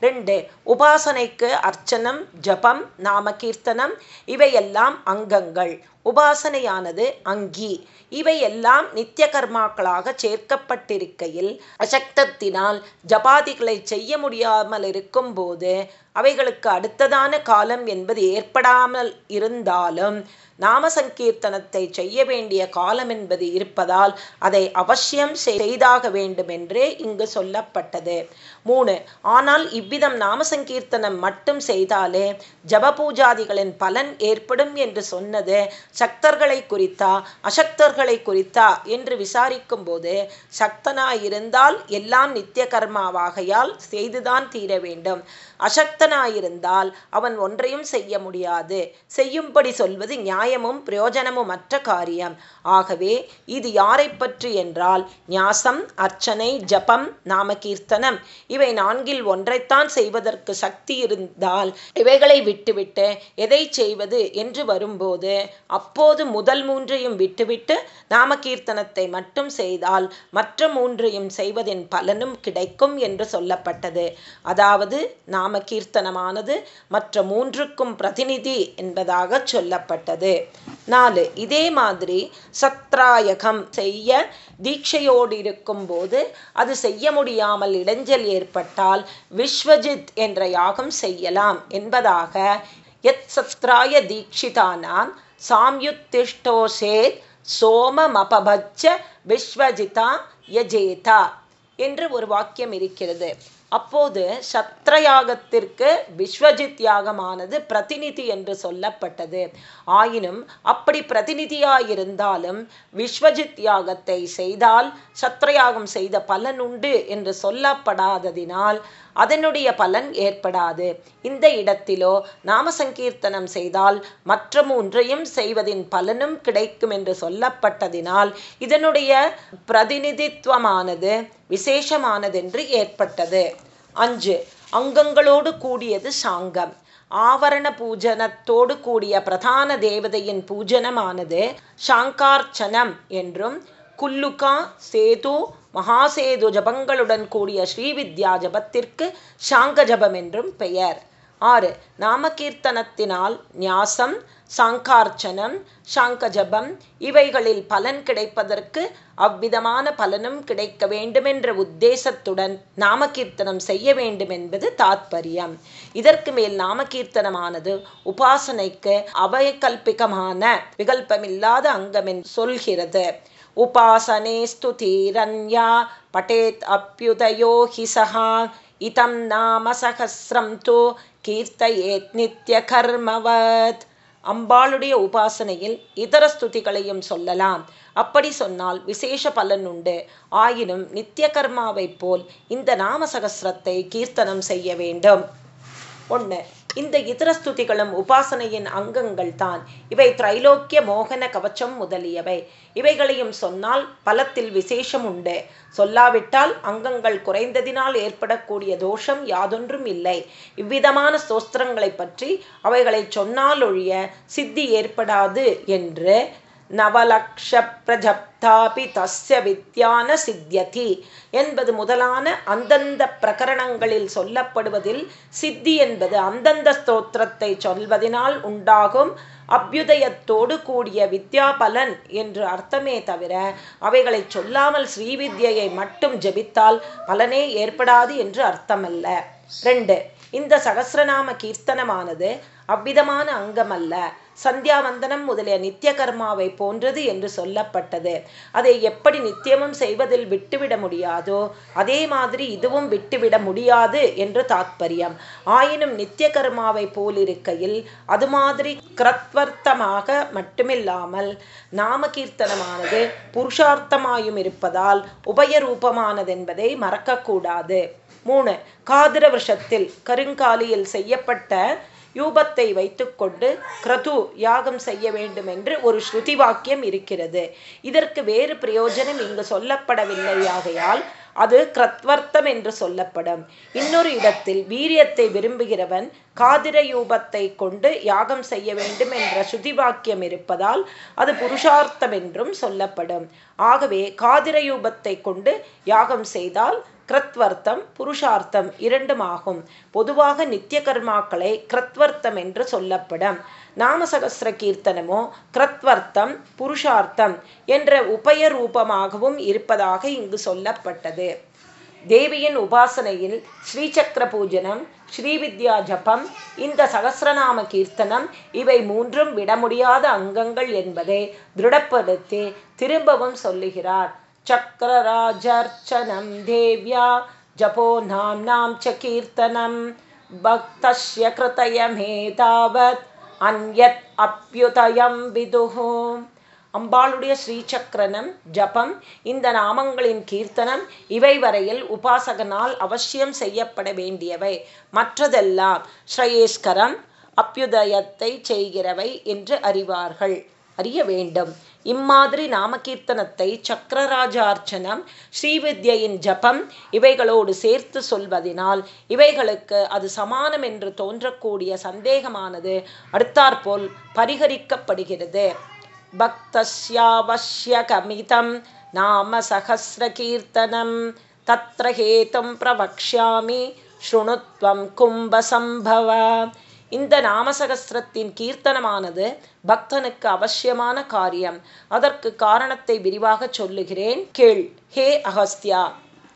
ரெண்டு உபாசனைக்கு அர்ச்சனம் ஜபம் நாம கீர்த்தனம் இவையெல்லாம் அங்கங்கள். உபாசனையானது அங்கி. இவையெல்லாம் நித்திய கர்மாக்களாக சேர்க்கப்பட்டிருக்கையில் அசக்தத்தினால் ஜபாதிகளை செய்ய முடியாமல் இருக்கும் போது அவைகளுக்கு அடுத்ததான காலம் என்பது ஏற்படாமல் இருந்தாலும் நாம சங்கீர்த்தனத்தை செய்ய வேண்டிய காலம் என்பது இருப்பதால் அதை அவசியம் செய்தாக வேண்டும் என்றே இங்கு சொல்லப்பட்டது. மூணு ஆனால் இவ்விதம் நாம சங்கீர்த்தனம் மட்டும் செய்தாலே ஜப பூஜாதிகளின் பலன் ஏற்படும் என்று சொன்னது சக்தர்களை குறித்தா அசக்தர்களை குறித்தா என்று விசாரிக்கும் போது சக்தனாயிருந்தால் எல்லாம் நித்திய கர்மாவாகையால் செய்துதான் தீர வேண்டும் அசக்தனாயிருந்தால் அவன் ஒன்றையும் செய்ய முடியாது. செய்யும்படி சொல்வது நியாயமும் பிரயோஜனமும் அற்ற காரியம். ஆகவே இது யாரை பற்றி என்றால் ஞாசம் அர்ச்சனை ஜபம் நாம கீர்த்தனம் இவை நான்கில் ஒன்றைத்தான் செய்வதற்கு சக்தி இருந்தால் இவைகளை விட்டுவிட்டு எதை செய்வது என்று வரும்போது அப்போது முதல் மூன்றையும் விட்டுவிட்டு நாம கீர்த்தனத்தை மட்டும் செய்தால் மற்ற மூன்றையும் செய்வதின் பலனும் கிடைக்கும் என்று சொல்லப்பட்டது. அதாவது நாம் கீர்த்தனமானது மற்ற மூன்றுக்கும் பிரதிநிதி என்பதாக சொல்லப்பட்டது. நாலு இதே மாதிரி சத்ராயகம் செய்ய தீட்சையோடு இருக்கும் போது அது செய்ய முடியாமல் இடைஞ்சல் ஏற்பட்டால் விஸ்வஜித் என்ற யாகம் செய்யலாம் என்பதாக எத் சத்ராய தீட்சிதானாம் சாம்யுத்திஷ்டோசேத் சோமமபபச்ச விஸ்வஜிதா யஜேதா என்று ஒரு வாக்கியம் இருக்கிறது. அப்போது சத்ரயாகத்திற்கு விஸ்வஜித் யாகமானது பிரதிநிதி என்று சொல்லப்பட்டது. ஆயினும் அப்படி பிரதிநிதியாயிருந்தாலும் விஸ்வஜித் யாகத்தை செய்தால் சத்ரயாகம் செய்த பலன் உண்டு என்று சொல்லப்படாததினால் அதனுடைய பலன் ஏற்படாது. இந்த இடத்திலோ நாம சங்கீர்த்தனம் செய்தால் மற்ற மூன்றையும் செய்வதின் பலனும் கிடைக்கும் என்று சொல்லப்பட்டதினால் இதனுடைய பிரதிநிதித்துவமானது விசேஷமானதென்று ஏற்பட்டது. அஞ்சு. அங்கங்களோடு கூடியது சாங்கம். ஆவரண பூஜனத்தோடு கூடிய பிரதான தேவதையின் பூஜனமானது சாங்கார்ச்சனம் என்றும் குல்லுகா சேது மகாசேது ஜபங்களுடன் கூடிய ஸ்ரீவித்யா ஜபத்திற்கு சாங்க ஜபம் என்றும் பெயர். ஆறு. நாமகீர்த்தனத்தினால் ஞாசம் சாங்கார்ச்சனம் சாங்கஜபம் இவைகளில் பலன் கிடைப்பதற்கு அவ்விதமான பலனும் கிடைக்க வேண்டுமென்ற உத்தேசத்துடன் நாமகீர்த்தனம் செய்ய வேண்டும் என்பது தாத்பரியம். இதற்கு மேல் நாமகீர்த்தனமானது உபாசனைக்கு அபயகல்பிகமான விகல்பமில்லாத அங்கமென் சொல்கிறது. உபாசனே ஸ்துதீரன்யா பட்டேத் அப்பியுதயோ ஹி சகா இத்தம் நாம சகசிரம் தோ கீர்த்தயேத் நித்ய கர்மவத் அம்பாளுடைய உபாசனையில் இதர ஸ்துதிகளையும் சொல்லலாம். அப்படி சொன்னால் விசேஷ பலன் உண்டு. ஆயினும் நித்திய கர்மாவைப் போல் இந்த நாம சகசிரத்தை கீர்த்தனம் செய்ய வேண்டும். ஒன்று இந்த இதர ஸ்துதிகளும் உபாசனையின் அங்கங்கள் தான். இவை திரைலோக்கிய மோகன கவச்சம் முதலியவை. இவைகளையும் சொன்னால் பலத்தில் விசேஷம் உண்டு. சொல்லாவிட்டால் அங்கங்கள் குறைந்ததினால் ஏற்படக்கூடிய தோஷம் யாதொன்றும் இல்லை. இவ்விதமான ஸ்தோஸ்திரங்களை பற்றி அவைகளை சொன்னால் ஒழிய சித்தி ஏற்படாது என்று நவலக்ஷ பிரஜப்தாபி தஸ்ய வித்யான சித்தியதி என்பது முதலான அந்தந்த பிரகரணங்களில் சொல்லப்படுவதில் சித்தி என்பது அந்தந்த ஸ்தோத்திரத்தை சொல்வதனால் உண்டாகும் அபியுதயத்தோடு கூடிய வித்யாபலன் என்று அர்த்தமே தவிர அவைகளை சொல்லாமல் ஸ்ரீவித்யை மட்டும் ஜபித்தால் பலனே ஏற்படாது என்று அர்த்தமல்ல. ரெண்டு இந்த சகசிரநாம கீர்த்தனமானது அவ்விதமான அங்கமல்ல. சந்தியாவந்தனம் முதலிய நித்திய கர்மாவை போன்றது என்று சொல்லப்பட்டது. அதை எப்படி நித்தியமும் செய்வதில் விட்டுவிட முடியாதோ அதே மாதிரி இதுவும் விட்டுவிட முடியாது என்று தாத்பரியம். ஆயினும் நித்திய கர்மாவை போலிருக்கையில் அது மாதிரி கிரத்வர்த்தமாக மட்டுமில்லாமல் நாம கீர்த்தனமானது புருஷார்த்தமாயும் இருப்பதால் உபயரூபமானதென்பதை மறக்கக்கூடாது. மூணு காதிர வருஷத்தில் கருங்காலியில் செய்யப்பட்ட யூபத்தை வைத்துக்கொண்டு கிரது யாகம் செய்ய வேண்டும் என்று ஒரு ஸ்ருதி வாக்கியம் இருக்கிறது. இதற்கு வேறு பிரயோஜனம் இங்கு சொல்லப்படவில்லையாகையால் அது கிரத்வர்த்தம் என்று சொல்லப்படும். இன்னொரு இடத்தில் வீரியத்தை விரும்புகிறவன் காதிர யூபத்தை கொண்டு யாகம் செய்ய வேண்டும் என்ற சுதி வாக்கியம் இருப்பதால் அது புருஷார்த்தம் என்றும் சொல்லப்படும். ஆகவே காதிர யூபத்தை கொண்டு யாகம் செய்தால் கிரத்வர்த்தம் புருஷார்த்தம் இரண்டுமாகும். பொதுவாக நித்திய கர்மாக்களை கிரத்வர்த்தம் என்று சொல்லப்படும். நாமசகசிர கீர்த்தனமோ கிரத்வர்த்தம் புருஷார்த்தம் என்ற உபய ரூபமாகவும் இருப்பதாக இங்கு சொல்லப்பட்டது. தேவியின் உபாசனையில் ஸ்ரீசக்கர பூஜனம் ஸ்ரீவித்யா ஜபம் இந்த சகசிரநாம கீர்த்தனம் இவை மூன்றும் விட முடியாத அங்கங்கள் என்பதை திருடப்படுத்தி திரும்பவும் சொல்லுகிறார். चक्रराजर्चनं देव्या जपो नाम्नां च कीर्तनं भक्तस्य कृतयमेतावत् அந்யத் அப்யுதயம் விதுஹோ அம்பாளுடைய ஸ்ரீசக்கரனம் ஜபம் இந்த நாமங்களின் கீர்த்தனம் இவை வரையில் உபாசகனால் அவசியம் செய்யப்பட வேண்டியவை மற்றதெல்லாம் ஸ்ரேயஸ்கரம் அப்பியுதயத்தை செய்கிறவை என்று அறிவார்கள் அறிய வேண்டும் இம்மாதிரி நாமகீர்த்தனத்தை சக்கரராஜார்ச்சனம் ஸ்ரீவித்யின் ஜபம் இவைகளோடு சேர்த்து சொல்வதனால் இவைகளுக்கு அது சமானம் என்று தோன்றக்கூடிய சந்தேகமானது அடுத்தாற்போல் பரிகரிக்கப்படுகிறது. பக்தஸ்யாவசியகமிதம் நாம சகசிரகீர்த்தனம் தத்ர ஹேத்தும் பிரவக்ஷாமி ஸ்ருணுத்வம் கும்பசம்பவ. இந்த நாமசகசிரத்தின் கீர்த்தனமானது பக்தனுக்கு அவசியமான காரியம். அதற்கு காரணத்தை விரிவாக சொல்லுகிறேன். கேள் ஹே அகஸ்தியா!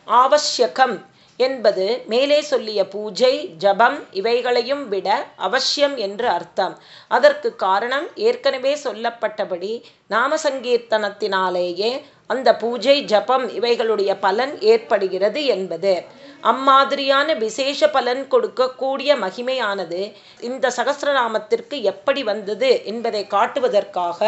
ஆவசியகம் என்பது மேலே சொல்லிய பூஜை ஜபம் இவைகளையும் விட அவசியம் என்று அர்த்தம். அதற்கு காரணம் ஏற்கனவே சொல்லப்பட்டபடி நாமசங்கீர்த்தனத்தினாலேயே அந்த பூஜை ஜபம் இவைகளுடைய பலன் ஏற்படுகிறது என்பது. அம்மாதிரியான விசேஷ பலன் கொடுக்கக்கூடிய மகிமையானது இந்த சகசிரநாமத்திற்கு எப்படி வந்தது என்பதை காட்டுவதற்காக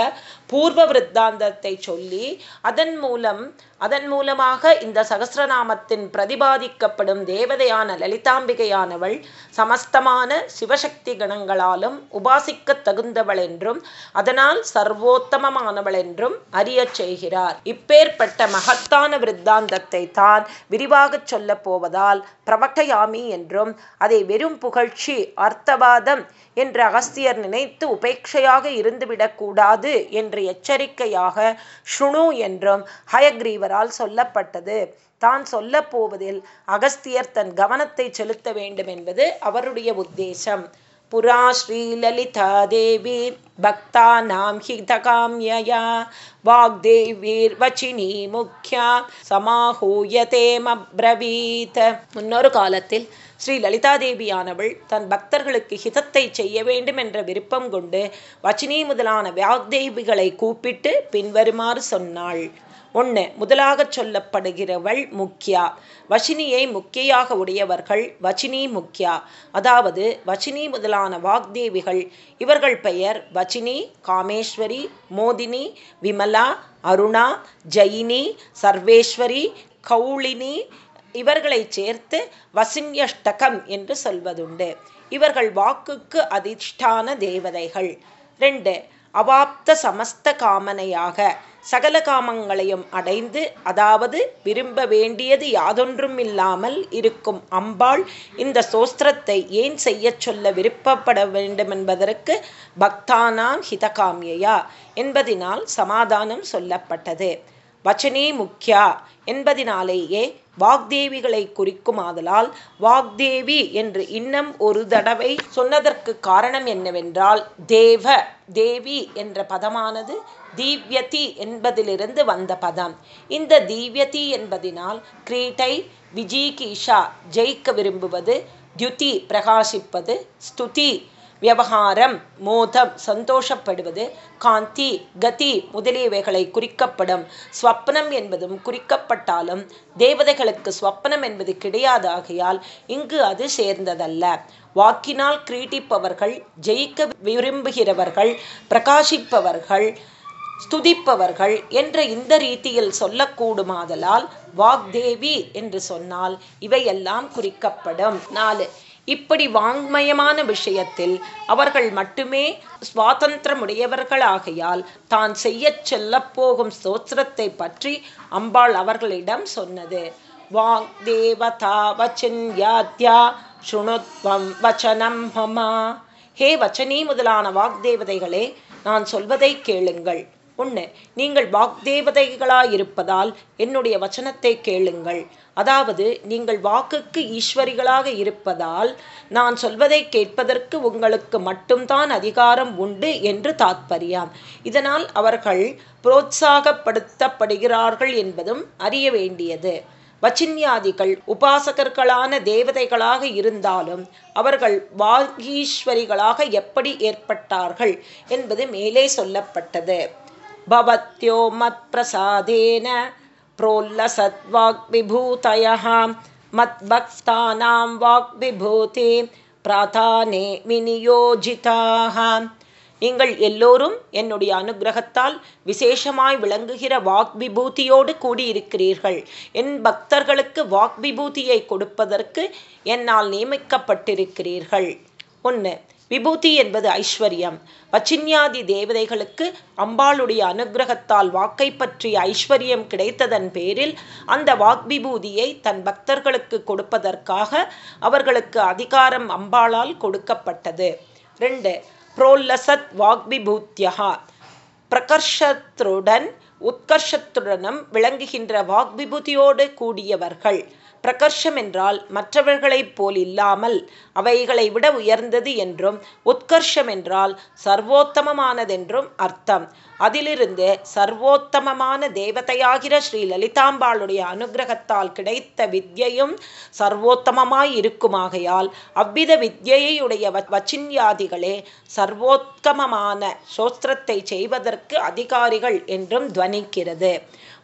பூர்வ விருத்தாந்தத்தை சொல்லி அதன் மூலம் அதன் மூலமாக இந்த சகசிரநாமத்தின் பிரதிபாதிக்கப்படும் தேவதையான லலிதாம்பிகையானவள் சமஸ்தமான சிவசக்தி கணங்களாலும் உபாசிக்க தகுந்தவள் என்றும் அதனால் சர்வோத்தமமானவள் என்றும் அறியச் செய்கிறார். இப்பேற்பட்ட மகத்தான விருத்தாந்தத்தை தான் விரிவாகச் சொல்ல போவதால் பிரவக்தயாமி என்றும் அதை வெறும் புகழ்ச்சி அர்த்தவாதம் என்று அகஸ்தியர் நினைத்து உபேட்சையாக இருந்துவிடக்கூடாது என்று எச்சரிக்கையாக ஷுணு என்றும் ஹயக்ரீவரால் சொல்லப்பட்டது. தான் சொல்ல போவதில் அகஸ்தியர் தன் கவனத்தை செலுத்த வேண்டும் என்பது அவருடைய உத்தேசம். புரா ஸ்ரீலலிதாதேவி பக்தானாம் ஹிதகாமியயா வாக்தேவீர்வச்சினி முக்கியா சமாஹூயதேமப்ரவீத் முன்னொரு காலத்தில் ஸ்ரீ லலிதாதேவியானவள் தன் பக்தர்களுக்கு ஹிதத்தை செய்ய வேண்டும் என்ற விருப்பம் கொண்டு வச்சினி முதலான வாக்தேவிகளை கூப்பிட்டு பின்வருமாறு சொன்னாள். ஒன்று முதலாக சொல்லப்படுகிறவள் முக்கியா வச்சினியை முக்கியாக உடையவர்கள் வச்சினி முக்கியா அதாவது வச்சினி முதலான வாக்தேவிகள். இவர்கள் பெயர் வச்சினி காமேஸ்வரி மோதினி விமலா அருணா ஜயினி சர்வேஸ்வரி கௌளினி இவர்களை சேர்த்து வசின்யஷ்டகம் என்று சொல்வதுண்டு. இவர்கள் வாக்குக்கு அதிஷ்டான தேவதைகள். ரெண்டு அவாப்த சமஸ்த காமனையாக சகல காமங்களையும் அடைந்து அதாவது விரும்ப வேண்டியது யாதொன்றும் இல்லாமல் இருக்கும் அம்பாள் இந்த சோஸ்திரத்தை ஏன் செய்ய சொல்ல விருப்பப்பட வேண்டும் என்பதற்கு பக்தானாம் ஹிதகாமியா என்பதினால் சமாதானம் சொல்லப்பட்டது. வச்சனே முக்கியா என்பதினாலேயே வாக்தேவிகளை குறிக்கும் ஆதலால் வாக்தேவி என்று இன்னும் ஒரு தடவை சொன்னதற்கு காரணம் என்னவென்றால் தேவ தேவி என்ற பதமானது தீவ்யதி என்பதிலிருந்து வந்த பதம். இந்த தீவ்யதி என்பதினால் கிரீட்டை விஜீகீஷா ஜெயிக்க விரும்புவது தியுதி பிரகாசிப்பது ஸ்துதி விவகாரம் மோதம் சந்தோஷப்படுவது காந்தி கதி முதலியவைகளை குறிக்கப்படும். ஸ்வப்னம் என்பதும் குறிக்கப்பட்டாலும் தேவதைகளுக்கு ஸ்வப்னம் என்பது கிடையாதாகையால் இங்கு அது சேர்ந்ததல்ல. வாக்கினால் கிரீட்டிப்பவர்கள் ஜெயிக்க விரும்புகிறவர்கள் பிரகாசிப்பவர்கள் ஸ்துதிப்பவர்கள் என்ற இந்த ரீதியில் சொல்லக்கூடுமாதலால் வாக்தேவி என்று சொன்னால் இவையெல்லாம் குறிக்கப்படும். நாலு இப்படி வாங்மயமான விஷயத்தில் அவர்கள் மட்டுமே சுவாதந்திரமுடையவர்களாகையால் தான் செய்ய செல்ல போகும் ஸ்தோத்திரத்தை பற்றி அம்பாள் அவர்களிடம் சொன்னது. வாங் தேவதா வச்சின்யாத்யா சுணுத்வம் வச்சனம் மமா. ஹே வச்சனி முதலான வாக்தேவதைகளே நான் சொல்வதை கேளுங்கள். ஒன்று நீங்கள் வாக்தேவதைகளாயிருப்பதால் என்னுடைய வச்சனத்தை கேளுங்கள். அதாவது நீங்கள் வாக்குக்கு ஈஸ்வரிகளாக இருப்பதால் நான் சொல்வதை கேட்பதற்கு உங்களுக்கு மட்டும்தான் அதிகாரம் உண்டு என்று தாத்பரியம். இதனால் அவர்கள் புரோத்சாகப்படுத்தப்படுகிறார்கள் என்பதும் அறிய வேண்டியது. வச்சின்யாதிகள் உபாசகர்களான தேவதைகளாக இருந்தாலும் அவர்கள் வாகீஸ்வரிகளாக எப்படி ஏற்பட்டார்கள் என்பது மேலே சொல்லப்பட்டது. பவத்யோ மத் பிரசாதேன प्रोल्लसद्वाग्विभूतयः मद्भक्तानां वाग्विभूति பிராதானே விநியோஜிதாக நீங்கள் எல்லோரும் என்னுடைய அனுகிரகத்தால் விசேஷமாய் விளங்குகிற வாக் விபூதியோடு கூடியிருக்கிறீர்கள் என் பக்தர்களுக்கு வாக் விபூதியை கொடுப்பதற்கு என்னால் நியமிக்கப்பட்டிருக்கிறீர்கள் ஒன்று விபூதி என்பது ஐஸ்வர்யம். வச்சின்யாதி தேவதைகளுக்கு அம்பாளுடைய அனுகிரகத்தால் வாக்கை பற்றிய ஐஸ்வர்யம் கிடைத்ததன் பேரில் அந்த வாக்விபூதியை தன் பக்தர்களுக்கு கொடுப்பதற்காக அவர்களுக்கு அதிகாரம் அம்பாளால் கொடுக்கப்பட்டது. ரெண்டு புரோல்லசத் வாக்விபூத்தியா பிரகர்ஷத்துடன் உத்கர்ஷத்துடனும் விளங்குகின்ற வாக்விபூதியோடு கூடியவர்கள். பிரகர்ஷம் என்றால் மற்றவர்களைப் போல் இல்லாமல் அவைகளை விட உயர்ந்தது என்றும் உத்கர்ஷம் என்றால் சர்வோத்தமமானதென்றும் அர்த்தம். அதிலிருந்து சர்வோத்தமமான தேவதையாகிற ஸ்ரீ லலிதாம்பாளுடைய அனுகிரகத்தால் கிடைத்த வித்யையும் சர்வோத்தமமாய் இருக்குமாகையால் அவ்வித வித்யையுடைய வச்சின்யாதிகளே சர்வோத்தமமான சோஸ்திரத்தை செய்வதற்கு அதிகாரிகள் என்றும் துவனிக்கிறது.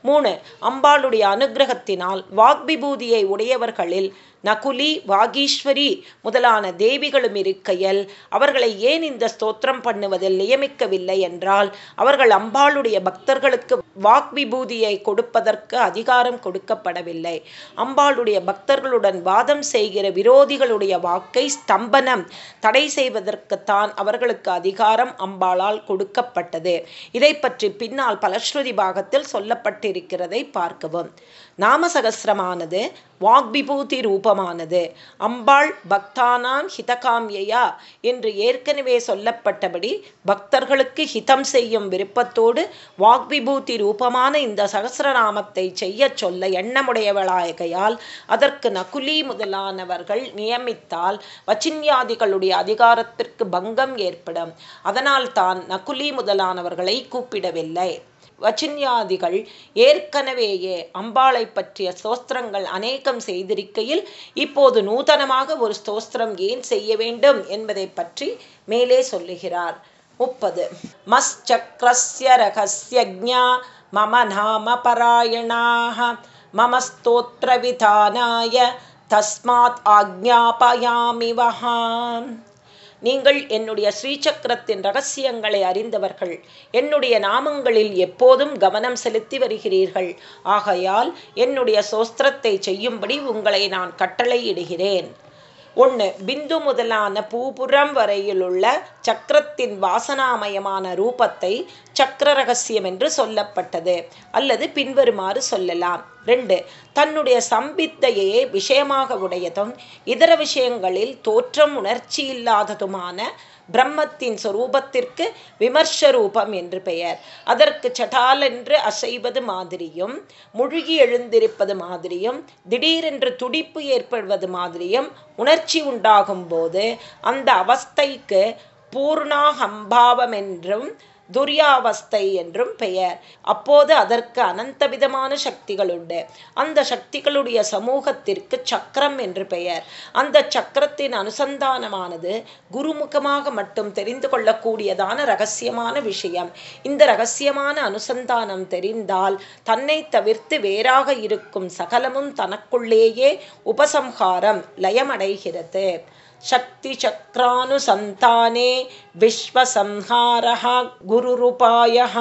மூணு அம்பாளுடைய அனுகிரகத்தினால் வாக்பிபூதியை உடையவர்களில் நகுலி வாகீஸ்வரி முதலான தேவிகளும் இருக்கையில் அவர்களை ஏன் இந்த ஸ்தோத்திரம் பண்ணுவதில் நியமிக்கவில்லை என்றால் அவர்கள் அம்பாளுடைய பக்தர்களுக்கு வாக் விபூதியை கொடுப்பதற்கு அதிகாரம் கொடுக்கப்படவில்லை. அம்பாளுடைய பக்தர்களுடன் வாதம் செய்கிற விரோதிகளுடைய வாக்கை ஸ்தம்பனம் தடை செய்வதற்குத்தான் அவர்களுக்கு அதிகாரம் அம்பாளால் கொடுக்கப்பட்டது. இதை பற்றி பின்னால் பலஸ்ருதி பாகத்தில் சொல்லப்பட்டிருக்கிறதை பார்க்கவும். நாமசகசிரமானது வாக்பிபூதி ரூபமானது அம்பாள் பக்தானாம் ஹிதகாமியா என்று ஏற்கனவே சொல்லப்பட்டபடி பக்தர்களுக்கு ஹிதம் செய்யும் விருப்பத்தோடு வாக்பிபூதி ரூபமான இந்த சகசிரநாமத்தை செய்ய சொல்ல எண்ணமுடையவளாயகையால் அதற்கு நகுலி முதலானவர்கள் நியமித்தால் வச்சின்யாதிகளுடைய அதிகாரத்திற்கு பங்கம் ஏற்படும். அதனால் தான் நகுலி முதலானவர்களை கூப்பிடவில்லை. வச்சின்யாதிகள் ஏற்கனவேயே அம்பாளை பற்றிய ஸ்தோஸ்திரங்கள் அநேகம் செய்திருக்கையில் இப்போது நூதனமாக ஒரு ஸ்தோஸ்திரம் ஏன் செய்ய வேண்டும் என்பதை பற்றி மேலே சொல்லுகிறார். முப்பது. மஸ்சக்கரஸ்ய ரகசியஜா மம நாம பராயணாக மம ஸ்தோத்திரவிதானாய தஸ்மாத் ஆக்ஞாபயாமி நீங்கள் என்னுடைய ஸ்ரீசக்கரத்தின் ரகசியங்களை அறிந்தவர்கள். என்னுடைய நாமங்களில் எப்போதும் கவனம் செலுத்தி வருகிறீர்கள். ஆகையால் என்னுடைய சோஸ்திரத்தை செய்யும்படி உங்களை நான் கட்டளையிடுகிறேன். ஒன்று பிந்து முதலான பூபுரம் வரையிலுள்ள சக்கரத்தின் வாசனாமயமான ரூபத்தை சக்கர ரகசியம் என்று சொல்லப்பட்டது. அல்லது பின்வருமாறு சொல்லலாம். ரெண்டு தன்னுடைய சம்பித்தையே விஷயமாக உடையதும் இதர விஷயங்களில் தோற்றம் உணர்ச்சி இல்லாததுமான பிரம்மத்தின் சொரூபத்திற்கு விமர்ச ரூபம் என்று பெயர். அதற்கு சட்டால் என்று அசைவது மாதிரியும் முழுகி எழுந்திருப்பது மாதிரியும் திடீரென்று துடிப்பு ஏற்படுவது மாதிரியும் உணர்ச்சி உண்டாகும் போது அந்த அவஸ்தைக்கு பூர்ணாகம்பாவம் என்றும் துரியாவஸ்தை என்றும் பெயர். அப்போது அதற்கு அனந்த விதமான சக்திகள் உண்டு. அந்த சக்திகளுடைய சமூகத்திற்கு சக்கரம் என்று பெயர். அந்த சக்கரத்தின் அனுசந்தானமானது குருமுகமாக மட்டும் தெரிந்து கொள்ளக்கூடியதான ரகசியமான விஷயம். இந்த ரகசியமான அனுசந்தானம் தெரிந்தால் தன்னை தவிர்த்து வேறாக இருக்கும் சகலமும் தனக்குள்ளேயே உபசம்ஹாரம் லயமடைகிறது. शक्तिचक्रानुसन्ताने विश्वसंहारः गुरुरुपायः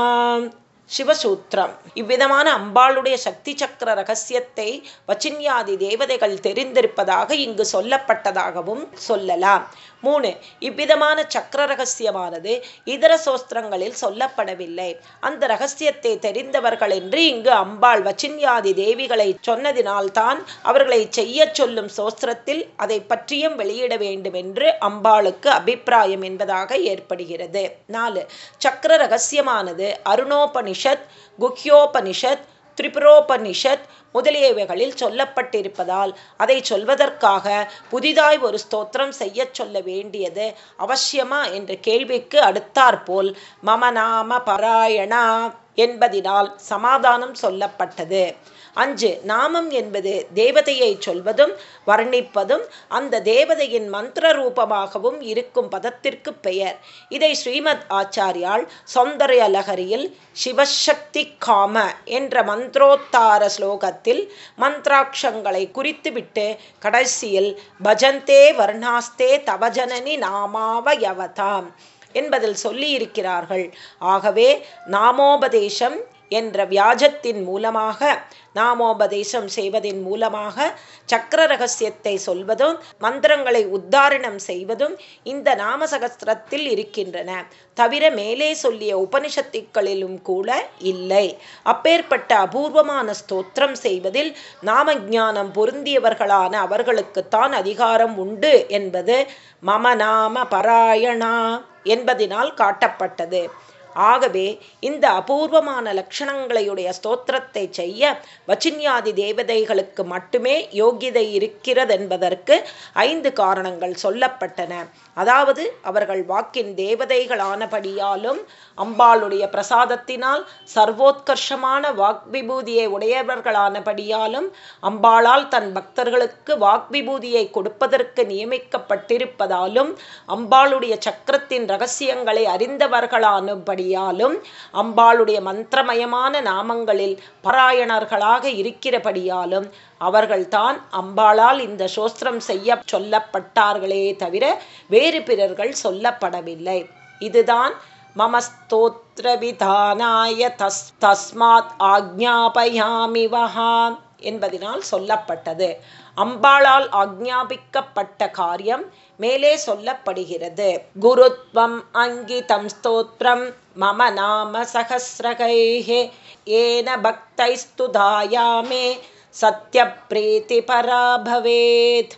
சிவசூத்திரம் இவ்விதமான அம்பாளுடைய சக்தி சக்கர ரகசியத்தை வச்சின்யாதி தேவதைகள் தெரிந்திருப்பதாக இங்கு சொல்லப்பட்டதாகவும் சொல்லலாம் மூணு இவ்விதமான சக்கர ரகசியமானது இதர சோஸ்திரங்களில் சொல்லப்படவில்லை. அந்த ரகசியத்தை தெரிந்தவர்கள் என்று இங்கு அம்பாள் வச்சின்யாதி தேவிகளை சொன்னதினால்தான் அவர்களை செய்ய சொல்லும் சோஸ்திரத்தில் அதை பற்றியும் வெளியிட வேண்டும் என்று அம்பாளுக்கு அபிப்பிராயம் என்பதாக ஏற்படுகிறது. நாலு சக்கர ரகசியமானது அருணோபனிஷத் குஹ்யோபனிஷத் திரிபுரோபனிஷத் முதலியவைகளில் சொல்லப்பட்டிருப்பதால் அதை சொல்வதற்காக புதிதாய் ஒரு ஸ்தோத்திரம் செய்ய சொல்ல வேண்டியது அவசியமா என்ற கேள்விக்கு அடுத்தாற்போல் மம நாம பாராயணா என்பதினால் சமாதானம் சொல்லப்பட்டது. அஞ்சு நாமம் என்பது தேவதையை சொல்வதும் வர்ணிப்பதும் அந்த தேவதையின் மந்திர ரூபமாகவும் இருக்கும் பதத்திற்கு பெயர். இதை ஸ்ரீமத் ஆச்சாரியால் சௌந்தர்ய லகரியில் சிவசக்தி காம என்ற மந்திரோத்தார ஸ்லோகத்தில் மந்திராட்சங்களை குறித்துவிட்டு கடைசியில் பஜந்தே வர்ணாஸ்தே தவஜனனி நாமாவயவதாம் என்பதில் சொல்லியிருக்கிறார்கள். ஆகவே நாமோபதேசம் என்ற வியாஜத்தின் மூலமாக நாமோபதேசம் செய்வதின் மூலமாக சக்கர ரகசியத்தை சொல்வதும் மந்திரங்களை உத்தாரணம் செய்வதும் இந்த நாமசகஸ்திரத்தில் இருக்கின்றன. தவிர மேலே சொல்லிய உபனிஷத்துக்களிலும் கூட இல்லை. அப்பேற்பட்ட அபூர்வமான ஸ்தோத்திரம் செய்வதில் நாம ஞானம் பொருந்தியவர்களான அவர்களுக்குத்தான் அதிகாரம் உண்டு என்பது மம நாம பராயணா என்பதினால் காட்டப்பட்டது. ஆகவே இந்த அபூர்வமான லட்சணங்களையுடைய ஸ்தோத்திரத்தை செய்ய வச்சின்யாதி தேவதைகளுக்கு மட்டுமே யோகிதை இருக்கிறதென்பதற்கு ஐந்து காரணங்கள் சொல்லப்பட்டன. அதாவது அவர்கள் வாக்கின் தேவதைகளானபடியாலும் அம்பாளுடைய பிரசாதத்தினால் சர்வோத்கர்ஷமான வாக்விபூதியை உடையவர்களானபடியாலும் அம்பாளால் தன் பக்தர்களுக்கு வாக்விபூதியை கொடுப்பதற்கு நியமிக்கப்பட்டிருப்பதாலும் அம்பாளுடைய சக்கரத்தின் ரகசியங்களை அறிந்தவர்களானபடியாலும் அம்பாளுடைய மந்திரமயமான நாமங்களில் பாராயணர்களாக இருக்கிறபடியாலும் அவர்கள்தான் அம்பாளால் இந்த சோஸ்திரம் செய்ய சொல்லப்பட்டார்களே தவிர வேறு பிறர்கள் சொல்லப்படவில்லை. இதுதான் மமஸ்தோத்ரவிதானாய தஸ் தஸ்மாத் ஆக்ஞாபயாமி வஹாம் என்பதனால் சொல்லப்பட்டது. அம்பாளால் ஆக்ஞாபிக்கப்பட்ட காரியம் மேலே சொல்லப்படுகிறது. குருத்வம் அங்கிதம் ஸ்தோத்ரம் மம நாம சகசிரகைஹே ஏன பக்தைஸ்துதாயாமே சத்ய பிரீத்தி பராபவேத்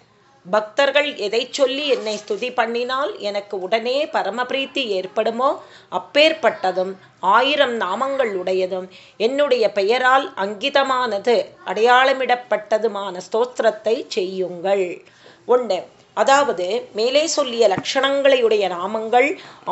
பக்தர்கள் எதை சொல்லி என்னை ஸ்துதி பண்ணினால் எனக்கு உடனே பரமபிரீத்தி ஏற்படுமோ? அப்பேற்பட்டதும் ஆயிரம் நாமங்கள் உடையதும் என்னுடைய பெயரால் அங்கிதமானது அடையாளமிடப்பட்டதுமான ஸ்தோத்திரத்தை செய்யுங்கள். ஒன்று அதாவது மேலே சொல்லிய லட்சணங்களையுடைய நாமங்கள்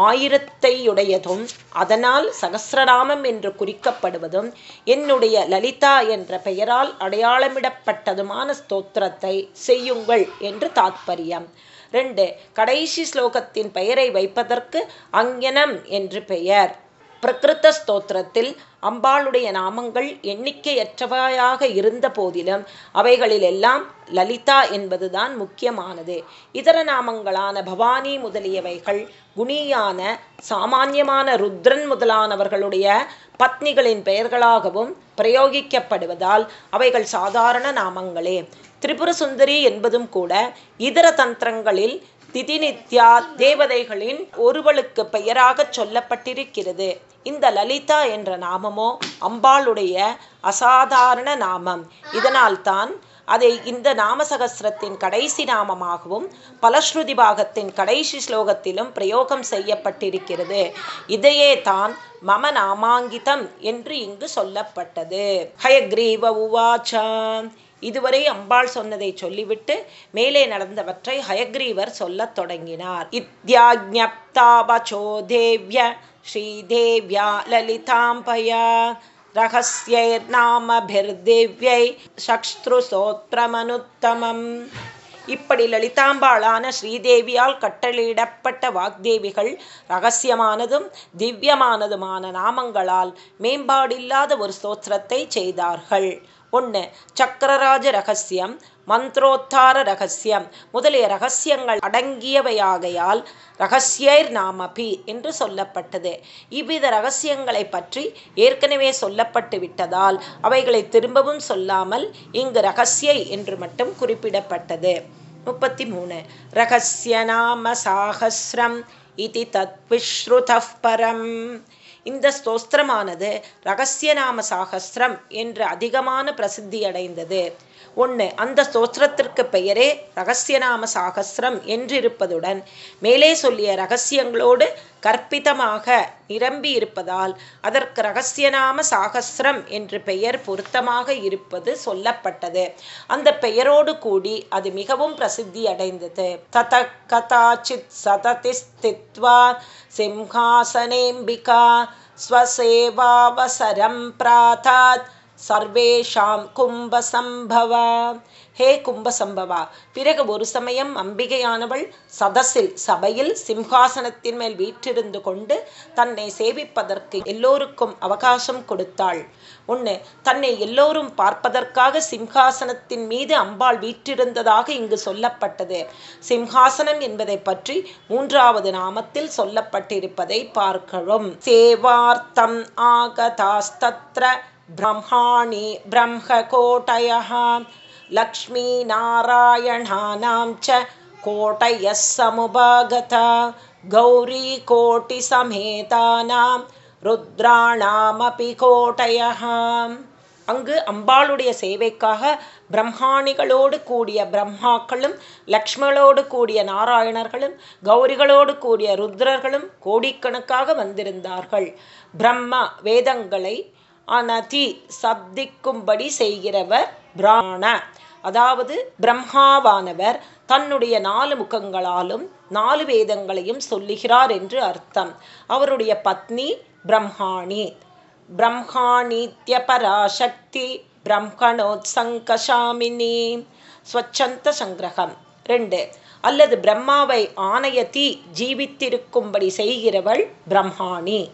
ஆயிரத்தையுடையதும் அதனால் சகசிரநாமம் என்று குறிக்கப்படுவதும் என்னுடைய லலிதா என்ற பெயரால் அடையாளமிடப்பட்டதுமான ஸ்தோத்திரத்தை செய்யுங்கள் என்று தாத்பரியம். ரெண்டு கடைசி ஸ்லோகத்தின் பெயரை வைப்பதற்கு அங்கனம் என்று பெயர். பிரகிருத்த ஸ்தோத்திரத்தில் அம்பாளுடைய நாமங்கள் எண்ணிக்கையற்றவையாக இருந்த போதிலும் அவைகளிலெல்லாம் லலிதா என்பதுதான் முக்கியமானது. இதர நாமங்களான பவானி முதலியவைகள் குணியான சாமானியமான ருத்ரன் முதலானவர்களுடைய பத்னிகளின் பெயர்களாகவும் பிரயோகிக்கப்படுவதால் அவைகள் சாதாரண நாமங்களே. திரிபுர சுந்தரி என்பதும் கூட இதர தந்திரங்களில் திதிநித்யா தேவதைகளின் ஒருவளுக்கு பெயராக சொல்லப்பட்டிருக்கிறது. இந்த லலிதா என்ற நாமமோ அம்பாளுடைய அசாதாரண நாமம். இதனால்தான் அதை இந்த நாமசகசிரத்தின் கடைசி நாமமாகவும் பலஸ்ருதி பாகத்தின் கடைசி ஸ்லோகத்திலும் பிரயோகம் செய்யப்பட்டிருக்கிறது. இதையே தான் மம நாமாங்கிதம் என்று இங்கு சொல்லப்பட்டது. ஹயக்ரீவ உவாச்சா. இதுவரை அம்பாள் சொன்னதை சொல்லிவிட்டு மேலே நடந்தவற்றை ஹயக்ரீவர் சொல்லத் தொடங்கினார். இத்தியாஜப்தாபச்சோ தேவ்ய ஸ்ரீதேவ்யா லலிதாம்பயா ரகசியர்நாமபிர்திவ்யை சக்ஸ்திருசோத்திரமனுத்தமம் இப்படி லலிதாம்பாளான ஸ்ரீதேவியால் கட்டளையிடப்பட்ட வாக்தேவிகள் ரகசியமானதும் திவ்யமானதுமான நாமங்களால் மேம்பாடில்லாத ஒரு ஸ்தோத்திரத்தை செய்தார்கள். ஒன்று சக்கரராஜ ரகசியம் மந்திரோத்தார ரகசியம். முதலிய ரகசியங்கள் அடங்கியவையாகையால் ரகசியர் நாமபி என்று சொல்லப்பட்டது. இவ்வித ரகசியங்களை பற்றி ஏற்கனவே சொல்லப்பட்டு விட்டதால் அவைகளை திரும்பவும் சொல்லாமல் இங்கு ரகசியை என்று மட்டும் குறிப்பிடப்பட்டது. முப்பத்தி மூணு ரகசிய நாம சாகசிரம் இது தத் பரம். இந்த ஸ்தோஸ்திரமானது ரகசிய நாம என்று அதிகமான பிரசித்தியடைந்தது. ஒன்று அந்த ஸ்தோத்திரத்திற்கு பெயரே ரகசியநாம சாகசிரம் என்றிருப்பதுடன் மேலே சொல்லிய ரகசியங்களோடு கற்பிதமாக நிரம்பி இருப்பதால் அதற்கு ரகசியநாம சாகசிரம் என்று பெயர் பொருத்தமாக இருப்பது சொல்லப்பட்டது. அந்த பெயரோடு கூடி அது மிகவும் பிரசித்தி அடைந்தது. தத கதாச்சித் சததி ஸ்தித்வா சிம்ஹாசனேம்பிகா ஸ்வசேவாவசரம் பிராதாத் சர்வேஷாம் கும்பசம்பவா. ஹே கும்பசம்பவா பிறகு ஒரு சமயம் அம்பிகையானவள் சதசில் சபையில் சிம்ஹாசனத்தின் மேல் வீற்றிருந்து கொண்டு தன்னை சேவிப்பதற்கு எல்லோருக்கும் அவகாசம் கொடுத்தாள். ஒன்று தன்னை எல்லோரும் பார்ப்பதற்காக சிம்ஹாசனத்தின் மீது அம்பாள் வீற்றிருந்ததாக இங்கு சொல்லப்பட்டது. சிம்ஹாசனம் என்பதை பற்றி மூன்றாவது நாமத்தில் சொல்லப்பட்டிருப்பதை பார்க்கிறோம் சேவார்த்தம் ஆகதாஸ்தத்ர ब्रह्माणि ब्रह्मकोटयः लक्ष्मीनारायणानां च कोटयः समुपागता गौरीकोटिसमेतानां ருத்ராணாமபி கோட்டையः அங்கு அம்பாளுடைய சேவைக்காக பிரம்மாணிகளோடு கூடிய பிரம்மாக்களும் லக்ஷ்மணோடு கூடிய நாராயணர்களும் கௌரிகளோடு கூடிய ருத்ரர்களும் கோடிக்கணக்காக வந்திருந்தார்கள் பிரம்மா வேதங்களை அனதி சப்திக்கும்படி செய்கிறவர் பிராண. அதாவது பிரம்மாவானவர் தன்னுடைய நாலு முகங்களாலும் நாலு வேதங்களையும் சொல்லுகிறார் என்று அர்த்தம். அவருடைய பத்னி பிரம்மாணி. பிரம்மாணித்ய பராசக்தி பிரம்மணோத்சங்கசாமினி ஸ்வச்சந்த சங்கிரகம். ரெண்டு. அல்லது பிரம்மாவை ஆணையத்தி ஜீவித்திருக்கும்படி செய்கிறவள் பிரம்மாணி.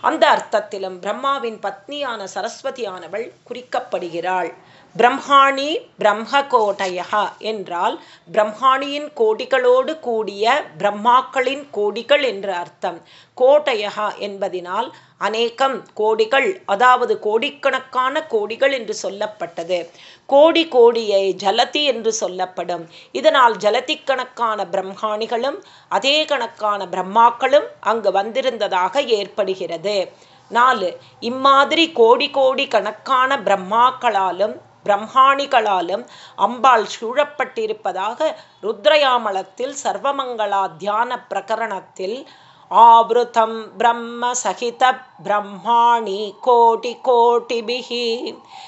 அந்த அர்த்தத்திலும் பிரம்மாவின் பத்னியான சரஸ்வதியானவள் குறிக்கப்படுகிறாள். பிரம்மாணி பிரம்மகோட்டயா என்றால் பிரம்மாணியின் கோடிகளோடு கூடிய பிரம்மாக்களின் கோடிகள் என்று அர்த்தம். கோட்டயா என்பதினால் அநேகம் கோடிகள் அதாவது கோடிக்கணக்கான கோடிகள் என்று சொல்லப்பட்டது. கோடி கோடியை ஜலதி என்று சொல்லப்படும். இதனால் ஜலதிக்கணக்கான பிரம்மாணிகளும் அதே கணக்கான பிரம்மாக்களும் அங்கு வந்திருந்ததாக ஏற்படுகிறது. நாலு இம்மாதிரி கோடி கோடி கணக்கான பிரம்மாக்களாலும் பிரம்மாணிகளாலும் அம்பாள் சூழப்பட்டிருப்பதாக ருத்ரயாமலத்தில் சர்வமங்களா தியான பிரகரணத்தில் ஆவருத்தம் பிரம்ம சகித பிரம்மாணி கோடி கோட்டிபிகி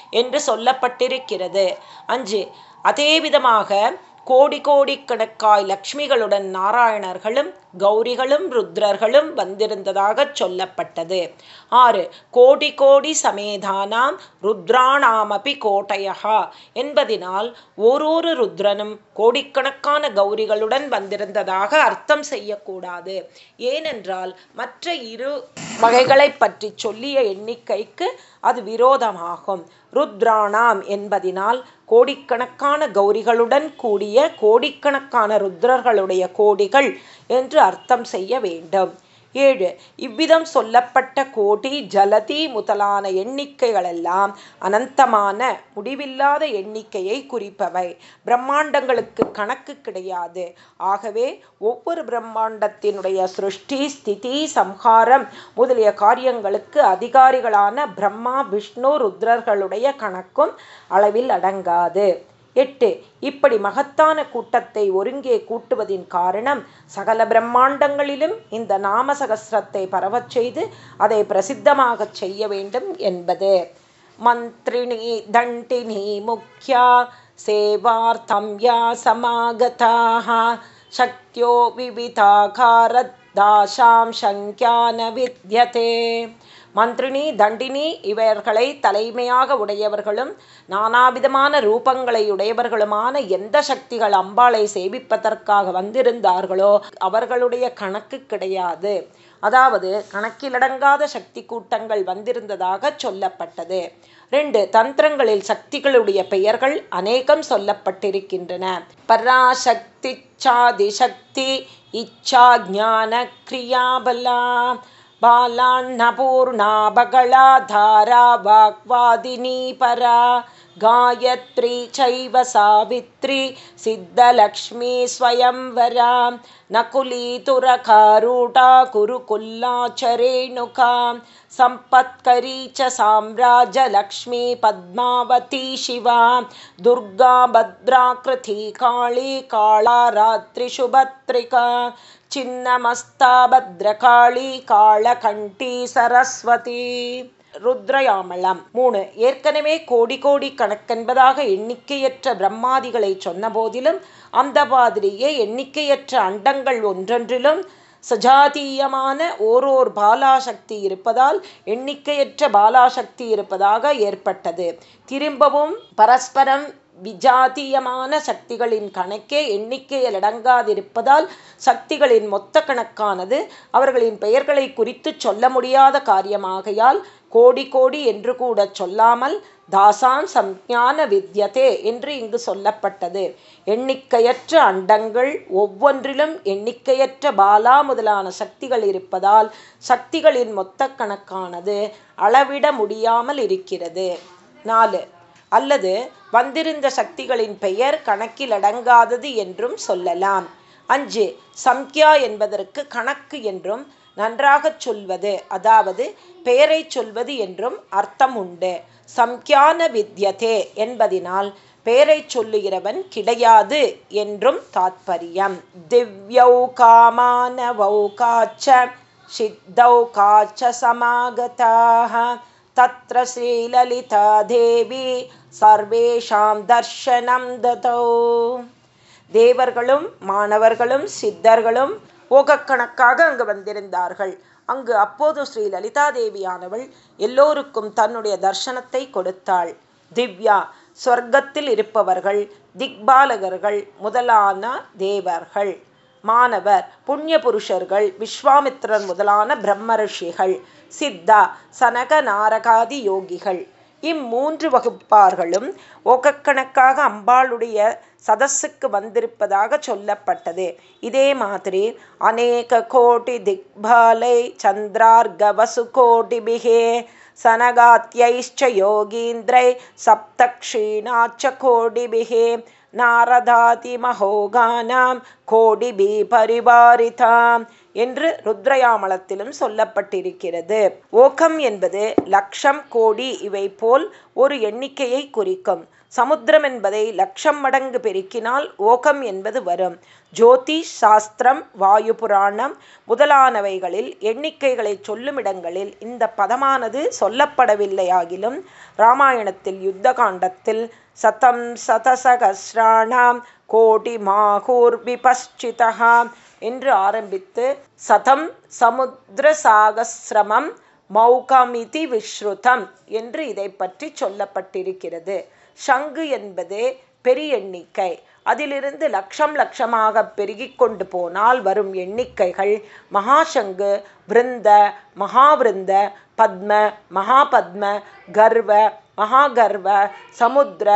என்று சொல்லப்பட்டிருக்கிறது. அஞ்சு அதே விதமாக கோடி கோடி கணக்காய் லக்ஷ்மிகளுடன் நாராயணர்களும் கௌரிகளும் ருத்ரர்களும் வந்திருந்ததாக சொல்லப்பட்டது. ஆறு கோடி கோடி சமேதானாம் ருத்ராணாமபி கோட்டையகா என்பதினால் ஓரொரு ருத்ரனும் கோடிக்கணக்கான கௌரிகளுடன் வந்திருந்ததாக அர்த்தம் செய்யக்கூடாது. ஏனென்றால் மற்ற இரு வகைகளை பற்றி சொல்லிய எண்ணிக்கைக்கு அது விரோதமாகும். ருத்ராணாம் என்பதினால் கோடிக்கணக்கான கௌரிகளுடன் கூடிய கோடிக்கணக்கான ருத்ரர்களுடைய கோடிகள் என்று அர்த்தம் செய்ய வேண்டும். ஏழு இவ்விதம் சொல்லப்பட்ட கோடி ஜலதி முதலான எண்ணிக்கைகளெல்லாம் அனந்தமான முடிவில்லாத எண்ணிக்கையை குறிப்பவை. பிரம்மாண்டங்களுக்கு கணக்கு கிடையாது. ஆகவே ஒவ்வொரு பிரம்மாண்டத்தினுடைய சிருஷ்டி ஸ்திதி சம்ஹாரம் முதலிய காரியங்களுக்கு அதிகாரிகளான பிரம்மா விஷ்ணு ருத்ரர்களுடைய கணக்கும் அளவில் அடங்காது. எட்டு இப்படி மகத்தான கூட்டத்தை ஒருங்கே கூட்டுவதின் காரணம் சகல பிரம்மாண்டங்களிலும் இந்த நாம சகசிரத்தை பரவச் செய்து அதை பிரசித்தமாகச் செய்ய வேண்டும் என்பது. மந்திரிணி தண்டினி முக்கியா சேவார்த்தம் யா சமாகதாக சக்தியோ விவிதாகாரத் தாசாம் சங்கியான வித்யதே மந்திரினி தண்டினி இவர்களை தலைமையாக உடையவர்களும் நானாவிதமான ரூபங்களை உடையவர்களுமான எந்த சக்திகள் அம்பாளை சேவிப்பதற்காக வந்திருந்தார்களோ அவர்களுடைய கணக்கு கிடையாது. அதாவது கணக்கிலடங்காத சக்தி கூட்டங்கள் வந்திருந்ததாக சொல்லப்பட்டது. ரெண்டு தந்திரங்களில் சக்திகளுடைய பெயர்கள் அநேகம் சொல்லப்பட்டிருக்கின்றன. பராசக்தி சாதிசக்தி இச்சா ஞான கிரியாபலா बालान्नपूर्णा बगला धारा वाग्वादिनी परा गायत्री चैव सावित्री सिद्धलक्ष्मी स्वयंवरा नकुलीतुरकारूढा कुरुकुल्लाचरेणुका सम्पत्करी च साम्राज्यलक्ष्मी पद्मावती शिवा दुर्गा भद्राकृती काळी काळा रात्रिशुभत्रिका சின்னமஸ்தாபத்ரகாளி காளகண்டி சரஸ்வதி. ருத்ரயாமலம் மூணு ஏற்கனவே கோடி கோடி கணக்கென்பதாக எண்ணிக்கையற்ற பிரம்மாதிகளை சொன்ன போதிலும் அந்த மாதிரியே எண்ணிக்கையற்ற அண்டங்கள் ஒன்றொன்றிலும் சஜாதீயமான ஓரோர் பாலாசக்தி இருப்பதால் எண்ணிக்கையற்ற பாலாசக்தி இருப்பதாக ஏற்பட்டது. திரும்பவும் பரஸ்பரம் விஜாத்தியமான சக்திகளின் கணக்கே எண்ணிக்கையில் அடங்காதிருப்பதால் சக்திகளின் மொத்த கணக்கானது அவர்களின் பெயர்களை குறித்து சொல்ல முடியாத காரியமாகையால் கோடி கோடி என்று கூட சொல்லாமல் தாசான் சம்ஞான வித்யதே என்று இங்கு சொல்லப்பட்டது. எண்ணிக்கையற்ற அண்டங்கள் ஒவ்வொன்றிலும் எண்ணிக்கையற்ற பாலா முதலான சக்திகள் இருப்பதால் சக்திகளின் மொத்த கணக்கானது அளவிட முடியாமல் இருக்கிறது. நாலு அல்லது வந்திருந்த சக்திகளின் பெயர் கணக்கில் அடங்காதது என்றும் சொல்லலாம். அஞ்சு சம்கியா என்பதற்கு கணக்கு என்றும் நன்றாகச் சொல்வது அதாவது பெயரை சொல்வது என்றும் அர்த்தம் உண்டு சம்கியான வித்யதே என்பதினால் பெயரை சொல்லுகிறவன் கிடையாது என்றும் தாத்பரியம். திவ்யௌ காமானவௌ காச்ச சித்தௌ காச்ச சமாகதாக தத்ர ஸ்ரீலலிதா தேவி சர்வேஷாம் தர்ஷனம் ததோ தேவர்களும் மாணவர்களும் சித்தர்களும் ஓகக்கணக்காக அங்கு வந்திருந்தார்கள். அங்கு அப்போது ஸ்ரீ லலிதா தேவியானவள் எல்லோருக்கும் தன்னுடைய தர்சனத்தை கொடுத்தாள். திவ்யா சொர்க்கத்தில் இருப்பவர்கள் திக்பாலகர்கள் முதலான தேவர்கள். மாணவர் புண்ணிய புருஷர்கள் விஸ்வாமித்திரன் முதலான பிரம்மரிஷிகள் சித்தா சனக நாரகாதி யோகிகள். இம்மூன்று வகுப்பார்களும் ஒகக்கணக்காக அம்பாளுடைய சதஸுக்கு வந்திருப்பதாக சொல்லப்பட்டது. இதே மாதிரி அநேக கோடி திக்பாலை சந்திரார்கவசு கோடிபிகே சனகாத்யைச்ச யோகீந்திரை சப்தக்ஷீணாச்ச கோடிபிகே நாரதாதிமகோகானாம் கோடிபி பரிவாரிதாம் என்று ருத்ரயாமலத்திலும் சொல்லப்பட்டிருக்கிறது. ஓகம் என்பது லக்ஷம் கோடி இவை போல் ஒரு எண்ணிக்கையை குறிக்கும். சமுத்திரம் என்பதை லட்சம் மடங்கு பெருக்கினால் ஓகம் என்பது வரும். ஜோதிஷ் சாஸ்திரம் வாயு புராணம் முதலானவைகளில் எண்ணிக்கைகளை சொல்லும் இடங்களில் இந்த பதமானது சொல்லப்படவில்லையாகிலும் இராமாயணத்தில் யுத்த காண்டத்தில் சதம் சதசகசிராணாம் கோடி மாகூர் விபஸ்சிதா என்று ஆரம்பித்து சதம் சமுத்திரசாகசிரமம் மௌகமிதி விஸ்ருதம் என்று இதை பற்றி சொல்லப்பட்டிருக்கிறது. சங்கு என்பது பெரிய எண்ணிக்கை. அதிலிருந்து லட்சம் லட்சமாக பெருகி கொண்டு போனால் வரும் எண்ணிக்கைகள் மகாசங்கு விருந்த மகாவிருந்த பத்ம மகாபத்ம கர்வ மகாகர்வ சமுத்திர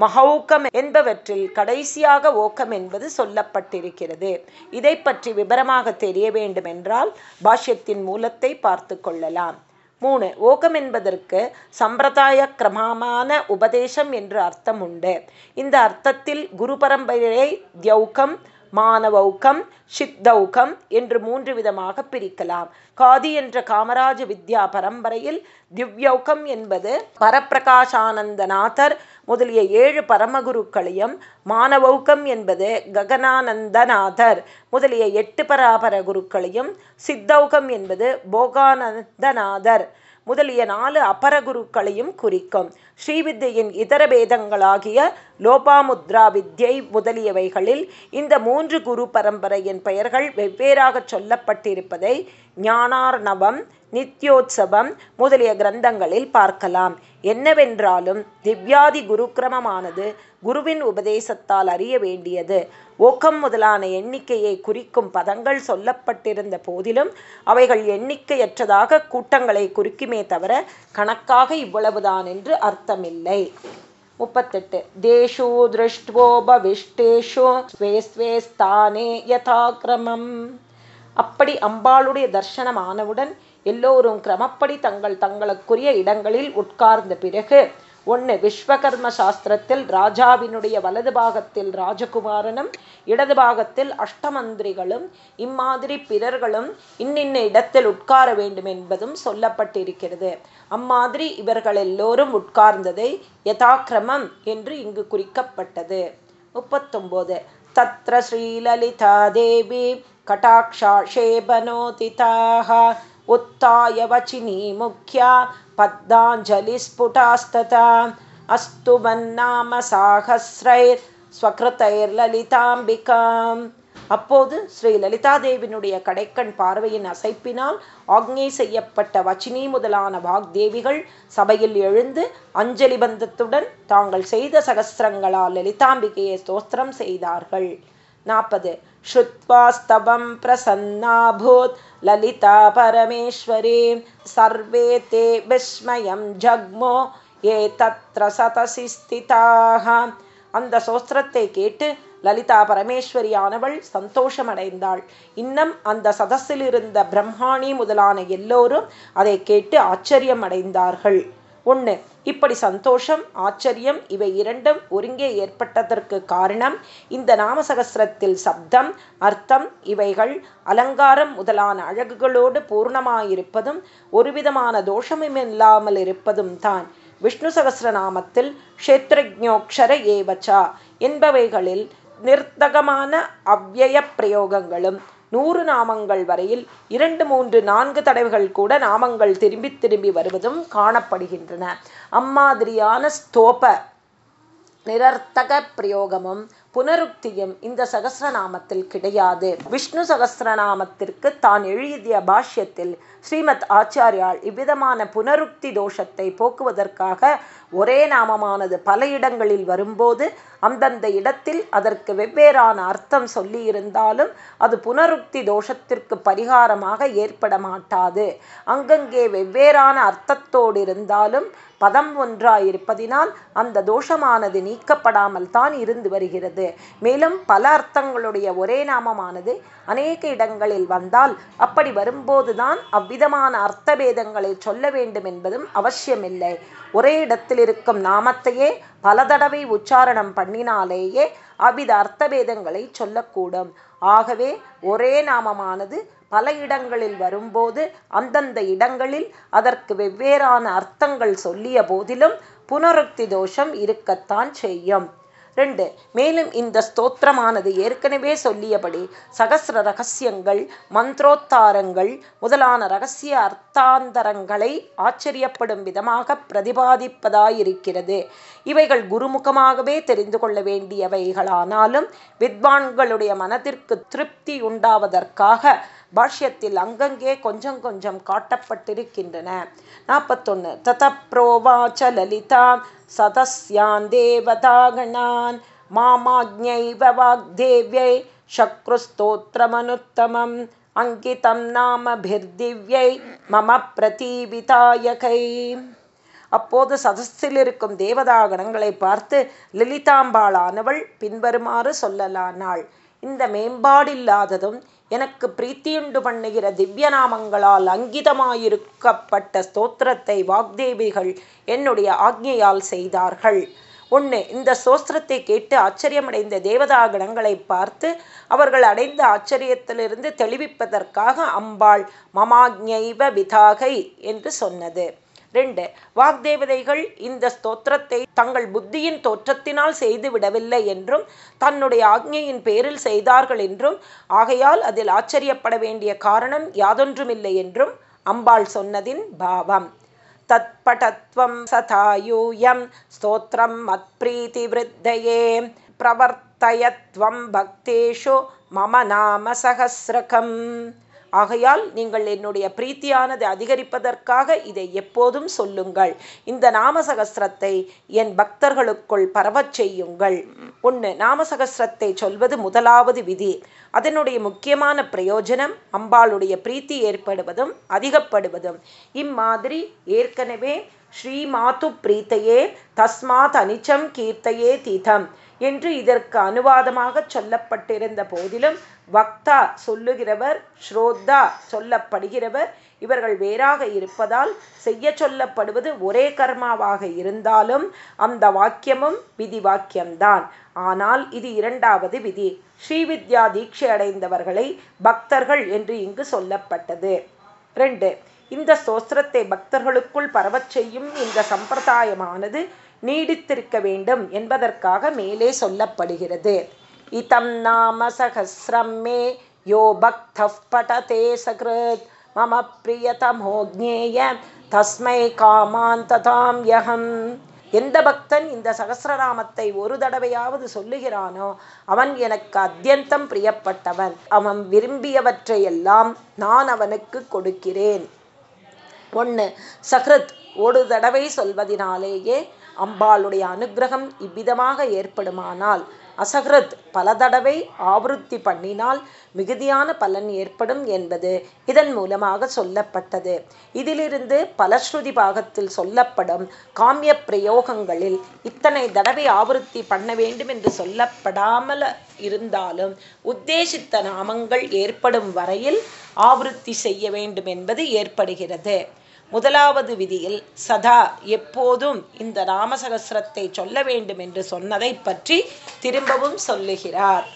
மகௌக்கம் என்பவற்றில் கடைசியாக ஓக்கம் என்பது சொல்லப்பட்டிருக்கிறது. இதை பற்றி விபரமாக தெரிய வேண்டுமென்றால் பாஷ்யத்தின் மூலத்தை பார்த்து கொள்ளலாம். மூணு ஓகம் என்பதற்கு சம்பிரதாய கிரமமான உபதேசம் என்று அர்த்தம் உண்டு. இந்த அர்த்தத்தில் குரு பரம்பரை தியௌகம் மானவௌக்கம் சித்தௌகம் என்று மூன்று விதமாக பிரிக்கலாம். காதி என்ற காமராஜ வித்யா பரம்பரையில் திவ்யௌகம் என்பது பரப்பிரகாசானந்தநாதர் முதலிய ஏழு பரமகுருக்களையும் மானவௌக்கம் என்பது ககனானந்தநாதர் முதலிய எட்டு பராபர குருக்களையும் சித்தௌகம் என்பது போகானந்தநாதர் முதலிய நாலு அபரகுருக்களையும் குறிக்கும். ஸ்ரீவித்தையின் இதர பேதங்களாகிய லோபாமுத்ரா வித்யை முதலியவைகளில் இந்த மூன்று குரு பரம்பரையின் பெயர்கள் வெவ்வேறாக சொல்லப்பட்டிருப்பதை ஞானார்ணவம் நித்யோத்சவம் முதலிய கிரந்தங்களில் பார்க்கலாம். என்னவென்றாலும் திவ்யாதி குருக்கிரமமானது குருவின் உபதேசத்தால் அறிய வேண்டியது. ஓக்கம் முதலான எண்ணிக்கையை குறிக்கும் பதங்கள் சொல்லப்பட்டிருந்த போதிலும் அவைகள் எண்ணிக்கையற்றதாக கூட்டங்களை குறிக்குமே தவிர கணக்காக இவ்வளவுதான் என்று அர்த்தமில்லை. முப்பத்தெட்டு. தேஷு திருஷ்டுவோபவிஷ்டேஷு ஸ்வே ஸ்வே ஸ்தானே யதாக்கிரமம் அப்படி அம்பாளுடைய தர்சனமானவுடன் எல்லோரும் கிரமப்படி தங்கள் தங்களுக்குரிய இடங்களில் உட்கார்ந்த பிறகு ஒன்று விஸ்வகர்ம சாஸ்திரத்தில் ராஜாவினுடைய வலது பாகத்தில் ராஜகுமாரனும் இடது பாகத்தில் அஷ்டமந்திரிகளும் இம்மாதிரி பிறர்களும் இன்னின்ன இடத்தில் உட்கார வேண்டும் என்பதும் சொல்லப்பட்டிருக்கிறது. அம்மாதிரி இவர்கள் எல்லோரும் உட்கார்ந்ததை யதாக்கிரமம் என்று இங்கு குறிக்கப்பட்டது. முப்பத்தொம்போது தத்ர ஸ்ரீலலிதா தேவி கட்டாட்சாஷேபனோதிதாக उत्थाय वचिनी मुख्या पद्माञ्जलिस्फुटास्तथा अस्तु मन्नाम साहस्रैर्स्वकृतैर्ललिताम्बिकाम् அப்போது ஸ்ரீ லலிதாதேவினுடைய கடைக்கண் பார்வையின் அசைப்பினால் ஆக்ஞை செய்யப்பட்ட வச்சினி முதலான வாக்தேவிகள் சபையில் எழுந்து அஞ்சலி பந்தத்துடன் தாங்கள் செய்த சகசிரங்களால் லலிதாம்பிகையை ஸ்தோத்திரம் செய்தார்கள் நாற்பது ஸ்ருத்வாஸ்தவம் பிரசன்னாபூத் லலிதா பரமேஸ்வரி சர்வே தே விஸ்மயம் ஜக்மோ ஏ தத்ர சதசி ஸ்திதாக அந்த சோஸ்திரத்தை கேட்டு லலிதா பரமேஸ்வரியானவள் சந்தோஷமடைந்தாள். இன்னும் அந்த சதஸில் இருந்த பிரம்மாணி முதலான எல்லோரும் அதை கேட்டு ஆச்சரியம் அடைந்தார்கள் ஒன்று இப்படி சந்தோஷம் ஆச்சரியம் இவை இரண்டும் ஒருங்கே ஏற்பட்டதற்கு காரணம் இந்த நாமசகசிரத்தில் சப்தம் அர்த்தம் இவைகள் அலங்காரம் முதலான அழகுகளோடு பூர்ணமாயிருப்பதும் ஒருவிதமான தோஷமுமில்லாமல் இருப்பதும் தான். விஷ்ணு சகசிரநாமத்தில் க்ஷேத்ரஜோக்ஷர ஏவச்சா என்பவைகளில் நிர்த்தகமான அவ்வய பிரயோகங்களும் நூறு நாமங்கள் வரையில் இரண்டு மூன்று நான்கு தடவைகள் கூட நாமங்கள் திரும்பி திரும்பி வருவதும் காணப்படுகின்றன. அம்மாதிரியான ஸ்தோப நிரர்த்தக பிரயோகமும் புனருக்தியும் இந்த சகசிரநாமத்தில் கிடையாது. விஷ்ணு சகசிரநாமத்திற்கு தான் எழுதிய பாஷ்யத்தில் ஸ்ரீமத் ஆச்சாரியால் இவ்விதமான புனருக்தி தோஷத்தை போக்குவதற்காக ஒரே நாமமானது பல இடங்களில் வரும்போது அந்தந்த இடத்தில் அதற்கு வெவ்வேறான அர்த்தம் சொல்லியிருந்தாலும் அது புனருக்தி தோஷத்திற்கு பரிகாரமாக ஏற்பட மாட்டாது அங்கங்கே வெவ்வேறான அர்த்தத்தோடு இருந்தாலும் பதம் ஒன்றாயிருப்பதினால் அந்த தோஷமானது நீக்கப்படாமல் தான் இருந்து வருகிறது. மேலும் பல அர்த்தங்களுடைய ஒரே நாமமானது அநேக இடங்களில் வந்தால் அப்படி வரும்போதுதான் அவ்விதமான அர்த்த பேதங்களை சொல்ல வேண்டும் என்பதும் அவசியமில்லை. ஒரே இடத்தில் இருக்கும் நாமத்தையே பல தடவை உச்சாரணம் பண்ணினாலேயே அவ்வித அர்த்தபேதங்களை சொல்லக்கூடும். ஆகவே ஒரே நாமமானது பல இடங்களில் வரும்போது அந்தந்த இடங்களில் அதற்கு வெவ்வேறான அர்த்தங்கள் சொல்லிய போதிலும் புனருக்தி தோஷம் இருக்கத்தான் செய்யும். ரெண்டு மேலும் இந்த ஸ்தோத்திரமானது ஏற்கனவே சொல்லியபடி சகசிர ரகசியங்கள் மந்திரோத்தாரங்கள் முதலான ரகசிய அர்த்தாந்தரங்களை ஆச்சரியப்படும் விதமாக பிரதிபாதிப்பதாயிருக்கிறது. இவைகள் குருமுகமாகவே தெரிந்து கொள்ள வேண்டியவைகளானாலும் வித்வான்களுடைய மனதிற்கு திருப்தி உண்டாவதற்காக பாஷ்யத்தில் அங்கங்கே கொஞ்சம் கொஞ்சம் காட்டப்பட்டிருக்கின்றன. நாற்பத்தொன்று தத புரோவாச்ச லலிதா சதஸ்யான் தேவதாகணான் மாமாஜ்ஞைவ வாக்தேவ்யை சக்ருஸ்தோத்திரமனுத்தமம் அங்கிதம் நாமபிர்திவ்யை மம பிரதீபிதாயகை அப்போது சதஸில் இருக்கும் தேவதாகணங்களை பார்த்து லலிதாம்பாளானவள் பின்வருமாறு சொல்லலானாள். இந்த மேம்பாடில்லாததும் எனக்கு பிரீத்தியுண்டு பண்ணுகிற திவ்ய நாமங்களால் அங்கிதமாயிருக்கப்பட்ட ஸ்தோத்திரத்தை வாக்தேவிகள் என்னுடைய ஆக்ஞையால் செய்தார்கள். ஒன்று இந்த சோஸ்திரத்தை கேட்டு ஆச்சரியமடைந்த தேவதா கணங்களை பார்த்து அவர்கள் அடைந்த ஆச்சரியத்திலிருந்து தெளிவிப்பதற்காக அம்பாள் மமாக்ஞைவ விதாகை என்று சொன்னது. ரெண்டு வாக்தேவதைகள் இந்த ஸ்தோத்திரத்தை தங்கள் புத்தியின் தோற்றத்தினால் செய்து விடவில்லை என்றும் தன்னுடைய ஆக்ஞையின் பேரில் செய்தார்கள் என்றும் ஆகையால் அதில் ஆச்சரியப்பட வேண்டிய காரணம் யாதொன்றுமில்லை என்றும் அம்பாள் சொன்னதின் பாவம். தத்படத்வம் சதாயூயம் ஸ்தோத்திரம் மத்பிரீதி விருத்தையே பிரவர்த்தயத்வம் பக்தேஷு மம நாம சகசிரகம் ஆகையால் நீங்கள் என்னுடைய பிரீத்தியானது அதிகரிப்பதற்காக இதை எப்போதும் சொல்லுங்கள். இந்த நாமசகசிரத்தை என் பக்தர்களுக்குள் பரவச் செய்யுங்கள். ஒன்று நாமசகசிரத்தை சொல்வது முதலாவது விதி. அதனுடைய முக்கியமான பிரயோஜனம் அம்பாளுடைய பிரீத்தி ஏற்படுவதும் அதிகப்படுவதும். இம்மாதிரி ஏற்கனவே ஸ்ரீமாத்து பிரீத்தையே தஸ்மாத் அனிச்சம் கீர்த்தையே தீதம். என்று இதற்கு அனுவாதமாக சொல்லப்பட்டிருந்த போதிலும் வக்தா சொல்லுகிறவர் ஸ்ரோத்தா சொல்லப்படுகிறவர் இவர்கள் வேறாக இருப்பதால் செய்ய சொல்லப்படுவது ஒரே கர்மாவாக இருந்தாலும் அந்த வாக்கியமும் விதி வாக்கியம்தான் ஆனால் இது இரண்டாவது விதி. ஸ்ரீவித்யா தீட்சை அடைந்தவர்களை பக்தர்கள் என்று இங்கு சொல்லப்பட்டது. ரெண்டு இந்த சோஸ்திரத்தை பக்தர்களுக்குள் பரவச் செய்யும் இந்த சம்பிரதாயமானது நீடித்திருக்க வேண்டும் என்பதற்காக மேலே சொல்லப்படுகிறது. இதம் நாம சகசிரம் மே யோ பக்த படதே சகிருத் மம பிரியதமோ ஜேய தஸ்மை காமான் ததாம் யகம் எந்த பக்தன் இந்த சகசிரநாமத்தை ஒரு தடவையாவது சொல்லுகிறானோ அவன் எனக்கு அத்தியந்தம் பிரியப்பட்டவன். அவன் விரும்பியவற்றையெல்லாம் நான் அவனுக்கு கொடுக்கிறேன். ஒன்று சஹ்ரத் ஒரு தடவை சொல்வதினாலேயே அம்பாளுடைய அனுகிரகம் இவ்விதமாக ஏற்படுமானால் அசஹ்ரத் பல தடவை ஆவருத்தி பண்ணினால் மிகுதியான பலன் ஏற்படும் என்பது இதன் மூலமாக சொல்லப்பட்டது. இதிலிருந்து பலஸ்ருதி பாகத்தில் சொல்லப்படும் காமிய பிரயோகங்களில் இத்தனை தடவை ஆவருத்தி பண்ண வேண்டும் என்று சொல்லப்படாமல் இருந்தாலும் உத்தேசித்த நாமங்கள் ஏற்படும் வரையில் ஆவருத்தி செய்ய வேண்டும் என்பது ஏற்படுகிறது. முதலாவது விதியில் சதா எப்போதும் இந்த ராமசகசிரத்தை சொல்ல வேண்டும் என்று சொன்னதை பற்றி திரும்பவும் சொல்லுகிறார்.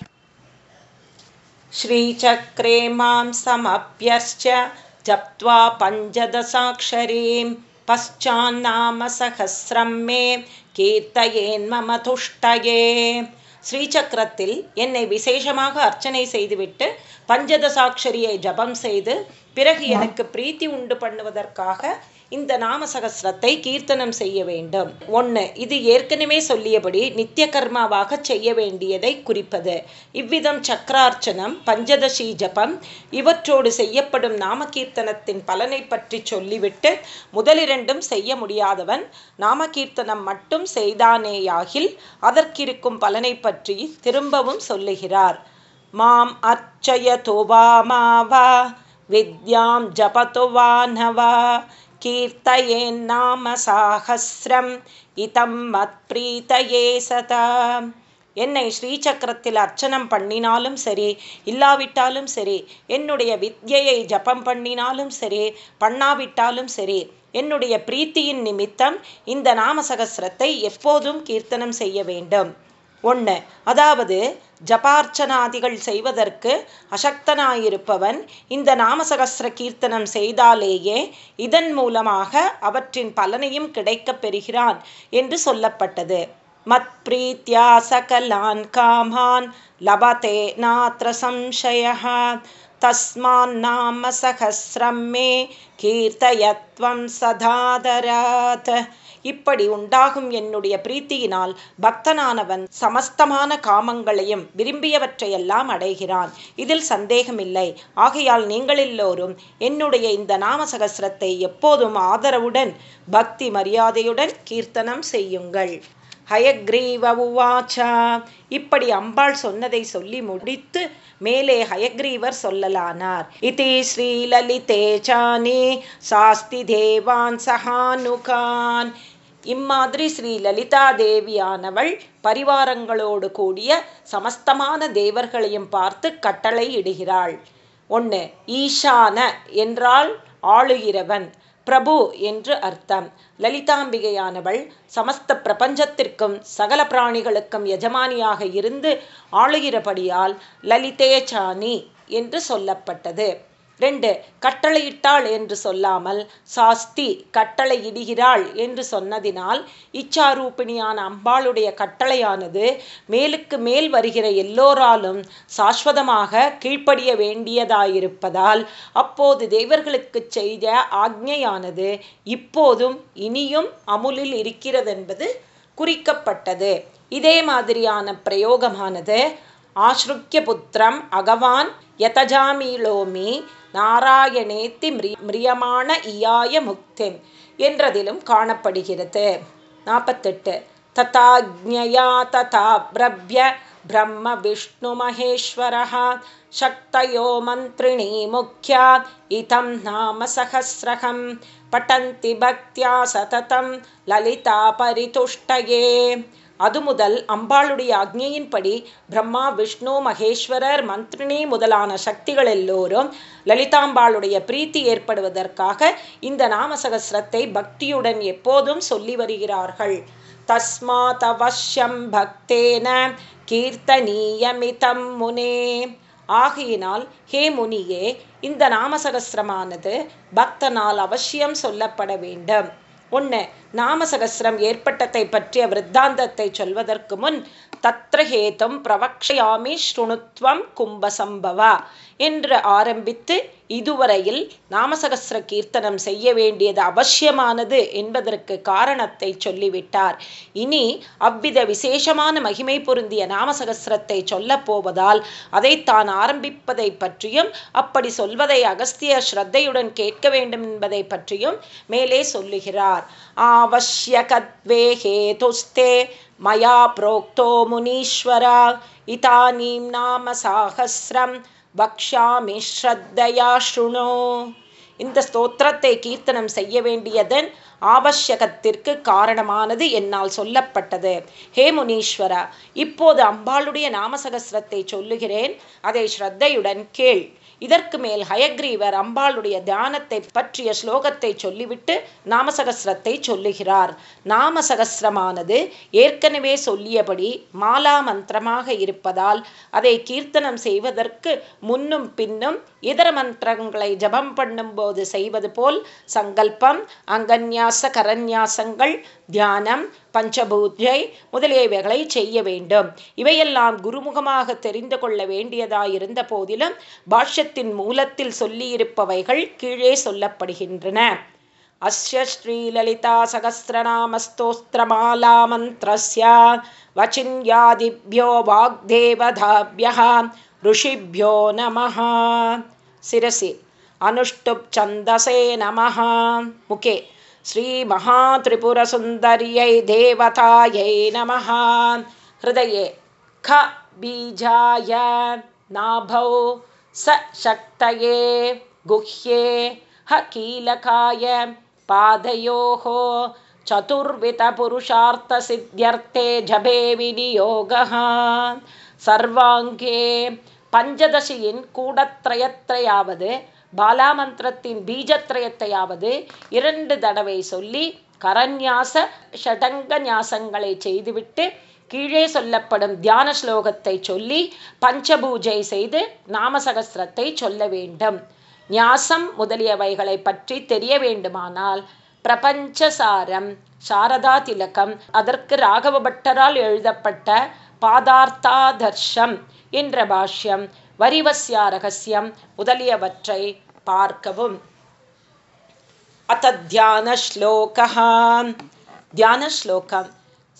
ஸ்ரீசக்ரே மாம் சமப்பியர்ச்ச ஜப்வா பஞ்சதசாட்சரீம் பச்சாநாம சகசிரம் மே கீர்த்தயேன் மம துஷ்டயே. ஸ்ரீசக்கரத்தில் என்னை விசேஷமாக அர்ச்சனை செய்துவிட்டு பஞ்சதசாட்சரியை ஜபம் செய்து பிறகு எனக்கு பிரீத்தி உண்டு பண்ணுவதற்காக இந்த நாம சகசிரத்தை கீர்த்தனம் செய்ய வேண்டும். ஒன்று இது ஏற்கனவே சொல்லியபடி நித்திய கர்மாவாக செய்ய வேண்டியதை குறிப்பது. இவ்விதம் சக்கரார்ச்சனம் பஞ்சதசி ஜபம் இவற்றோடு செய்யப்படும் நாம கீர்த்தனத்தின் பலனை பற்றி சொல்லிவிட்டு முதலிரண்டும் செய்ய முடியாதவன் நாம கீர்த்தனம் மட்டும் செய்தானேயாகில் அதற்கிருக்கும் பலனை பற்றி திரும்பவும் சொல்லுகிறார். மாம் அச்சய வா மாவா विद्यां जपतु वा न वा कीर्तयेन्नाम साहस्रम् इतं மத்ப்ரீதயே சதா என்னை ஸ்ரீசக்கரத்தில் அர்ச்சனம் பண்ணினாலும் சரி இல்லாவிட்டாலும் சரி என்னுடைய வித்யை ஜபம் பண்ணினாலும் சரி பண்ணாவிட்டாலும் சரி என்னுடைய பிரீத்தியின் நிமித்தம் இந்த நாமசகசிரத்தை எப்போதும் கீர்த்தனம் செய்ய வேண்டும் ஒன்று அதாவது ஜபார்ச்சனாதிகள் செய்வதற்கு அசக்தனாயிருப்பவன் இந்த நாமசகசிர கீர்த்தனம் செய்தாலேயே இதன் மூலமாக அவற்றின் பலனையும் கிடைக்கப் பெறுகிறான் என்று சொல்லப்பட்டது. மத் பிரீத்தியா சகலான் காமான் லபதே நாத்திர சம்சய தஸ்மான்னாம சகசிரம் மே கீர்த்தயத்வம் சதாதராத். இப்படி உண்டாகும் என்னுடைய பிரீத்தியினால் பக்தனானவன் சமஸ்தமான காமங்களையும் விரும்பியவற்றையெல்லாம் அடைகிறான். இதில் சந்தேகமில்லை. ஆகையால் நீங்கள் எல்லோரும் என்னுடைய இந்த நாம சகசிரத்தை எப்போதும் ஆதரவுடன் பக்தி மரியாதையுடன் கீர்த்தனம் செய்யுங்கள். ஹயக்ரீவ உவாச்சா. இப்படி அம்பாள் சொன்னதை சொல்லி முடித்து மேலே ஹயக்ரீவர் சொல்லலானார். இதி ஸ்ரீலலிதே சானி சாஸ்தி தேவான் சஹானுகான் இம்மாதிரி ஸ்ரீ லலிதா தேவியானவள் பரிவாரங்களோடு கூடிய சமஸ்தமான தேவர்களையும் பார்த்து கட்டளை இடுகிறாள். ஒன்று ஈஷான என்றால் ஆளுகிறவன் பிரபு என்று அர்த்தம். லலிதாம்பிகையானவள் சமஸ்த பிரபஞ்சத்திற்கும் சகல பிராணிகளுக்கும் எஜமானியாக இருந்து ஆளுகிறபடியால் லலிதேச்சானி என்று சொல்லப்பட்டது. ரெண்டு கட்டளையிட்டாள் என்று சொல்லாமல் சாஸ்தி கட்டளையிடுகிறாள் என்று சொன்னதினால் இச்சாரூபிணியான அம்பாளுடைய கட்டளையானது மேலுக்கு மேல் வருகிற எல்லோராலும் சாஸ்வதமாக கீழ்ப்படிய வேண்டியதாயிருப்பதால் அப்போது தேவர்களுக்கு செய்த ஆக்ஞையானது இப்போதும் இனியும் அமுலில் இருக்கிறதென்பது குறிக்கப்பட்டது. இதே மாதிரியான பிரயோகமானது ஆஸ்ருக்கிய புத்திரம் அகவான் யதஜாமீலோமி நாராயணேத்தி மிரி மிரியமான இயாய முக்தி என்றதிலும் காணப்படுகிறது. நாற்பத்தெட்டு. ததாஜயா ததா பிரபிய பிரம்ம விஷ்ணு மகேஸ்வரா சக்தயோ மந்திரிணி முக்கியா இதம் நாம சகசிரகம் பட்டந்தி பக்தியா சததம் லலிதா பரிதுஷ்டயே. அது முதல் அம்பாளுடைய அக்னியின்படி பிரம்மா விஷ்ணு மகேஸ்வரர் மந்திரினி முதலான சக்திகள் எல்லோரும் லலிதாம்பாளுடைய பிரீத்தி ஏற்படுவதற்காக இந்த நாமசகசிரத்தை பக்தியுடன் எப்போதும் சொல்லி வருகிறார்கள். தஸ்மாத் அவசியம் பக்தேன கீர்த்தனீயமிதம் முனே. ஆகையினால் ஹே முனியே இந்த நாமசகசிரமானது பக்தனால் அவசியம் சொல்லப்பட வேண்டும். ஒன்று நாமசகசிரம் ஏற்பட்டத்தை பற்றிய விருத்தாந்தத்தை சொல்வதற்கு முன் தத்ரஹேதம் பிரவக்ஷயாமி ஸ்ருணுத்வம் கும்பசம்பவா என்று ஆரம்பித்து இதுவரையில் நாமசகசிர கீர்த்தனம் செய்ய வேண்டியது அவசியமானது என்பதற்கு காரணத்தை சொல்லிவிட்டார். இனி அவ்வித விசேஷமான மகிமை பொருந்திய நாமசகசிரத்தை சொல்லப்போவதால் அதை தான் ஆரம்பிப்பதை பற்றியும் அப்படி சொல்வதை அகஸ்திய ஸ்ரத்தையுடன் கேட்க வேண்டும் என்பதை பற்றியும் மேலே சொல்லுகிறார். ஆவசியகத்வே ஹேதுஸ்தே மயா புரோக்தோ முனீஸ்வரா இதானீம் நாம சாகசிரம் பக்ஷாமி ஸ்ரத்தையா ஸ்ருணோ இந்த ஸ்தோத்திரத்தை கீர்த்தனம் செய்ய வேண்டியதன் ஆவசியகத்திற்கு காரணமானது என்னால் சொல்லப்பட்டது. ஹே முனீஸ்வரா இப்போது அம்பாளுடைய நாமசகசிரத்தை சொல்லுகிறேன். அதை ஸ்ரத்தையுடன் கேள். இதற்கு மேல் ஹயக்ரீவர் அம்பாளுடைய தியானத்தை பற்றிய ஸ்லோகத்தை சொல்லிவிட்டு நாமசகசிரத்தை சொல்லுகிறார். நாமசகசிரமானது ஏற்கனவே சொல்லியபடி மாலா மந்திரமாக இருப்பதால் அதை கீர்த்தனம் செய்வதற்கு முன்னும் பின்னும் இதர மந்திரங்களை ஜபம் பண்ணும்போது செய்வது போல் சங்கல்பம் அங்கன்யாச கரன்யாசங்கள் தியானம் பஞ்சபூஜை முதலியவைகளை செய்ய வேண்டும் இவையெல்லாம் குருமுகமாக தெரிந்து கொள்ள வேண்டியதாயிருந்த போதிலும் பாஷ்யத்தின் மூலத்தில் சொல்லியிருப்பவைகள் கீழே சொல்லப்படுகின்றன அஸ்ய ஸ்ரீலலிதா சகசிரநாமஸ்தோஸ்திரமாலா மந்திரஸ்ய வச்சின்யாதிபியோ வாக்தேவதாபிய ऋषिभ्यो नमः शिरसि अनुष्टुप् छन्दसे नमः मुखे श्रीमहात्रिपुरसुन्दर्यै देवतायै नमः हृदये ख बीजाय नाभौ स शक्तये गुह्ये ह कीलकाय पादयोः चतुर्वितपुरुषार्थसिद्ध्यर्थे जभे विनियोगः சர்வாங்கே பஞ்சதசியின் கூடத்ரயத்தையாவது பாலாமந்திரத்தின் பீஜத்ரயத்தையாவது இரண்டு தடவை சொல்லி கரநியாச ஷடங்க நியாசங்களை செய்துவிட்டு கீழே சொல்லப்படும் தியான ஸ்லோகத்தை சொல்லி பஞ்சபூஜை செய்து நாமசகசிரத்தை சொல்ல வேண்டும். நியாசம் முதலியவைகளை பற்றி தெரிய வேண்டுமானால் பிரபஞ்சசாரம் சாரதா திலகம் அதற்கு ராகவ பட்டரால் எழுதப்பட்ட பாதார்த்தாதர்ஷம் என்ற பாஷ்யம் வரிவசியா ரகசியம் முதலியவற்றை பார்க்கவும் அத்த தியான ஸ்லோகா தியான ஸ்லோகம்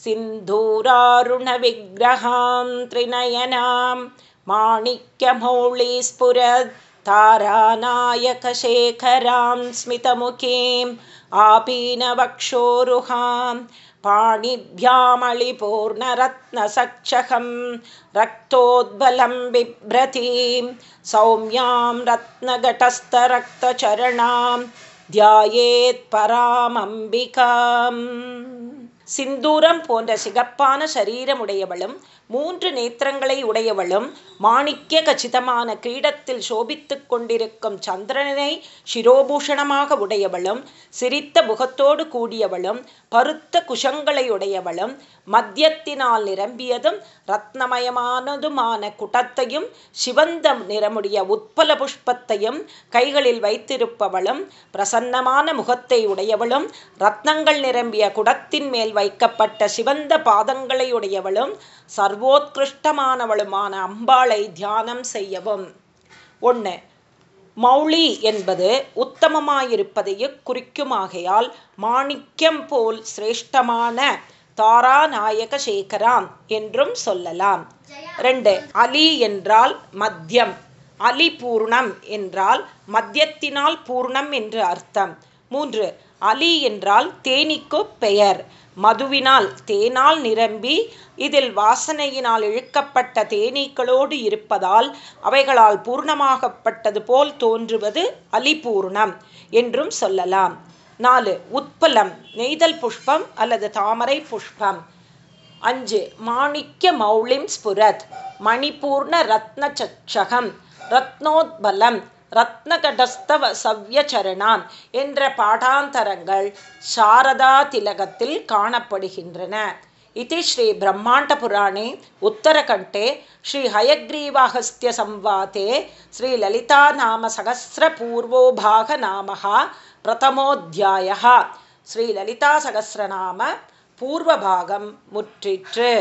सिन्धूरारुणविग्रहां त्रिनयनां माणिक्यमौळीस्फुरत् तारानायकशेखरां स्मितमुखीम् आपीनवक्षोरुहां पाणिभ्यामळिपूर्णरत्नसक्षहं रक्तोद्बलं बिभ्रतीं सौम्यां रत्नघटस्थरक्तचरणां ध्यायेत्परामम्बिकाम् சிந்தூரம் போன்ற சிகப்பான சரீரமுடையவளும் மூன்று நேத்திரங்களை உடையவளும் மாணிக்க கச்சிதமான கிரீடத்தில் சோபித்து கொண்டிருக்கும் சந்திரனை சிரோபூஷணமாக உடையவளும் சிரித்த முகத்தோடு கூடியவளும் பருத்த குஷங்களை உடையவளும் மத்தியத்தினால் நிரம்பியதும் ரத்னமயமானதுமான குடத்தையும் சிவந்த நிறமுடைய உட்பல புஷ்பத்தையும் கைகளில் வைத்திருப்பவளும் பிரசன்னமான முகத்தை உடையவளும் ரத்னங்கள் நிரம்பிய குடத்தின் மேல் வைக்கப்பட்ட சிவந்த பாதங்களை உடையவளும் சர்வோத்கிருஷ்டமானவளுமான அம்பாளை தியானம் செய்யவும். ஒன்று மௌளி என்பது உத்தமமாயிருப்பதையே குறிக்குமாகையால் மாணிக்கம் போல் சிரேஷ்டமான தாராநாயக சேகராம் என்றும் சொல்லலாம். ரெண்டு அலி என்றால் மத்தியம். அலி பூர்ணம் என்றால் மத்தியத்தினால் பூர்ணம் என்று அர்த்தம். மூன்று அலி என்றால் தேனிக்கு பெயர். மதுவினால் தேனால் நிரம்பி இதில் வாசனையினால் இழுக்கப்பட்ட தேனீக்களோடு இருப்பதால் அவைகளால் பூர்ணமாகப்பட்டது போல் தோன்றுவது அலிபூர்ணம் என்றும் சொல்லலாம். நாலு உட்பலம் நெய்தல் புஷ்பம் அல்லது தாமரை புஷ்பம். அஞ்சு மாணிக்க மௌளிம் ஸ்புரத் மணிபூர்ண ரத்ன சச்சகம் ரத்னோத்பலம். ரத்னகடஸ்தவ சவ்யச்சரணான் என்ற பாடாந்தரங்கள் சாரதா திலகத்தில் காணப்படுகின்றன. இது ஸ்ரீ பிரம்மாண்ட புராணே உத்தரகண்டே ஸ்ரீ ஹயக்ரீவாகஸ்திய சம்வாதே ஸ்ரீ லலிதா நாம சகசிரபூர்வோபாக நாமகா பிரதமோத்தியாய ஸ்ரீ லலிதா சகசிரநாம பூர்வபாகம் முற்றிற்று.